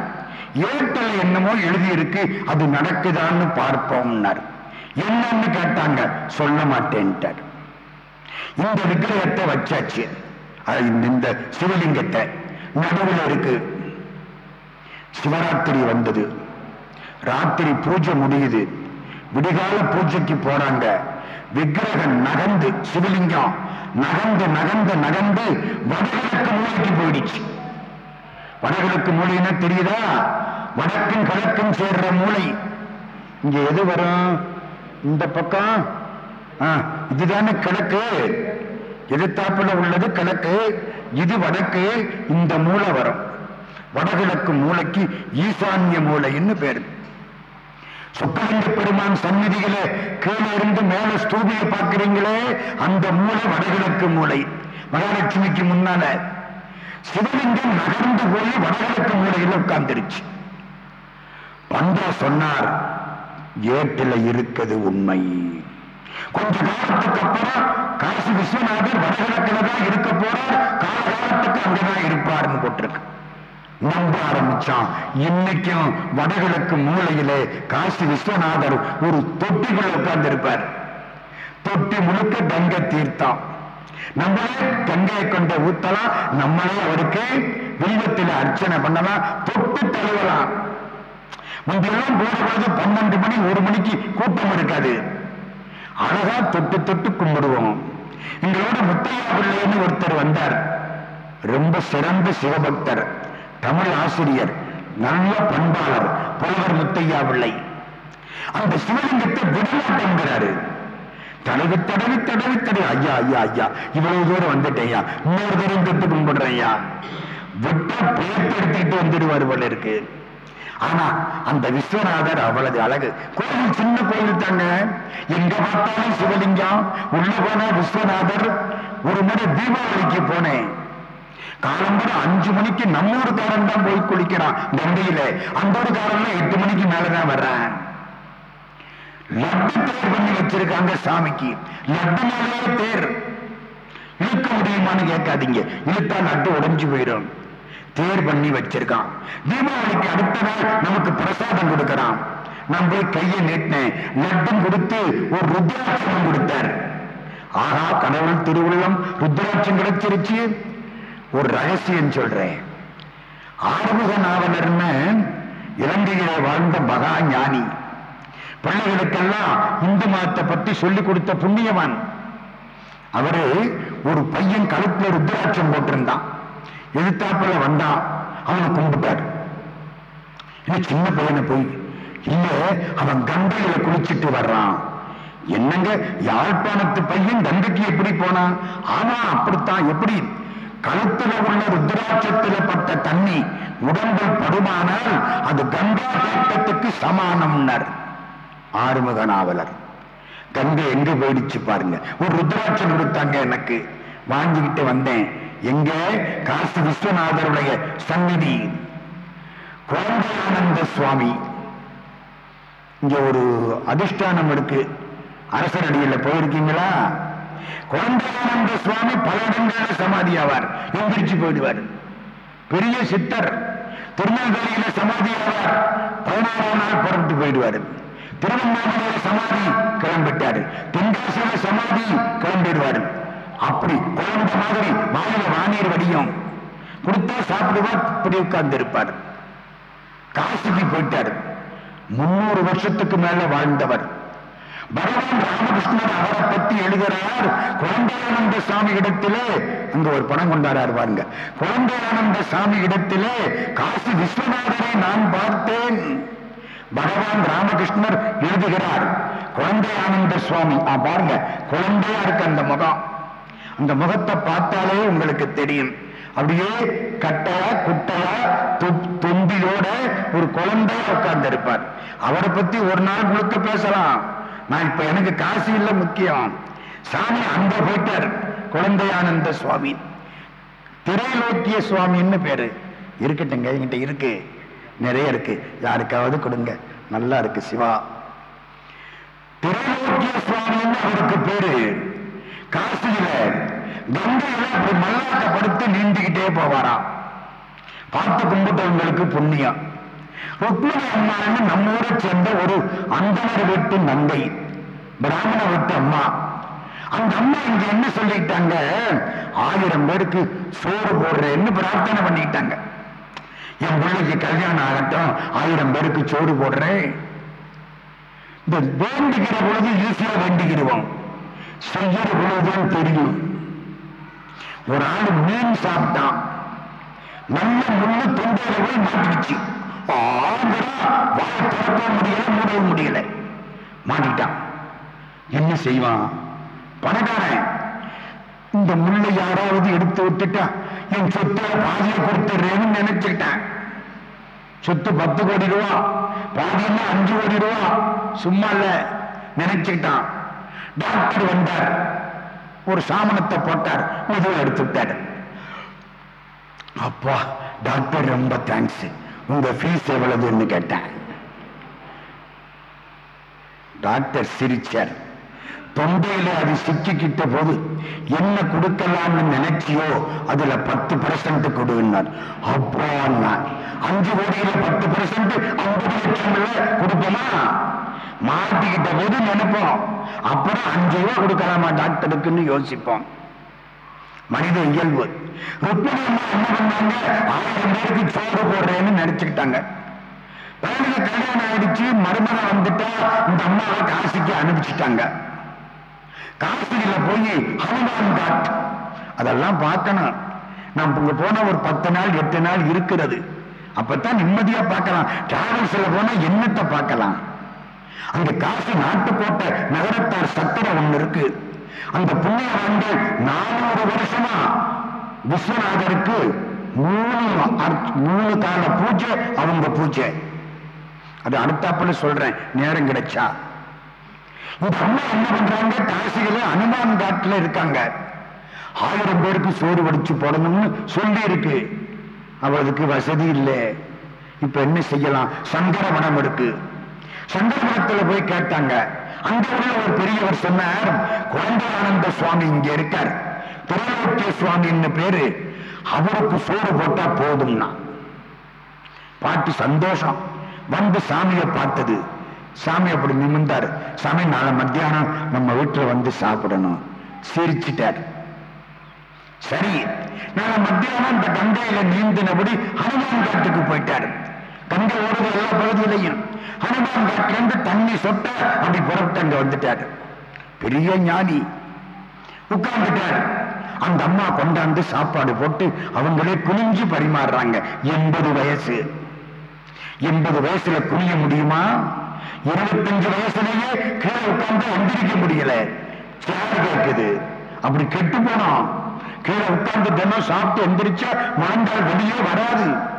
ஏட்டல என்னமோ எழுதியிருக்கு அது நடக்குதான்னு பார்ப்போம்னார். என்னன்னு கேட்டாங்க சொல்ல மாட்டேன்ட்டார். இந்த விக்கிரகத்தை வச்சாச்சு. இந்த- இந்த சிவலிங்கத்தை நடுவில் இருக்கு. சிவராத்திரி வந்தது. ராத்திரி பூஜை முடியுது. விடிகால பூஜைக்கு போறாங்க. விக்கிரகம் நகர்ந்து சிவலிங்கம் நகர்ந்து நகர்ந்து நகர்ந்து வடகிழக்கு மூலைக்கு போயிடுச்சு. வடகிழக்கு மூலைன்னா தெரியுதா? வடக்கும் கிழக்கும் சேர்ற மூலை. இங்க எது வரும்? இந்த பக்கம்? இதுதானே கிழக்கு. எதிர்த்தாப்புல உள்ளது கிழக்கு இது வடக்கு இந்த மூலை வரும் வடகிழக்கு மூலைக்கு ஈசான்ய மூலைன்னு பேரு. சுக்கலிங்க பெருமான் சந்நிதியில கீழே இருந்து மேல ஸ்தூபிய பார்க்கிறீங்களே அந்த மூலை வடகிழக்கு மூலை. மகாலட்சுமிக்கு முன்னால சிவலிங்கம் நகர்ந்து போய் வடகிழக்கு மூலையில உட்கார்ந்துருச்சு. பண்டா சொன்னார் ஏட்டில இருக்கிறது உண்மை. கொஞ்ச காலத்துக்கு அப்புறம் காசி விஸ்வநாதர் வடகிழக்குல தான் இருக்க போறார் காலகாலத்துக்கு அங்கதான் இருப்பார்னு போட்டிருக்கு நம்ப ஆரம்பிச்சான் இன்னைக்கும் வடகிழக்கு மூலையிலே காசி விஸ்வநாதர் ஒரு தொட்டிக்குள்ள உட்கார்ந்து இருப்பார் தொட்டி முழுக்க கங்கை தீர்த்தம் நம்மளே கங்கையை கொண்ட ஊத்தலாம் நம்மளே அவருக்கு வில்வத்தில் அர்ச்சனை பண்ணலாம் தொட்டு தழுவலாம் முந்தையெல்லாம் போடும்போது பன்னெண்டு மணி ஒரு மணிக்கு கூட்டம் இருக்காது அழகா தொட்டு தொட்டு கும்பிடுவோம். எங்களோட முத்தையா பிள்ளைன்னு ஒருத்தர் வந்தார். ரொம்ப சிறந்த சிவபக்தர் தமிழ் ஆசிரியர் நல்ல பண்பாளர் புலவர் முத்தையா பிள்ளை. அந்த சிவலிங்கத்தை விடமாட்டேங்கிறாரு. தடவி தடவி தடவி தடவி. ஐயா ஐயா ஐயா இவ்வளவு தூரம் வந்துட்டேயா இன்னொரு தூரம் தொட்டு கும்பிடுறேயா விட்டா பேர்த்து எடுத்துக்கிட்டு வந்துடுவார் போல இருக்கு. ஆனா அந்த விஸ்வநாதர் அவ்வளவு அழகு. கோயில் சின்ன கோயில் தாங்க எங்க பார்த்தாலும் சிவலிங்கம். உள்ள போன விஸ்வநாதர் ஒரு முறை தீபாவளிக்கு போனேன். காலம்பரம் அஞ்சு மணிக்கு நம்ம ஊருக்காரன் தான் போய் குளிக்கிறான் கங்கையில அந்த ஊருக்காரன் எட்டு மணிக்கு மேலதான் வர்றேன். லட்டு தேர் பண்ணி வச்சிருக்காங்க சாமிக்கு. லட்டு மேலேயே தேர். இழுக்க முடியுமான்னு கேட்காதீங்க. இழுத்தா லட்டு உடைஞ்சு போயிடும். தேர் பண்ணி வச்சிருக்கான். தீபாவளிக்கு அடுத்த நாள் நமக்கு பிரசாதம் கொடுக்கறான். நான் போய் கையை நீட்டினேன் லட்டும் கொடுத்து ஒரு ருத்ராட்சம் கொடுத்தார். ஆஹா கடவுள் திருவுள்ளம் ருத்ராட்சம் கிடைச்சிருச்சு. ஒரு ரகசியம் சொல்றேன். ஆறுமுக நாவலர்னு இலங்கையில வாழ்ந்த மகா ஞானி. பிள்ளைகளுக்கெல்லாம் இந்து மதத்தை பத்தி சொல்லி கொடுத்த புண்ணியவான். அவரு ஒரு பையன் கழுத்துல ருத்ராட்சம் போட்டிருந்தான். எதிர்த்தாப்புல வந்தான் அவனை கும்பிட்டாரு. இன்னும் சின்ன பையனை போய் இல்ல அவன் கங்கையில குளிச்சுட்டு வர்றான். என்னங்க யாழ்ப்பாணத்து பையன் கங்கைக்கு எப்படி போனான்? ஆமா அப்படித்தான் எப்படி? கழுத்துல உள்ள ருத்ராட்சத்துல பட்ட தண்ணி உடம்பில் படுமானால் அது கங்கா தேட்டத்துக்கு சமானம்னர். ஆறுமுக நாவலர் கங்கை எங்க போயிடுச்சு பாருங்க. ஒரு ருத்ராட்சம் கொடுத்தாங்க எனக்கு. வாங்கிக்கிட்டு வந்தேன். எங்க? காசி விஸ்வநாதருடைய சந்நிதி குழந்தையானந்த சுவாமி. இங்க ஒரு அதிஷ்டானம் இருக்கு. அரசரடியில் போயிருக்கீங்களா? குழந்தையானந்த சுவாமி பல இடங்களில் சமாதி ஆவார் எந்திரிச்சு போயிடுவார். பெரிய சித்தர். திருநெல்வேலியில சமாதி ஆவார் பதினாறாம் நாள் புறப்பட்டு போயிடுவார். திருவண்ணாமலையில சமாதி கிளம்பிட்டாரு. தென்காசியில அப்படி குழந்த மாதிரி வாயில வானீர் வடியும். கொடுத்தா சாப்பிடுவா இப்படி உட்கார்ந்து இருப்பார் காசிக்கு போயிட்டார். முன்னூறு வருஷத்துக்கு மேல வாழ்ந்தவர். பகவான் ராமகிருஷ்ணர் அவரை பத்தி எழுதுகிறார். குழந்தையானந்த சாமி இடத்திலே அங்க ஒரு படம் கொண்டாடார் பாருங்க. குழந்தையானந்த சாமி இடத்திலே காசி விஸ்வநாதரை நான் பார்த்தேன். பகவான் ராமகிருஷ்ணர் எழுதுகிறார். குழந்தையானந்த சுவாமி பாருங்க. குழந்தையா இருக்கு அந்த முகம் அந்த முகத்தை பார்த்தாலே உங்களுக்கு தெரியும். அப்படியே கட்டையா குட்டையா து- தொந்தியோட ஒரு குழந்தையா உட்கார்ந்து இருப்பார் அவரை பத்தி ஒரு நாள் முழுக்க பேசலாம். நான் இப்ப எனக்கு காசு இல்லை முக்கியம். சாமி அங்க போயிட்டார். குழந்தையானந்த சுவாமி. திரைலோக்கிய சுவாமின்னு பேரு. இருக்கட்டுங்க என்கிட்ட இருக்கு. நிறைய இருக்கு. யாருக்காவது கொடுங்க. நல்லா இருக்கு சிவா. திரைலோக்கிய சுவாமின்னு அவருக்கு பேரு. காசியில கங்கையில அப்படி மல்லாக்கப்படுத்து நீந்திக்கிட்டே போவாராம். பார்த்து கும்பிட்டவங்களுக்கு புண்ணியம். ருக்மிணி அம்மான்னு நம்ம ஊரை சேர்ந்த ஒரு அந்தனர் வீட்டு நந்தை பிராமண வீட்டு அம்மா. அந்த அம்மா இங்க என்ன சொல்லிட்டாங்க? ஆயிரம் பேருக்கு சோறு போடுறேன்னு பிரார்த்தனை பண்ணிட்டாங்க என் பிள்ளைக்கு கல்யாணம் ஆகட்டும் ஆயிரம் பேருக்கு சோறு போடுறேன். இந்த வேண்டிக்கிற பொழுது ஈஸியா வேண்டிக்கிடுவோம். செய்யற பொழுதுதான் தெரியும். ஒரு ஆள் மீன் சாப்பிட்டான். நல்ல முள்ளு தொண்டையில போய் மாட்டிடுச்சு ஆங்கடா வாய முடியல மூடவும் முடியல. மாட்டிட்டான் என்ன செய்வான்? பணக்காரன். இந்த முள்ளை யாராவது எடுத்து விட்டுட்டா என் சொத்தை பாதியை கொடுத்துறேன்னு நினைச்சுக்கிட்டேன். சொத்து பத்து கோடி ரூபா பாதின்னா அஞ்சு கோடி ரூபா சும்மா இல்ல நினைச்சுக்கிட்டான். டாக்டர் வந்தார். ஒரு சாமனத்தை போட்டார். மெதுவா எடுத்துட்டார் அப்பா டாக்டர் ரொம்ப தேங்க்ஸ் உங்க ஃபீஸ் எவ்வளவுன்னு கேட்டேன். டாக்டர் சிரிச்சார். தொண்டையில அது சிக்கிக்கிட்ட போது என்ன கொடுக்கலாம்னு நினைச்சியோ அதுல பத்து பர்சன்ட் கொடுன்னார். அப்பா நான் அஞ்சு கோடியில பத்து பர்சன்ட் ஐம்பது லட்சம் கொடுப்போமா மாட்டிக்கிட்ட போது நினைப்போம். அப்புறம் அஞ்சு ரூபா கொடுக்கலாமா டாக்டருக்குன்னு யோசிப்போம். மனித இயல்பு. ருக்மிணி என்ன பண்ணாங்க? ஆயிரம் பேருக்கு சோறு போடுறேன்னு நினைச்சுக்கிட்டாங்க. பையனுக்கு கல்யாணம் ஆயிடுச்சு மருமக வந்துட்டா இந்த அம்மாவை காசிக்கு அனுப்பிச்சிட்டாங்க. காசிகளில் போய் ஹனுமான் காட். அதெல்லாம் பார்க்கணும். நம்ம இங்க போனா ஒரு பத்து நாள் எட்டு நாள் இருக்கிறது. அப்பதான் நிம்மதியா பார்க்கலாம். டிராவல்ஸ்ல போனா என்னத்தை பார்க்கலாம்? அந்த காசி போட்ட நகரத்தார் சத்திரம் ஒண்ணு இருக்கு. அந்த புண்ணிய ஆண்டு நானூறு வருஷமா விஸ்வநாதருக்கு மூணு மூணு கால பூஜை அவங்க பூஜை. அது அடுத்தாப்புல சொல்றேன் நேரம் கிடைச்சா. இந்த அம்மா என்ன பண்றாங்க? காசியில அனுமான் காட்டுல இருக்காங்க. ஆயிரம் பேருக்கு சோறு வடிச்சு போடணும்னு சொல்லி இருக்கு அவளுக்கு வசதி இல்லை. இப்ப என்ன செய்யலாம்? சங்கர சங்கரவனம் இருக்கு. சங்கரவனத்துல போய் கேட்டாங்க. அங்க ஒரு பெரியவர் சொன்னார் குழந்தையானந்த சுவாமி இங்க இருக்கார். திருநோக்கிய சுவாமின்னு பேரு. அவருக்கு சோறு போட்டா போதும்னா. பாட்டு சந்தோஷம். வந்து சாமியை பார்த்தது. சாமி அப்படி நிமிர்ந்தாரு. சாமி நாளை மத்தியானம் நம்ம வீட்டுல வந்து சாப்பிடணும். சிரிச்சிட்டார். சரி நாளை மத்தியானம் இந்த கங்கையில நீந்தினபடி ஹனுமான் காட்டுக்கு போயிட்டாரு. கங்கை ஓடுற எல்லா பகுதியிலையும் ஹனுமான் காட்டிலிருந்து தண்ணி சொட்ட அப்படி புறப்பட்டு அங்க வந்துட்டாரு. பெரிய ஞானி. உட்கார்ந்துட்டார். அந்த அம்மா கொண்டாந்து சாப்பாடு போட்டு அவங்களே குனிஞ்சு பரிமாறுறாங்க. எண்பது வயசு. எண்பது வயசுல குனிய முடியுமா? இருபத்தஞ்சு வயசுலயே கீழே உட்கார்ந்து எந்திரிக்க முடியல. சேர் கேட்குது அப்படி கெட்டு போனோம் கீழே உட்கார்ந்து தினம் சாப்பிட்டு எந்திரிச்சா முழங்கால் வெளியே வராது.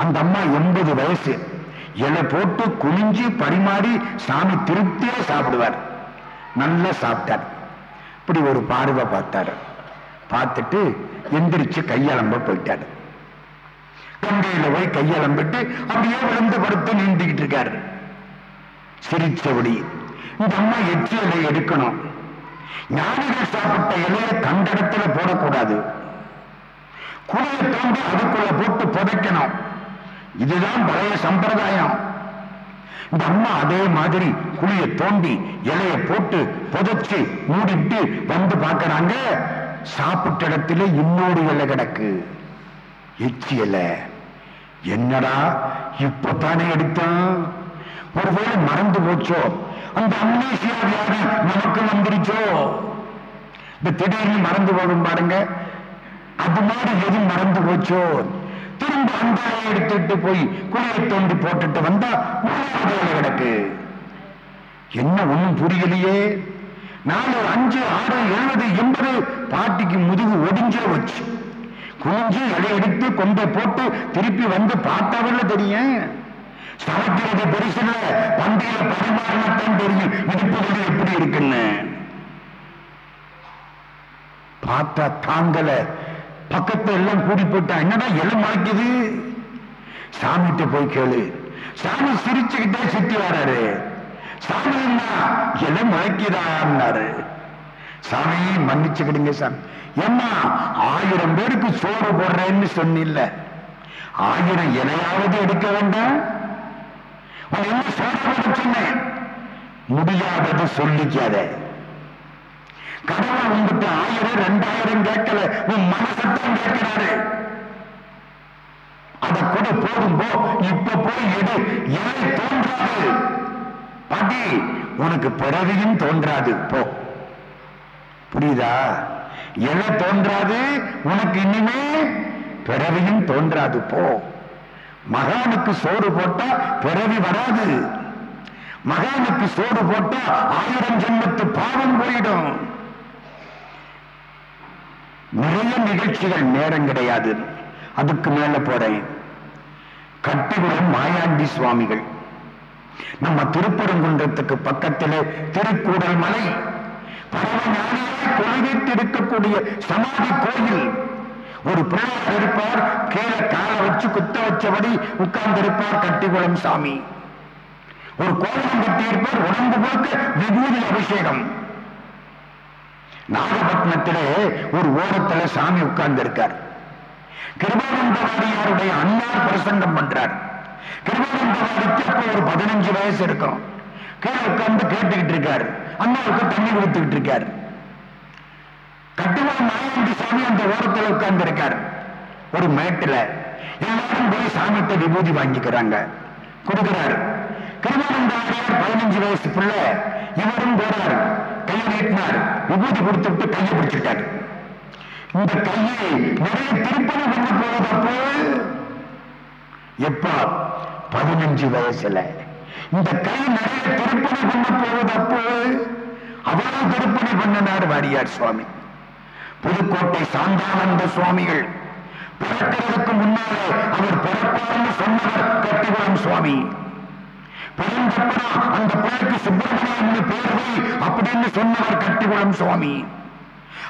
அந்த அம்மா எண்பது வயசு. இலை போட்டு குனிஞ்சு பரிமாறி சாமி திருப்தியா சாப்பிடுவார். நல்லா சாப்பிட்டார். இப்படி ஒரு பார்வை பார்த்தாரு. பார்த்துட்டு எந்திரிச்சு கையலம்ப போயிட்டாரு. கங்கையில போய் கையலம்பிட்டு அப்படியே விழுந்து படுத்து நீந்திக்கிட்டு இருக்காரு. சிரிச்சபடி இந்த அம்மா எச்சி இலையை எடுக்கணும். ஞானிகள் சாப்பிட்ட இலையை கண்டடத்துல போடக்கூடாது. குழியை தோண்டி அதுக்குள்ள போட்டு புதைக்கணும். இதுதான் பழைய சம்பிரதாயம். இந்த அம்மா அதே மாதிரி குழியை தோண்டி இலைய போட்டு புதைச்சு மூடிட்டு வந்து பார்க்கறாங்க. சாப்பிட்ட இடத்துல இன்னொரு இலை கிடக்கு. எச்சி இலை. என்னடா தானே எடுத்தான் ஒருவேளை மறந்து போச்சோ? அந்த அம்னேசியா வியாதி நமக்கு வந்துருச்சோ? இந்த திடீர்னு மறந்து போகும் பாருங்க. அது மாதிரி எது மறந்து போச்சோ? திரும்ப அந்தாயை எடுத்துட்டு போய் குழியை தோண்டி போட்டுட்டு வந்தா மூணாவது வேலை கிடக்கு. என்ன ஒண்ணும் புரியலையே? நாலு அஞ்சு ஆறு எழுபது எண்பது பாட்டிக்கு முதுகு ஒடிஞ்சே வச்சு குனிஞ்சு இலை எடுத்து கொண்டை போட்டு திருப்பி வந்து பார்த்தாவில்ல தெரியும்? சமைக்கிறது பெருசுல பந்தியில பரிமாறினத்தான் தெரியும். இடுப்புகள் எப்படி இருக்குன்னு? பார்த்தா தாங்கல. பக்கத்துல எல்லாம் கூடி போட்டா என்னடா எல்லாம் மறைக்குது? சாமிகிட்ட போய் கேளு. சாமி சிரிச்சுக்கிட்டே சுத்தி வராரு. சாமி எல்லாம் மறைக்குதான்னாரு. சாமி மன்னிச்சுக்கிடுங்க சாமி. ஏம்மா ஆயிரம் பேருக்கு சோறு போடுறேன்னு சொன்னில்ல. ஆயிரம் இலையாவது எடுக்க வேண்டாம்? என்ன சோறு சொன்னேன்? முடியாதது சொல்லிக்காத. கடவுள் வந்துட்டு ஆயிரம் ரெண்டாயிரம் கேட்கல உன் மனசத்தான் கேட்கிறாரு அதை கூட போதும் போ இப்ப போய் எடு எதை தோன்றாது பாட்டி உனக்கு பிறவியும் தோன்றாது போ புரியுதா எதை தோன்றாது உனக்கு இனிமே பிறவியும் தோன்றாது போ மகானுக்கு சோறு போட்டா பிறவி வராது. மகானுக்கு சோறு போட்டா ஆயிரம் ஜென்மத்து பாவம் போயிடும். நிறைய நிகழ்ச்சிகள் நேரம் கிடையாது. அதுக்கு மேல போறேன். கட்டிகுளம் மாயாண்டி சுவாமிகள். நம்ம திருப்பரங்குன்றத்துக்கு பக்கத்திலே திருக்கூடல் மலை. பரமஞானியாய் இருக்கக்கூடிய சமாதி கோயில். ஒரு பிள்ளையார் இருப்பார் கீழே காலை வச்சு குத்த வச்சபடி உட்கார்ந்திருப்பார் கட்டிகுளம் சாமி. ஒரு கோலம் கட்டியிருப்பார் உடம்பு முழுக்க விபூதி அபிஷேகம். நாகப்பட்டினத்திலே ஒரு ஓரத்துல சாமி உட்கார்ந்து இருக்கார் கிருபானந்தவாதியாருடைய அண்ணார் பிரசங்கம் பண்றார். கிருபானந்தவாதிக்கு அப்ப ஒரு பதினஞ்சு வயசு இருக்கும். கீழே உட்கார்ந்து கேட்டுக்கிட்டு இருக்காரு. அண்ணாவுக்கு தண்ணி கொடுத்துக்கிட்டு இருக்காரு. கட்டுமான மாயாண்டி சாமி அந்த ஓரத்துல உட்கார்ந்து இருக்கார் ஒரு மேட்டில். எல்லாரும் போய் சாமிகிட்ட விபூதி வாங்கிக்கிறாங்க. கொடுக்கிறாரு. கிருபானந்தாரியார் பதினஞ்சு வயசு பிள்ளை இவரும் போறார். கையை நீட்டினார். விபூதி கொடுத்துட்டு கையை பிடிச்சிட்டார். இந்த கையை நிறைய திருப்பணி பண்ண போவதப்போ எப்ப பதினஞ்சு வயசுல இந்த கை நிறைய திருப்பணி பண்ண போவதப்போ அவ்வளவு திருப்பணி பண்ணினார் வாரியார் சுவாமி. புதுக்கோட்டை சாந்தானந்த சுவாமிகள். பிறக்கிறதுக்கு முன்னாலே அவர் பிறப்பார்னு சொன்னவர் கட்டிகுளம் சுவாமி. அந்த பிள்ளைக்கு சுப்பிரமணியம் பேர் அப்படின்னு சொன்னவர் கட்டிக்குளம் சுவாமி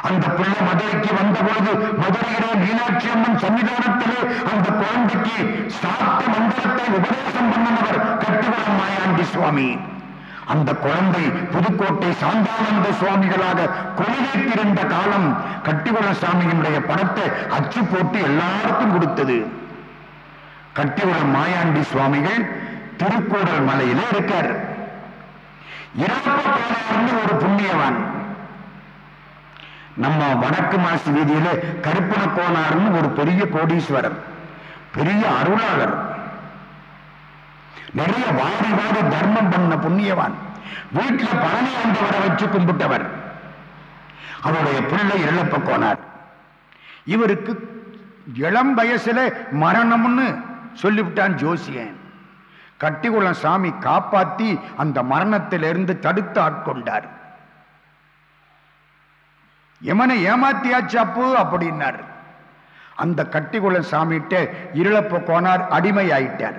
அந்த பிள்ளை மதுரைக்கு வந்த பொழுது மதுரையிலே மீனாட்சி அம்மன் சன்னிதானத்திலே அந்த குழந்தைக்கு சாத்த மந்திரத்தை உபதேசம் பண்ணினவர் கட்டிக்குளம் மாயாண்டி சுவாமி. அந்த குழந்தை புதுக்கோட்டை சாந்தானந்த சுவாமிகளாக கொலைவேற்றிருந்த காலம் கட்டிவள சாமியினுடைய படத்தை அச்சு போட்டு எல்லாருக்கும் கொடுத்தது. கட்டிவள மாயாண்டி சுவாமிகள் திருக்கூடல் மலையில இருக்கார். இறப்ப ஒரு புண்ணியவான். நம்ம வடக்கு மாசு வீதியில கருப்பண கோனார்னு ஒரு பெரிய கோடீஸ்வரர் பெரிய அருளாளர். நிறைய வாரி வாரி தர்மம் பண்ண புண்ணியவான். வீட்டுல பழனி ஆண்டவரை வச்சு கும்பிட்டவர். அவருடைய பிள்ளை இழப்ப கோனார் இவருக்கு இளம் வயசுல மரணம்னு சொல்லிவிட்டான் ஜோசியன். கட்டிக்குளம் சாமி காப்பாத்தி அந்த மரணத்திலிருந்து தடுத்து ஆட்கொண்டார். எமனை ஏமாத்தியாச்சு அப்பு அப்படின்னார். அந்த கட்டிக்குளம் சாமிகிட்ட இருளப்ப கோனார் அடிமை ஆயிட்டார்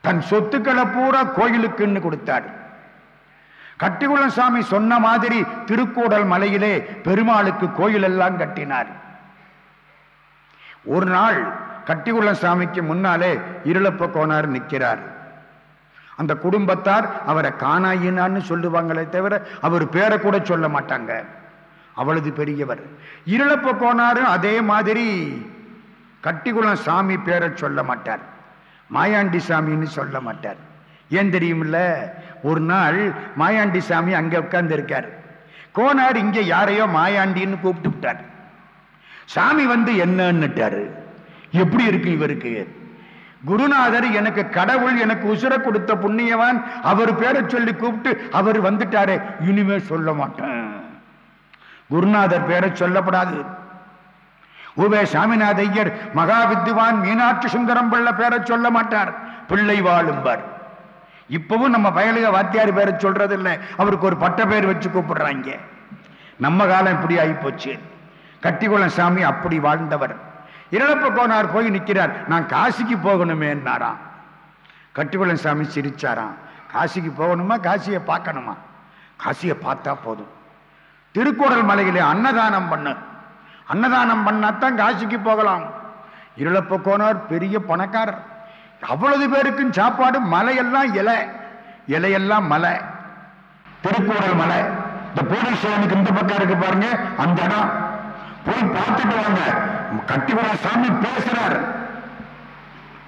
தன் சொத்துக்களை பூரா கோயிலுக்குன்னு கொடுத்தார். கட்டிக்குளம் சாமி சொன்ன மாதிரி திருக்கூடல் மலையிலே பெருமாளுக்கு கோயிலெல்லாம் கட்டினார். ஒரு நாள் கட்டிகுளம் சாமிக்கு முன்னாலே இருளப்ப கோனார் நிற்கிறார். அந்த குடும்பத்தார் அவரை காணாயினான்னு சொல்லுவாங்களே தவிர அவர் பேரை கூட சொல்ல மாட்டாங்க. அவ்வளவு பெரியவர் இருளப்ப கோனாரும் அதே மாதிரி கட்டிக்குளம் சாமி பேரை சொல்ல மாட்டார். மாயாண்டி சாமின்னு சொல்ல மாட்டார். ஏன் தெரியுமில்ல? ஒரு நாள் மாயாண்டி சாமி அங்கே உட்கார்ந்து இருக்கார் கோனார் இங்கே யாரையோ மாயாண்டின்னு கூப்பிட்டு விட்டார். சாமி வந்து என்னன்னுட்டாரு. எப்படி இருக்கு இவருக்கு? குருநாதர் எனக்கு கடவுள் எனக்கு உசுர கொடுத்த புண்ணியவான். அவர் பேரை சொல்லி கூப்பிட்டு அவர் வந்துட்டாரே. இனிமே சொல்ல மாட்டேன். குருநாதர் பேரை சொல்லப்படாது. உவே சாமிநாத ஐயர் மகா வித்துவான் மீனாட்சி சுந்தரம் பிள்ளை பேரை சொல்ல மாட்டார். பிள்ளை வாழும்பார். இப்பவும் நம்ம பயலுக வாத்தியார் பேரை சொல்றது இல்லை அவருக்கு ஒரு பட்ட பேர் வச்சு கூப்பிடுறாங்க. நம்ம காலம் இப்படி ஆகிப்போச்சு கட்டிக்குளம் சாமி அப்படி வாழ்ந்தவர். இழப்பு போனார் போய் நிற்கிறார் நான் காசிக்கு போகணுமேன்னாராம். கட்டிக்குளம் சாமி சிரிச்சாராம். காசிக்கு போகணுமா காசியை பார்க்கணுமா? காசியை பார்த்தா போதும். திருக்கூடல் மலையிலே அன்னதானம் பண்ணு. அன்னதானம் பண்ணாதான் காசிக்கு போகலாம். இருளப்ப கோனார் பெரிய பணக்காரர். அவ்வளவு பேருக்கும் சாப்பாடு மலையெல்லாம் இலை. இலையெல்லாம் மலை. திருக்கூடல் மலை. இந்த போலீஸ் ஸ்டேஷனுக்கு இந்த பக்கம் இருக்கு பாருங்க அந்த இடம். போய் பார்த்துட்டு வாங்க. கட்டிவர சாமி பேசுறார்.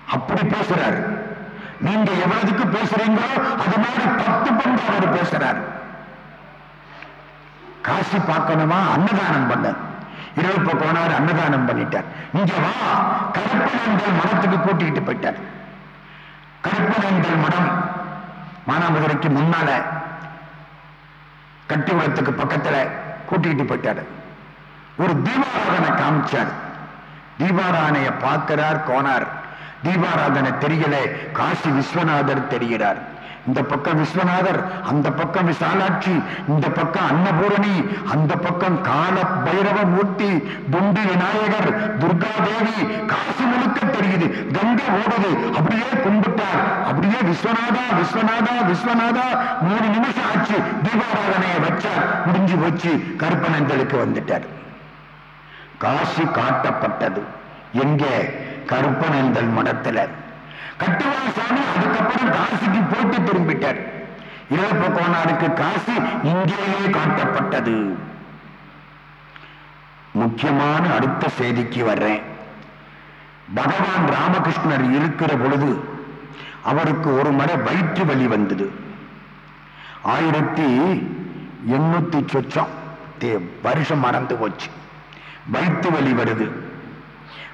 அப்படி பேசுறார். நீங்க எவ்வளவுக்கு பேசுறீங்களோ அது மாதிரி பத்து பங்கு அவர் பேசுறார். காசு பார்க்கணுமா? அன்னதானம் பண்ண. இரவு போனவர் அன்னதானம் பண்ணிட்டார். இங்க வா. கருப்பனந்தல் மனத்துக்கு கூட்டிகிட்டு போயிட்டார். கருப்பனந்தல் மனம் மானாமதுரைக்கு முன்னால கட்டிக்குளத்துக்கு பக்கத்துல கூட்டிட்டு போயிட்டாரு. ஒரு தீபாராதனை காமிச்சார். தீபாராதனைய பார்க்கிறார் கோனார். தீபாராதனை தெரியல காசி விஸ்வநாதர் தெரிகிறார். இந்த பக்கம் விஸ்வநாதர் அந்த பக்கம் விசாலாட்சி இந்த பக்கம் அன்னபூரணி அந்த பக்கம் கால பைரவ மூர்த்தி துண்டி விநாயகர் துர்கா தேவி காசி முழுக்க தெரியுது. கங்கை ஓடுது அப்படியே கும்பிட்டார். அப்படியே விஸ்வநாதா விஸ்வநாதா விஸ்வநாதா மூணு நிமிஷம் ஆச்சு தீபாராதனையை வச்சார். முடிஞ்சு போச்சு கருப்பனந்தலுக்கு வந்துட்டார். காசி காட்டப்பட்டது. எங்க? கருப்பனந்தல் மடத்துல. கட்டுவான் சாமி அதுக்கப்புறம் காசிக்கு போட்டு திரும்பிட்டார். இழப்பு கோனாருக்கு காசி இங்கேயே காட்டப்பட்டது. முக்கியமான அடுத்த செய்திக்கு வர்றேன். பகவான் ராமகிருஷ்ணர் இருக்கிற பொழுது அவருக்கு ஒரு முறை வயிற்று வலி வந்தது. ஆயிரத்தி எண்ணூத்தி சொச்சம். தே- வருஷம் மறந்து போச்சு. வயிற்று வலி வருது.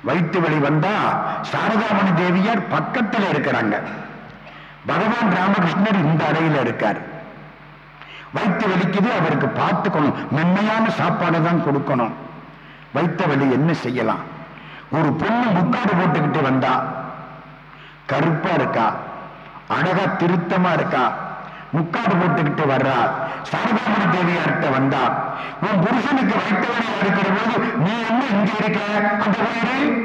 வயிற்று வலி வந்தா சாரதாமணி தேவியார் பக்கத்துல இருக்கிறாங்க. பகவான் ராமகிருஷ்ணர் இந்த அறையில இருக்கார். வயிற்று வலிக்குது அவருக்கு பார்த்துக்கணும். மென்மையான சாப்பாடு தான் கொடுக்கணும். வைத்த வலி என்ன செய்யலாம்? ஒரு பொண்ணு முக்காடு போட்டுக்கிட்டு வந்தா கருப்பா இருக்கா? அழகா திருத்தமா இருக்கா? முக்காடு போட்டுக்கிட்டு வர்றா சாரதாமணி தேவியார்கிட்ட வந்தா உன் புருஷனுக்கு வயிற்று இருக்கிற போது நீ என்ன இங்க இருக்க? அந்த வயிறு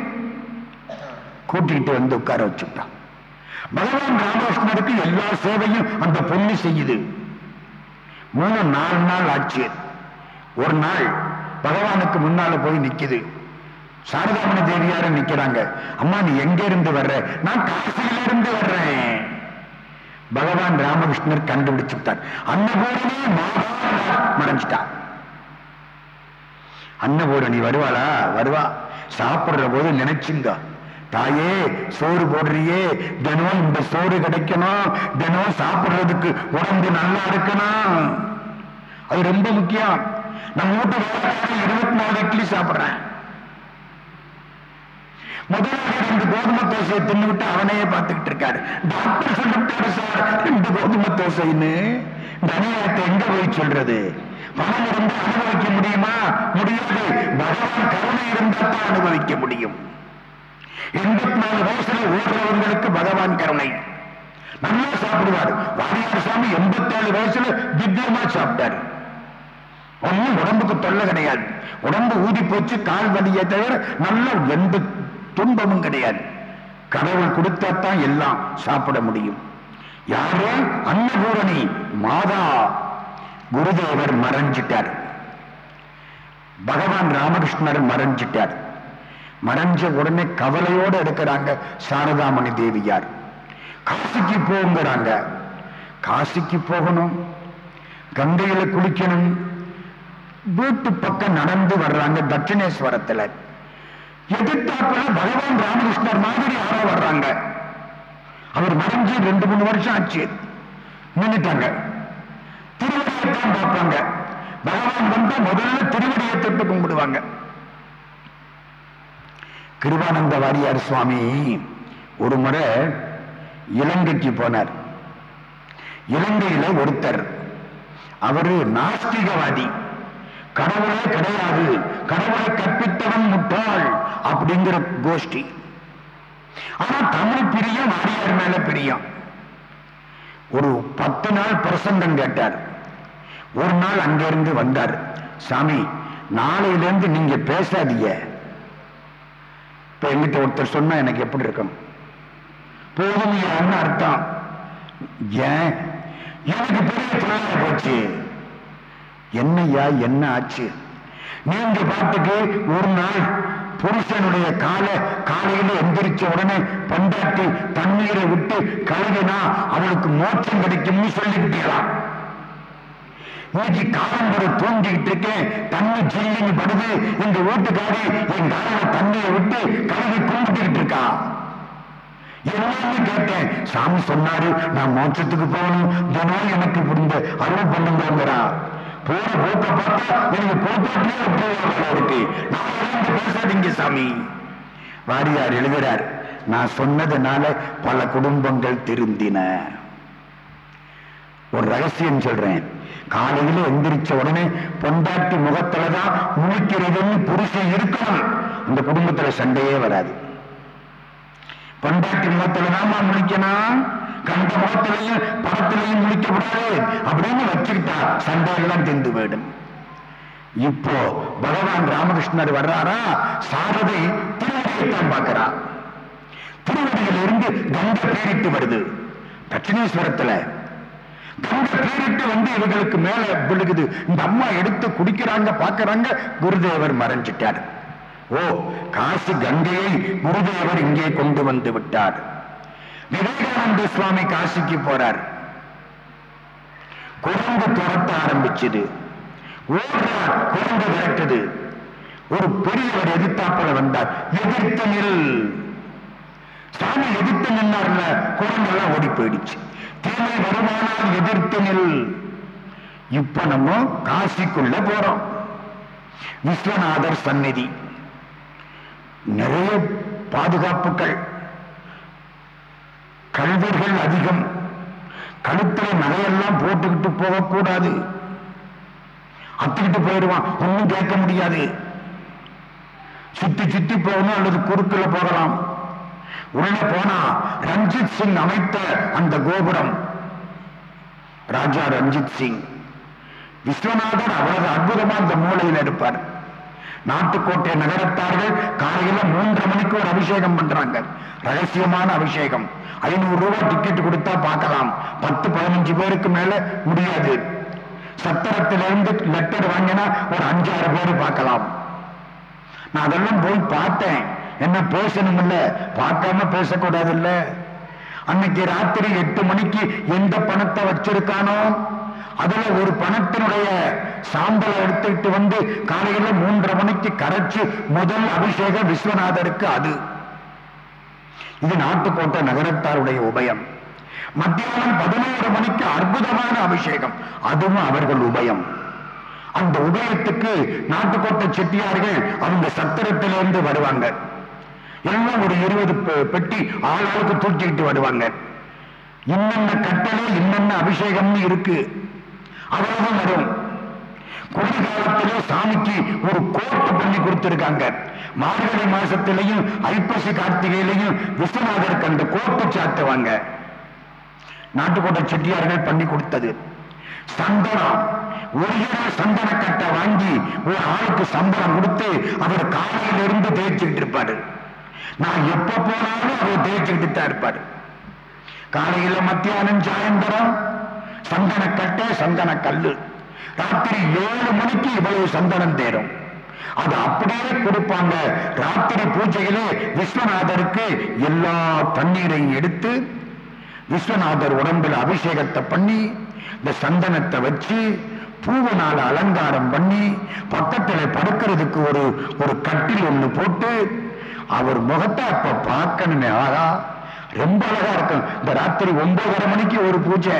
கூட்டிட்டு வந்து உட்கார வச்சுட்டான். பகவான் ராமகிருஷ்ணருக்கு எல்லா சேவையும் அந்த பொண்ணு செய்யுது. மூணு நாலு நாள் ஆச்சு. ஒரு நாள் பகவானுக்கு முன்னால போய் நிக்குது. சாரதாமணி தேவியார நிக்கிறாங்க. அம்மா நீ எங்க இருந்து வர்ற? நான் காசியில இருந்து வர்றேன். பகவான் ராமகிருஷ்ணர் கண்டுபிடிச்சுட்டார். அன்னபூரணி மறைஞ்சிட்டார் அன்னபூரணி வருவாளா? வருவா. சாப்பிடுற போது நினைச்சுங்க. தாயே சோறு போடுறியே. தினம் இந்த சோறு கிடைக்கணும். தினம் சாப்பிடுறதுக்கு உடம்பு நல்லா இருக்கணும். அது ரொம்ப முக்கியம். நம்ம வீட்டு இருபத்தி நாலு இட்லி சாப்பிடுறேன். முதலாளி ரெண்டு கோதுமை தோசையை தின்னுவிட்டு அவனையே பார்த்துக்கிட்டு இருக்காரு. டாக்டர் சொல்லிட்டாரு சார் ரெண்டு கோதுமை தோசைன்னு. தனியாரத்தை எங்க போய் சொல்றது? பணம் இருந்து அனுபவிக்க முடியுமா? முடியாது. பகவான் கருணை இருந்தா தான் அனுபவிக்க முடியும். எண்பத்தி நாலு வயசுல ஓடுறவங்களுக்கு பகவான் கருணை. நல்லா சாப்பிடுவார். வாரியார் சாமி எண்பத்தேழு வயசுல திவ்யமா சாப்பிட்டாரு. ஒன்னும் உடம்புக்கு தொல்லை கிடையாது. உடம்பு ஊதி போச்சு கால் வலியை தவிர நல்ல வெந்து துன்பமும் கிடையாது. கடவுள் கொடுத்தாத்தான் எல்லாம் சாப்பிட முடியும். யாரு? அன்னபூரணி மாதா. குருதேவர் மறைஞ்சிட்டார். பகவான் ராமகிருஷ்ணர் மறைஞ்சிட்டார். மறைஞ்ச உடனே கவலையோட இருக்கிறாங்க சாரதாமணி தேவியார். காசிக்கு போங்கிறாங்க. காசிக்கு போகணும். கங்கையில குளிக்கணும். வீட்டு பக்கம் நடந்து வர்றாங்க தட்சிணேஸ்வரத்தில். எதிர்த்தாப்புல பகவான் ராமகிருஷ்ணர் மாதிரி யாரோ வர்றாங்க. அவர் மறைஞ்சு ரெண்டு மூணு வருஷம் ஆச்சு. நின்றுட்டாங்க திருவடியத்தான் பார்ப்பாங்க. பகவான் வந்து முதல்ல திருவடியை தொட்டு கும்பிடுவாங்க. கிருபானந்த வாரியார் சுவாமி ஒரு முறை இலங்கைக்கு போனார். இலங்கையில ஒருத்தர். அவரு நாஸ்திகவாதி. கடவுளே கிடையாது. கடவுளை கற்பித்தவன் முட்டாள் அப்படிங்கிற கோஷ்டி. ஆனா தமிழ் பிரியம் வாரியார் மேல பிரியம். ஒரு பத்து நாள் பிரசங்கம் கேட்டார். ஒரு நாள் அங்கிருந்து வந்தார். சாமி நாளையிலிருந்து நீங்க பேசாதீங்க. இப்ப எங்கிட்ட ஒருத்தர் சொன்னா எனக்கு எப்படி இருக்கும்? போதுமையான்னு அர்த்தம். ஏன்? எனக்கு பெரிய தொழிலாக போச்சு. என்னையா என்ன ஆச்சு? நீங்க பாட்டுக்கு ஒரு நாள் புருஷனுடைய கால காலையில எந்திரிச்ச உடனே பண்டாட்டி தண்ணீரை விட்டு கழுவினா அவளுக்கு மோட்சம் கிடைக்கும்னு சொல்லிவிட்டீங்களா இன்னைக்கு காலம்பரை தூங்கிக்கிட்டு இருக்கேன். தண்ணி ஜில்லின்னு படுது. எங்க வீட்டுக்காரி என் காலையில தண்ணியை விட்டு கழுவி கும்பிட்டுக்கிட்டு இருக்கா? என்னன்னு கேட்டேன். சாமி சொன்னாரு நான் மோட்சத்துக்கு போகணும். தினம் எனக்கு இந்த அருள் பண்ணுங்கிறா போக்க பார்த்தா எனக்கு போட்டாட்டியே இருக்கு பேசாதீங்க சாமி. வாரியார் எழுதுறார் நான் சொன்னதுனால பல குடும்பங்கள் திருந்தின. ஒரு ரகசியம் சொல்றேன். காலையில எந்திரிச்ச உடனே பொண்டாட்டி முகத்துலதான் முழிக்கிறதுன்னு புருஷன் இருக்கணும் அந்த குடும்பத்துல சண்டையே வராது. பொண்டாட்டி முகத்துல தாமா முழிக்கணும். கண்ட முகத்திலையும் படத்திலையும் முடிக்கப்படாது அப்படின்னு வச்சுக்கிட்டா சண்டையெல்லாம் தீர்ந்து போயிடும். இப்போ பகவான் ராமகிருஷ்ணர் வர்றாரா? சாரதை திருவடியைத்தான் பார்க்கிறா திருவடியிலிருந்து கங்கை பேரிட்டு வருது. தட்சிணேஸ்வரத்துல கங்கை பேரிட்டு வந்து இவங்களுக்கு மேல விழுகுது. இந்த அம்மா எடுத்து குடிக்கிறாங்க பாக்குறாங்க குருதேவர் மறைஞ்சிட்டார். ஓ காசி கங்கையை குருதேவர் இங்கே கொண்டு வந்து விட்டார். விவேகானந்த சுவாமி காசிக்கு போறார். குரங்கு துரத்த ஆரம்பிச்சது. ஓடுறார் குரங்கு விரட்டுது. ஒரு பெரியவர் எதிர்த்தாப்புல வந்தார். எதிர்த்து நில். சாமி எதிர்த்து நின்னார்ல குரங்கெல்லாம் ஓடி போயிடுச்சு. தீமை வருமானால் எதிர்த்து நில். இப்ப நம்ம காசிக்குள்ள போறோம். விஸ்வநாதர் சந்நிதி. நிறைய பாதுகாப்புகள். கல்வர்கள் அதிகம். கழுத்துல நகையெல்லாம் போட்டுக்கிட்டு போகக்கூடாது. அத்துக்கிட்டு போயிடுவான். ஒன்றும் கேட்க முடியாது. சுத்தி சுத்தி போகணும் அல்லது குறுக்கில் போகலாம். உள்ள போனா ரஞ்சித் சிங் அமைத்த அந்த கோபுரம். ராஜா ரஞ்சித் சிங். விஸ்வநாதர் அவரது அற்புதமா அந்த மூலையில் இருப்பார் நாட்டுக்கோட்டை நகரத்தார்கள் காலையில மூன்றரை மணிக்கு ஒரு அபிஷேகம் பண்றாங்க. ரகசியமான அபிஷேகம். ஐநூறு ரூபாய் டிக்கெட் கொடுத்தா பார்க்கலாம். பத்து பதினஞ்சு பேருக்கு மேல முடியாது. சத்திரத்திலிருந்து லெட்டர் வாங்கினா ஒரு அஞ்சாறு பேர் பார்க்கலாம். நான் அதெல்லாம் போய் பார்த்தேன். என்ன பேசணும் இல்ல பார்க்காம பேசக்கூடாது இல்ல அன்னைக்கு ராத்திரி எட்டு மணிக்கு எந்த பணத்தை வச்சிருக்கானோ அதுல ஒரு பணத்தினுடைய சாம்பலை எடுத்துக்கிட்டு வந்து காலையில மூன்றரை மணிக்கு கரைச்சு முதல் அபிஷேகம் விஸ்வநாதருக்கு அது. இது நாட்டுக்கோட்டை நகரத்தாருடைய உபயம். மத்தியானம் பதினோரு மணிக்கு அற்புதமான அபிஷேகம். அதுவும் அவர்கள் உபயம். அந்த உபயத்துக்கு நாட்டுக்கோட்டை செட்டியார்கள் அவங்க சத்திரத்திலிருந்து வருவாங்க. எல்லாம் ஒரு இருபது பெ- பெட்டி ஆளாளுக்கு தூக்கிக்கிட்டு வருவாங்க. இன்னென்ன கட்டளை இன்னென்ன அபிஷேகம்னு இருக்கு. அவ்வளவு வரும். குளிர்காலத்திலே சாமிக்கு ஒரு கோட்டு பண்ணி கொடுத்திருக்காங்க. மார்கழி மாசத்திலையும் ஐப்பசி கார்த்திகையிலையும் விஸ்வநாதருக்கு அந்த கோப்பு சாத்துவாங்க நாட்டுக்கோட்டை செட்டியார்கள் பண்ணி கொடுத்தது. சந்தனம். ஒரு சந்தன கட்டை வாங்கி ஒரு ஆளுக்கு சம்பளம் கொடுத்து அவர் காலையிலிருந்து தேய்ச்சிக்கிட்டு இருப்பாரு. நான் எப்ப போனாலும் அவர் தேய்ச்சிக்கிட்டு தான் இருப்பாரு. காலையில மத்தியானம் சாயந்தரம் சந்தன கட்டை சந்தன கல்லு. ராத்திரி ஏழு மணிக்கு இவ்வளவு சந்தனம் தேரும். அது அப்படியே கொடுப்பாங்க. ராத்திரி பூஜையிலே விஸ்வநாதருக்கு எல்லா தண்ணீரையும் எடுத்து விஸ்வநாதர் உடம்புல அபிஷேகத்தை பண்ணி இந்த சந்தனத்தை வச்சு பூவனால அலங்காரம் பண்ணி பக்கத்துல படுக்கிறதுக்கு ஒரு ஒரு கட்டில் ஒண்ணு போட்டு அவர் முகத்தை அப்ப பார்க்கணுமே. ஆகா ரொம்ப அழகா இருக்கும். இந்த ராத்திரி ஒன்பதரை மணிக்கு ஒரு பூஜை.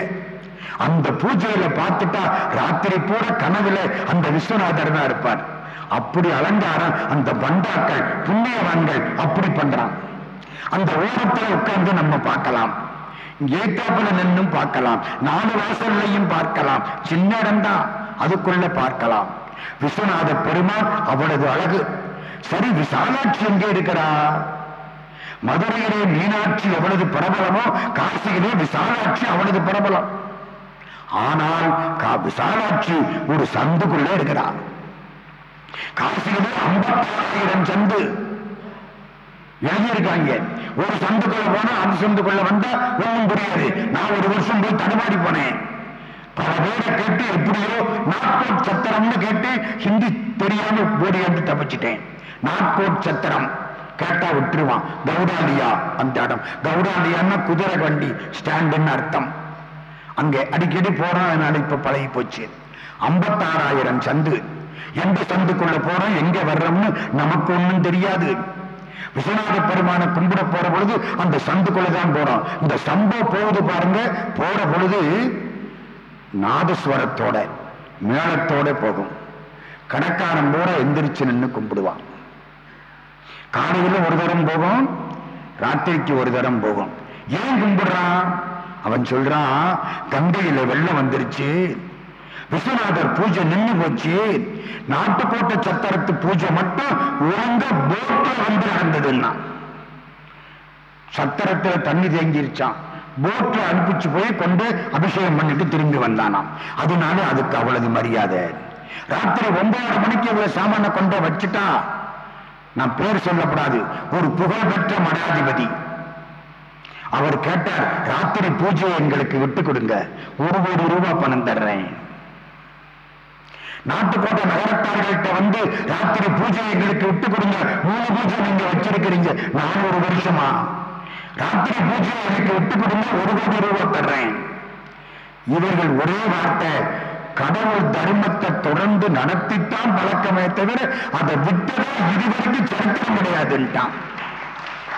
அந்த பூஜையில பார்த்துட்டா ராத்திரி பூரா கனவுல அந்த விஸ்வநாதர் தான் இருப்பார். அப்படி அலங்காரம் அந்த பண்டாக்கள் புண்ணியவான்கள் அப்படி பண்றான். அந்த ஓரத்தை உட்கார்ந்து நம்ம பார்க்கலாம். ஏத்தாப்புல நின்னும் பார்க்கலாம். நாலு வாசல்லையும் பார்க்கலாம். சின்ன இடம்தான். அதுக்குள்ள பார்க்கலாம். விஸ்வநாத பெருமான் அவளது அழகு. சரி விசாலாட்சி எங்கே இருக்கிறா? மதுரையிலே மீனாட்சி எவ்வளவு பிரபலமோ காசியிலே விசாலாட்சி அவ்வளவு பிரபலம். ஆனால் கா விசாலாட்சி ஒரு சந்துக்குள்ளே இருக்கிறார் காசியிலே சந்து எழுதியிருக்காங்க ஒரு சந்துக்குள்ள போனா அந்த சந்துக்குள்ள வந்தா ஒன்றும் புரியாது நான் ஒரு வருஷம் போய் தடுமாறி போனேன் பல பேரை கேட்டு எப்படியோ நாட்கோட் சத்திரம்னு கேட்டு ஹிந்தி தெரியாம ஓடி வந்து தப்பிச்சிட்டேன் நாட்கோட் சத்திரம் கேட்டா விட்டுருவான் கவுடாலியா அந்த இடம் கவுடாலியான்னா குதிரை வண்டி ஸ்டாண்டுன்னு அர்த்தம் அங்க அடிக்கடி போறான் அதனால இப்ப பழகி போச்சு ஐம்பத்தாறாயிரம் சந்து எந்த சந்துக்குள்ள போறோம் எங்க வர்றோம்னு நமக்கு ஒண்ணும் தெரியாது. விஸ்வநாத பெருமான கும்பிட போற பொழுது அந்த சந்துக்குள்ளதான் போறோம். இந்த சம்பவம் போகுது பாருங்க போற பொழுது நாதஸ்வரத்தோட மேளத்தோட போகும். கணக்காரன் போற எந்திரிச்சு நின்று கும்பிடுவான். காலையில ஒரு தரம் போகும் ராத்திரிக்கு ஒரு தரம் போகும். ஏன் கும்பிடுறான்? அவன் சொல்றான் கங்கையில வெள்ளம் வந்துருச்சு. விஸ்வநாதர் பூஜை நின்னு போச்சு. நாட்டுக்கோட்டை சத்திரத்து பூஜை மட்டும் உறங்க போட்ல வந்து நடந்ததுன்னா. சத்திரத்துல தண்ணி தேங்கிருச்சான் போட்ல அனுப்பிச்சு போய் கொண்டு அபிஷேகம் பண்ணிட்டு திரும்பி வந்தானாம். அதனால அதுக்கு அவ்வளவு மரியாதை. ராத்திரி ஒன்பதரை மணிக்கு இவ்வளவு சாமான கொண்டு வச்சுட்டா. நான் பேர் சொல்லப்படாது. ஒரு புகழ்பெற்ற மடாதிபதி. அவர் கேட்டார் ராத்திரி பூஜையை எங்களுக்கு விட்டு கொடுங்க. ஒரு கோடி ரூபாய் பணம் தர்றேன். நாட்டுக்கோட்டை நகரத்தார்கள்ட்ட வந்து ராத்திரி பூஜை எங்களுக்கு விட்டு கொடுங்க. மூணு பூஜை நீங்க வச்சிருக்கிறீங்க. நான் ஒரு வருஷமா? ராத்திரி பூஜை எனக்கு விட்டு கொடுங்க. ஒரு கோடி ரூபாய் தர்றேன். இவர்கள் ஒரே வார்த்தை. கடவுள் தர்மத்தை தொடர்ந்து நடத்தித்தான் பழக்கமே தவிர அதை விட்டதே இதுவரைக்கும் சரித்திரம் கிடையாதுன்ட்டான்.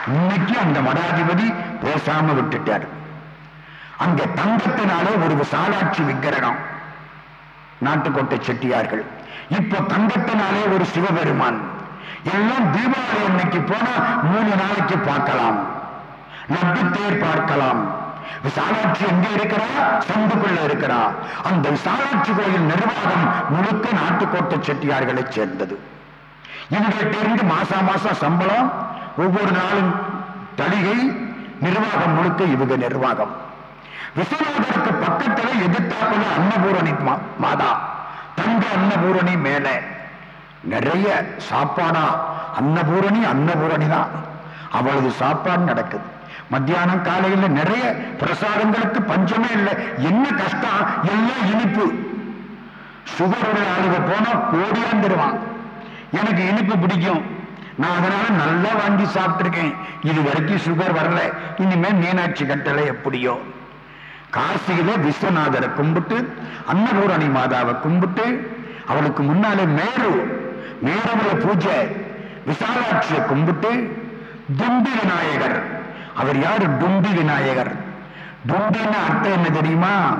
இன்னைக்கு அந்த மடாதிபதி பேசாம விட்டுட்டார். அங்க தங்கத்தினாலே ஒரு சாலாட்சி விக்கிரகம். நாட்டுக்கோட்டை செட்டியார்கள். இப்போ தங்கத்தினாலே ஒரு சிவபெருமான். எல்லாம் தீபாவளி அன்னைக்கு போனா மூணு நாளைக்கு பார்க்கலாம். லட்டு பார்க்கலாம். விசாலாட்சி எங்க இருக்கிறா? சந்துக்குள்ள இருக்கிறா. அந்த விசாலாட்சி கோயில் நிர்வாகம் முழுக்க நாட்டுக்கோட்டை செட்டியார்களை சேர்ந்தது. இவங்கள்ட்ட இருந்து மாசா மாசம் சம்பளம் ஒவ்வொரு நாளும் தலிகை நிர்வாகம் முழுக்க இவங்க நிர்வாகம். விஸ்வநாதருக்கு பக்கத்துல எதிர்த்தாப்புல அன்னபூரணி மா- மாதா. தங்க அன்னபூரணி மேல. நிறைய சாப்பாடா அன்னபூரணி அன்னபூரணி தான். அவளது சாப்பாடு நடக்குது. மத்தியானம் காலையில் நிறைய பிரசாதங்களுக்கு பஞ்சமே இல்லை. என்ன கஷ்டம்? எல்லாம் இனிப்பு. சுகர் உள்ள ஆளுக போனா கோடியாந்துருவான் எனக்கு இனிப்பு பிடிக்கும். நான் அதனால நல்லா வாங்கி சாப்பிட்டுருக்கேன். இது வரைக்கும் சுகர் வரல. இனிமேல் மீனாட்சி கட்டளை எப்படியோ. காசியில விஸ்வநாதரை கும்பிட்டு அன்னபூரணி மாதாவை கும்பிட்டு அவளுக்கு முன்னாலே மேரு மேருடைய பூஜை விசாலாட்சியை கும்பிட்டு தும்பி விநாயகர். அவர் யாரு? டும்பி விநாயகர். டும்பின்னு அர்த்தம் என்ன தெரியுமா?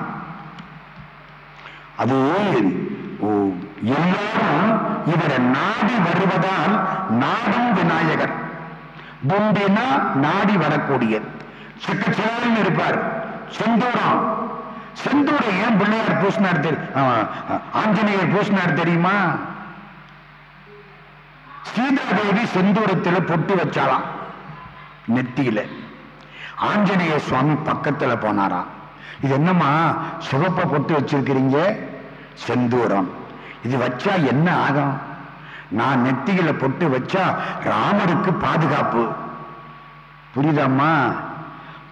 அது ஓ, எல்லாரும் இவரை நாடி வருவதால் நாடும் விநாயகர். தும்பினா நாடி வரக்கூடிய சிக்கச்சேல்னு இருப்பார். செந்தூரம். செந்தூரம் ஏன் பிள்ளையார் பூசினார் தெரியும் ஆஞ்சநேயர் பூசினார் தெரியுமா? சீதாதேவி செந்தூரத்தில் பொட்டு வச்சாலாம் நெத்தியில. ஆஞ்சநேய சுவாமி பக்கத்தில் போனாராம் இது என்னம்மா சிவப்ப பொட்டு வச்சிருக்கிறீங்க? செந்தூரம். இது வச்சா என்ன ஆகும்? நான் நெத்தியில பொட்டு வச்சா ராமருக்கு பாதுகாப்பு. புரியுதாம்மா?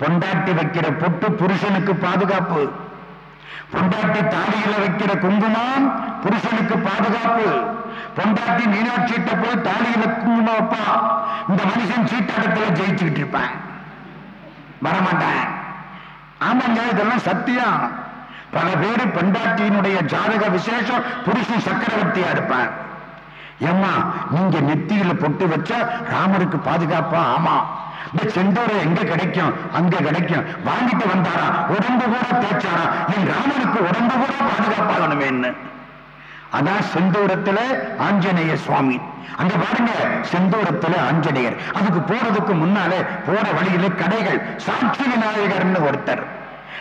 பொண்டாட்டி வைக்கிற பொட்டு புருஷனுக்கு பாதுகாப்பு. பொண்டாட்டி தாடியில வைக்கிற குங்குமம் புருஷனுக்கு பாதுகாப்பு. பொண்டாட்டி மீனாட்சிட்ட போய் தாலியில குங்குமம் வைப்பா. இந்த மனுஷன் சீட்டாட்டத்துல ஜெயிச்சுக்கிட்டு இருப்பேன். வரமாட்டேன். ஆமாங்க இதெல்லாம் சத்தியம். பல பேரு பெண்டாட்டியினுடைய ஜாதக விசேஷம் புருஷன் சக்கரவர்த்தியா இருப்பான் ஏம்மா நீங்க நெத்தியில பொட்டு வச்சா ராமருக்கு பாதுகாப்பா? ஆமா. இந்த செந்தூரம் எங்க கிடைக்கும்? அங்க கிடைக்கும். வாங்கிட்டு வந்தாரா? உடம்பு கூட தேய்ச்சாரா? என் ராமனுக்கு உடம்பு கூட பாதுகாப்பாகணுமே என்ன? அதான் செந்தூரத்துல ஆஞ்சநேய சுவாமி. அங்க பாருங்க செந்தூரத்துல ஆஞ்சநேயர். அதுக்கு போறதுக்கு முன்னாலே போற வழியில கடைகள். சாட்சி விநாயகர்னு ஒருத்தர்.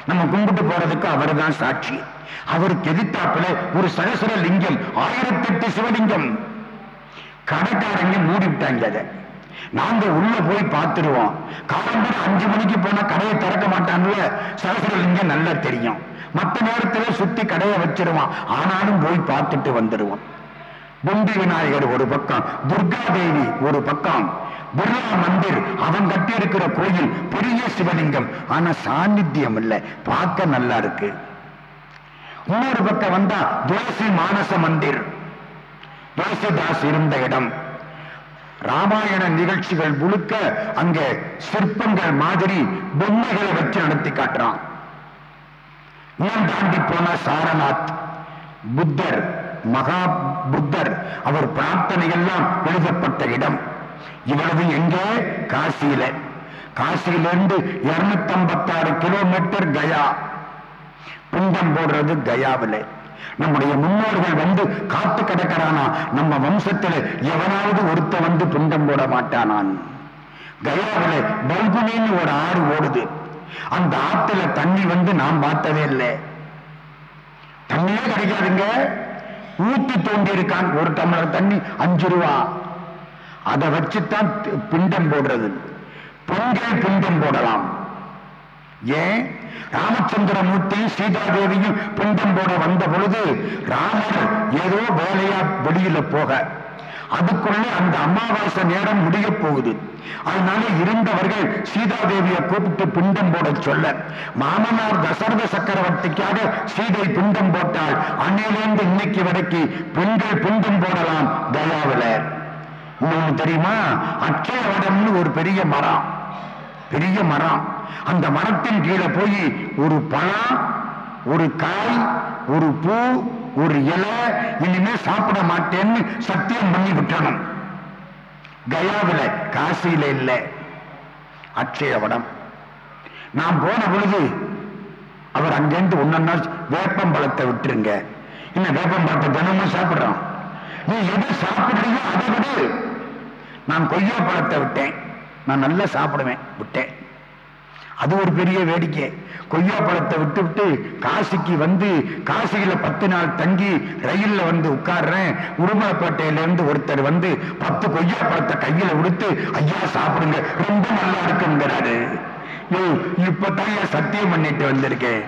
நம்ம கும்பிட்டு போறதுக்கு அவர் தான் சாட்சி. அவருக்கு எதிர்த்தாப்புல ஒரு சகசர லிங்கம் ஆயிரத்தெட்டு சிவலிங்கம். கடைக்காரங்க மூடி விட்டாங்க அதை. நாங்க உள்ள போய் பார்த்துருவோம் காலம்பரம் அஞ்சு மணிக்கு போனா கடையை திறக்க மாட்டான்ல? சரசரலிங்கம் நல்லா தெரியும். மற்ற நேரத்துல சுத்தி கடையை வச்சிருவான். ஆனாலும் போய் பார்த்துட்டு வந்துடுவோம். குண்டி விநாயகர் ஒரு பக்கம் துர்கா தேவி ஒரு பக்கம். பிர்லா மந்திர் அவன் கட்டி இருக்கிற கோயில் பெரிய சிவலிங்கம். ஆனா சாநித்தியம் இல்லை. பார்க்க நல்லா இருக்கு. இன்னொரு பக்கம் வந்தா துளசி மானச மந்திர். துளசிதாஸ் இருந்த இடம். ராமாயண நிகழ்ச்சிகள் முழுக்க அங்க சிற்பங்கள் மாதிரி பொம்மைகளை வச்சு நடத்தி காட்டுறான். இன்னும் தாண்டி போன சாரநாத் புத்தர் மகா புத்தர் அவர் பிரார்த்தனை எல்லாம் எழுதப்பட்ட இடம். இவ்வளவு எங்கே? காசியில. காசியிலிருந்து இருநூத்தி ஐம்பத்தாறு கிலோமீட்டர் கயா. பிண்டம் போடுறது கயாவில. நம்முடைய முன்னோர்கள் வந்து காத்து கிடக்கிறானா? நம்ம வம்சத்துல எவனாவது ஒருத்த வந்து துண்டம் போட மாட்டானான். கயாவில பல்குனின்னு ஒரு ஆறு ஓடுது. அந்த ஆத்துல தண்ணி வந்து நாம் பார்த்ததே இல்லை. தண்ணியே கிடைக்காதுங்க. ஊத்தி தோண்டி இருக்கான் ஒரு டம்ளர் தண்ணி அஞ்சு ரூபா. அதை வச்சுத்தான் பிண்டம் போடுறது. பெண்கள் பிண்டம் போடலாம். ஏன்? ராமச்சந்திரமூர்த்தி சீதாதேவியும் பிண்டம் போட வந்த பொழுது ராமர் ஏதோ வேலையா வெளியில போக. அதுக்குள்ள அந்த அமாவாசை நேரம் முடிய போகுது. அதனால இருந்தவர்கள் சீதாதேவியை கூப்பிட்டு பிண்டம் போட சொல்ல. மாமனார் தசரத சக்கரவர்த்திக்காக சீதை பிண்டம் போட்டால் அன்னையிலிருந்து இன்னைக்கு வரைக்கும் பெண்கள் பிண்டம் போடலாம் தயாவில. இன்னொன்னு தெரியுமா? அச்சயவடம்னு ஒரு பெரிய மரம். பெரிய மரம். அந்த மரத்தின் கீழே போய் ஒரு பழம் ஒரு காய் ஒரு பூ ஒரு இலை இனிமே சாப்பிட மாட்டேன்னு சத்தியம் பண்ணி விட்டணும். கயாவில் காசியில இல்ல. அட்சயவடம் நான் போன பொழுது அவர் அங்கிருந்து ஒன்னா வேப்பம்பழத்தை விட்டுருங்க. இன்னும் வேப்பம்பழத்தை தினமும் சாப்பிடுறோம். நீ எது சாப்பிடுறீங்க அதை விடு. நான் கொய்யா பழத்தை விட்டேன். நான் நல்லா சாப்பிடுவேன். விட்டேன். அது ஒரு பெரிய வேடிக்கை. கொய்யா பழத்தை விட்டு விட்டு காசிக்கு வந்து காசியில பத்து நாள் தங்கி ரயில்ல வந்து உட்காடுறேன் உடுமலைப்பேட்டையில இருந்து ஒருத்தர் வந்து பத்து கொய்யா பழத்தை கையில விடுத்து ஐயா சாப்பிடுங்க. ரொம்ப நல்லா இருக்குங்கிறாரு இப்பதான் சத்தியம் பண்ணிட்டு வந்திருக்கேன்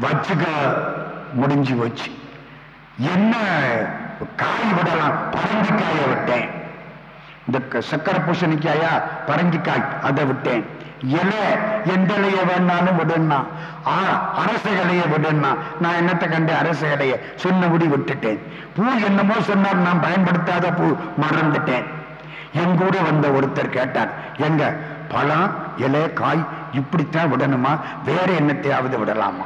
வச்சுக்க முடிஞ்சு போச்சு. என்ன காய் விடலாம்? பரங்கிக்காயை விட்டேன். இந்த க- சக்கரை பூசணிக்காயா பரங்கிக்காய். அதை விட்டேன். இலை எந்த இலைய வேணாலும் விடுன்னா. ஆ- அரச விடுன்னா. நான் என்னத்தை கண்டு அரச சொன்னபடி விட்டுட்டேன். பூ என்னமோ சொன்னார் நான் பயன்படுத்தாத பூ மறந்துட்டேன். என் கூட வந்த ஒருத்தர் கேட்டார் எங்க பழம் இலை காய் இப்படித்தான் விடணுமா? வேற என்னத்தையாவது விடலாமா?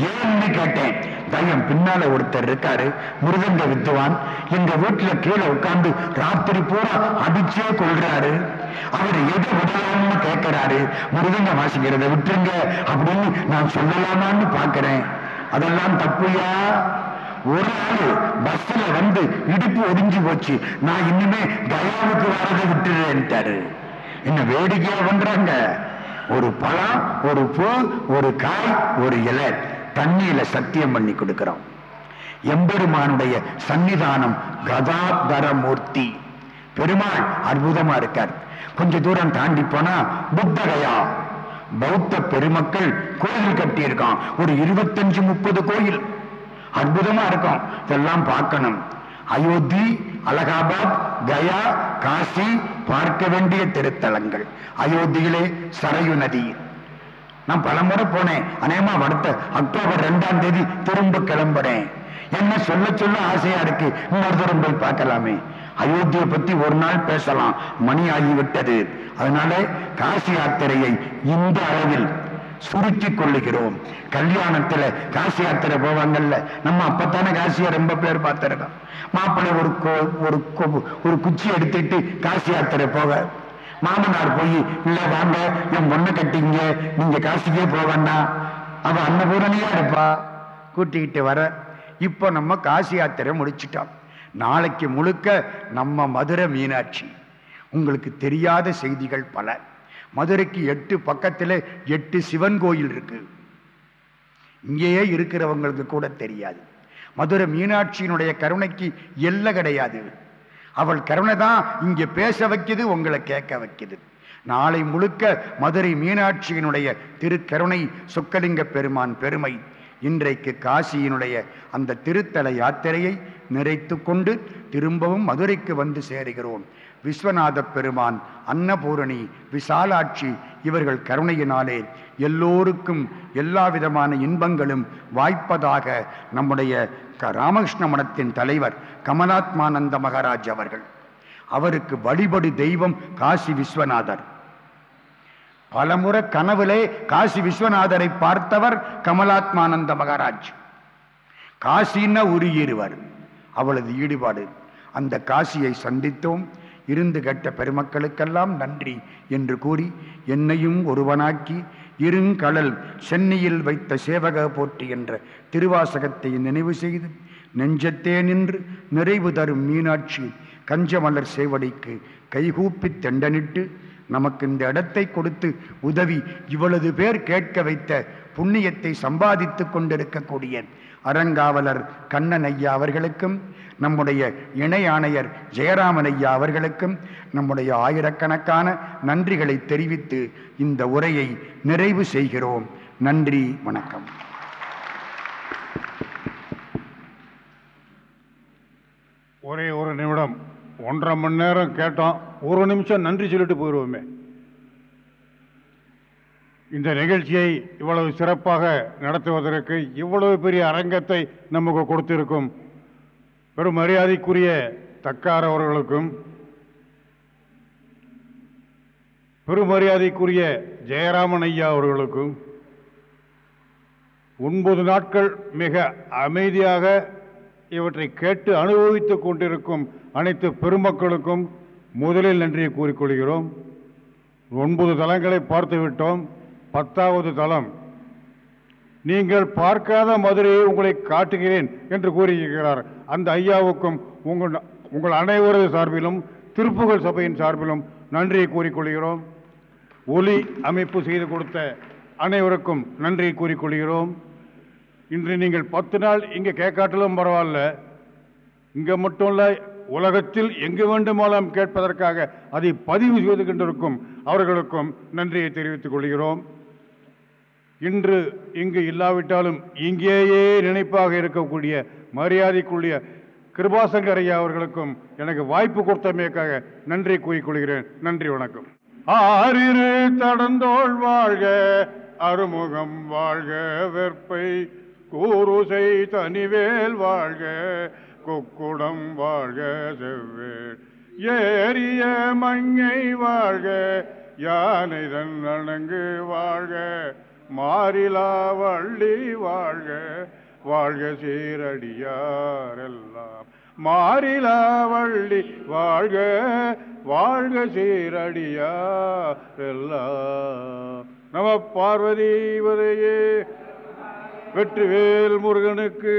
ஏன்னு கேட்டேன். தயம் பின்னால ஒருத்தர் இருக்காரு. மிருதங்க வித்துவான். எங்க வீட்டுல கீழே உட்கார்ந்து ராத்திரி பூரா அடிச்சே கொள்றாரு அவர் எதை விடலாம்னு கேட்கிறாரு மிருதங்க வாசிக்கிறத விட்டுருங்க அப்படின்னு நான் சொல்லலாமான்னு பாக்குறேன் அதெல்லாம் தப்புயா? ஒரு ஆளு பஸ்ல வந்து இடுப்பு ஒடிஞ்சு போச்சு. நான் இன்னுமே கயாவுக்கு வரதை விட்டுறேன்ட்டாரு. என்ன வேடிக்கையா பண்றாங்க? ஒரு பழம் ஒரு பூ ஒரு காய் ஒரு இலை தண்ணியில சத்தியம் பண்ணி கொடுக்கிறோம். எம்பெருமானுடைய சன்னிதானம் கதாதர மூர்த்தி பெருமாள் அற்புதமா இருக்கார். கொஞ்ச தூரம் தாண்டி போனா புத்தகையா? பௌத்த பெருமக்கள் கோயில் கட்டி இருக்கான் ஒரு இருபத்தஞ்சு முப்பது கோயில். அற்புதமா இருக்கும். இதெல்லாம் பார்க்கணும். அயோத்தி அலகாபாத் கயா காசி பார்க்க வேண்டிய திருத்தலங்கள். அயோத்தியிலே சரையு நதி. நான் பலமுறை போனேன். அநேகமா அடுத்த அக்டோபர் ரெண்டாம் தேதி திரும்ப கிளம்புறேன். என்ன சொல்ல சொல்ல ஆசையா இருக்கு. இன்னொரு தூரம் போய் பார்க்கலாமே. அயோத்தியை பத்தி ஒரு நாள் பேசலாம். மணி ஆகிவிட்டது. அதனால காசி யாத்திரையை இந்த அளவில் சுருக்கி கொள்ளுகிறோம். கல்யாணத்துல காசி யாத்திரை போவாங்கல்ல. நம்ம அப்பத்தானே காசியை ரொம்ப பேர் பார்த்திருக்கோம். மாப்பிள்ளை ஒரு கோ- ஒரு ஒரு குச்சி எடுத்துட்டு காசி யாத்திரை போக மாமனார் போய் இல்ல வாங்க என் பொண்ணை கட்டிங்க. நீங்க காசிக்கே போக வேண்டாம். அவ அன்னபூரணியா இருப்பா. கூட்டிக்கிட்டு வர. இப்போ நம்ம காசி யாத்திரை முடிச்சிட்டோம். நாளைக்கு முழுக்க நம்ம மதுரை மீனாட்சி. உங்களுக்கு தெரியாத செய்திகள் பல. மதுரைக்கு எட்டு பக்கத்தில் எட்டு சிவன் கோயில் இருக்கு. இங்கேயே இருக்கிறவங்களுக்கு கூட தெரியாது. மதுரை மீனாட்சியினுடைய கருணைக்கு எல்லை கிடையாது. அவள் கருணை தான் இங்கே பேச வைக்குது உங்களை கேட்க வைக்குது. நாளை முழுக்க மதுரை மீனாட்சியினுடைய திருக்கருணை சொக்கலிங்க பெருமான் பெருமை. இன்றைக்கு காசியினுடைய அந்த திருத்தல யாத்திரையை நிறைத்து கொண்டு திரும்பவும் மதுரைக்கு வந்து சேருகிறோம். விஸ்வநாத பெருமான் அன்னபூரணி விசாலாட்சி இவர்கள் கருணையினாலே எல்லோருக்கும் எல்லா விதமான இன்பங்களும் வாய்ப்பதாக நம்முடைய க- ராமகிருஷ்ண மடத்தின் தலைவர் கமலாத்மானந்த மகாராஜ் அவர்கள். அவருக்கு வழிபடு தெய்வம் காசி விஸ்வநாதர். பலமுறை கனவிலே காசி விஸ்வநாதரை பார்த்தவர் கமலாத்மானந்த மகாராஜ். காசின்னா உருகிடுவார் அவளது ஈடுபாடு. அந்த காசியை சந்தித்தோம். இருந்து கெட்ட பெருமக்களுக்கெல்லாம் நன்றி என்று கூறி என்னையும் ஒருவனாக்கி இருங்கடல் சென்னையில் வைத்த சேவக போற்றி என்ற திருவாசகத்தை நினைவு செய்து நெஞ்சத்தே நின்று நிறைவு தரும் மீனாட்சி கஞ்சமலர் சேவடிக்கு கைகூப்பி தெண்டனிட்டு நமக்கு இந்த இடத்தை கொடுத்து உதவி இவ்வளவு பேர் கேட்க வைத்த புண்ணியத்தை சம்பாதித்து கொண்டிருக்கக்கூடிய அறங்காவலர் கண்ணன் ஐயா அவர்களுக்கும் நம்முடைய இணை ஆணையர் ஜெயராமன் ஐயா அவர்களுக்கும் நம்முடைய ஆயிரக்கணக்கான நன்றிகளை தெரிவித்து இந்த உரையை நிறைவு செய்கிறோம். நன்றி வணக்கம். ஒரே ஒரு நிமிடம். ஒன்றரை மணி நேரம் கேட்டோம். ஒரு நிமிஷம் நன்றி சொல்லிட்டு போயிடுவோமே இந்த நிகழ்ச்சியை இவ்வளவு சிறப்பாக நடத்துவதற்கு இவ்வளவு பெரிய அரங்கத்தை நமக்கு கொடுத்திருக்கும் பெரும் மரியாதைக்குரிய தக்கார் அவர்களுக்கும் பெருமரியாதைக்குரிய ஜெயராமன் ஐயா அவர்களுக்கும் ஒன்பது நாட்கள் மிக அமைதியாக இவற்றை கேட்டு அனுபவித்துக் கொண்டிருக்கும் அனைத்து பெருமக்களுக்கும் முதலில் நன்றியை கூறிக்கொள்கிறோம். ஒன்பது தலங்களை பார்த்துவிட்டோம். பத்தாவது தலம் நீங்கள் பார்க்காத மதுரையை உங்களை காட்டுகிறேன் என்று கூறியிருக்கிறார். அந்த ஐயாவுக்கும் உங்கள் உங்கள் அனைவரது சார்பிலும் திருப்புகழ் சபையின் சார்பிலும் நன்றியை கூறிக்கொள்கிறோம். ஒலி அமைப்பு செய்து கொடுத்த அனைவருக்கும் நன்றியை கூறிக்கொள்கிறோம். இன்று நீங்கள் பத்து நாள் இங்கே கேட்காட்டிலும் பரவாயில்ல. இங்கே மட்டும் இல்லை உலகத்தில் எங்கு வேண்டுமானாலும் கேட்பதற்காக அதை பதிவு செய்து கொண்டிருக்கும் அவர்களுக்கும் நன்றியை தெரிவித்துக் கொள்கிறோம். இன்று இங்கு இல்லாவிட்டாலும் இங்கேயே நினைப்பாக இருக்கக்கூடிய மரியாதைக்குரிய கிருபாசங்கர் ஐயா அவர்களுக்கும் எனக்கு வாய்ப்பு கொடுத்தமைக்காக நன்றி கூறிக்கொள்கிறேன். நன்றி வணக்கம். ஆறிரு தடந்தோள் வாழ்க அருமுகம் வாழ்க வெற்பை கூறு தனிவேல் வாழ்க. கொக்குடம் வாழ்க செவ்வேள் ஏறிய மங்கை வாழ்க யானை தன் அணங்கு வாழ்க. மாறிலா வள்ளி வாழ்க வாழ்க சீரடியாரெல்லாம் மாறிலா வள்ளி வாழ்க வாழ்க சீரடியாரெல்லாம் நம பார்வதி வரையே வெற்றிவேல் முருகனுக்கு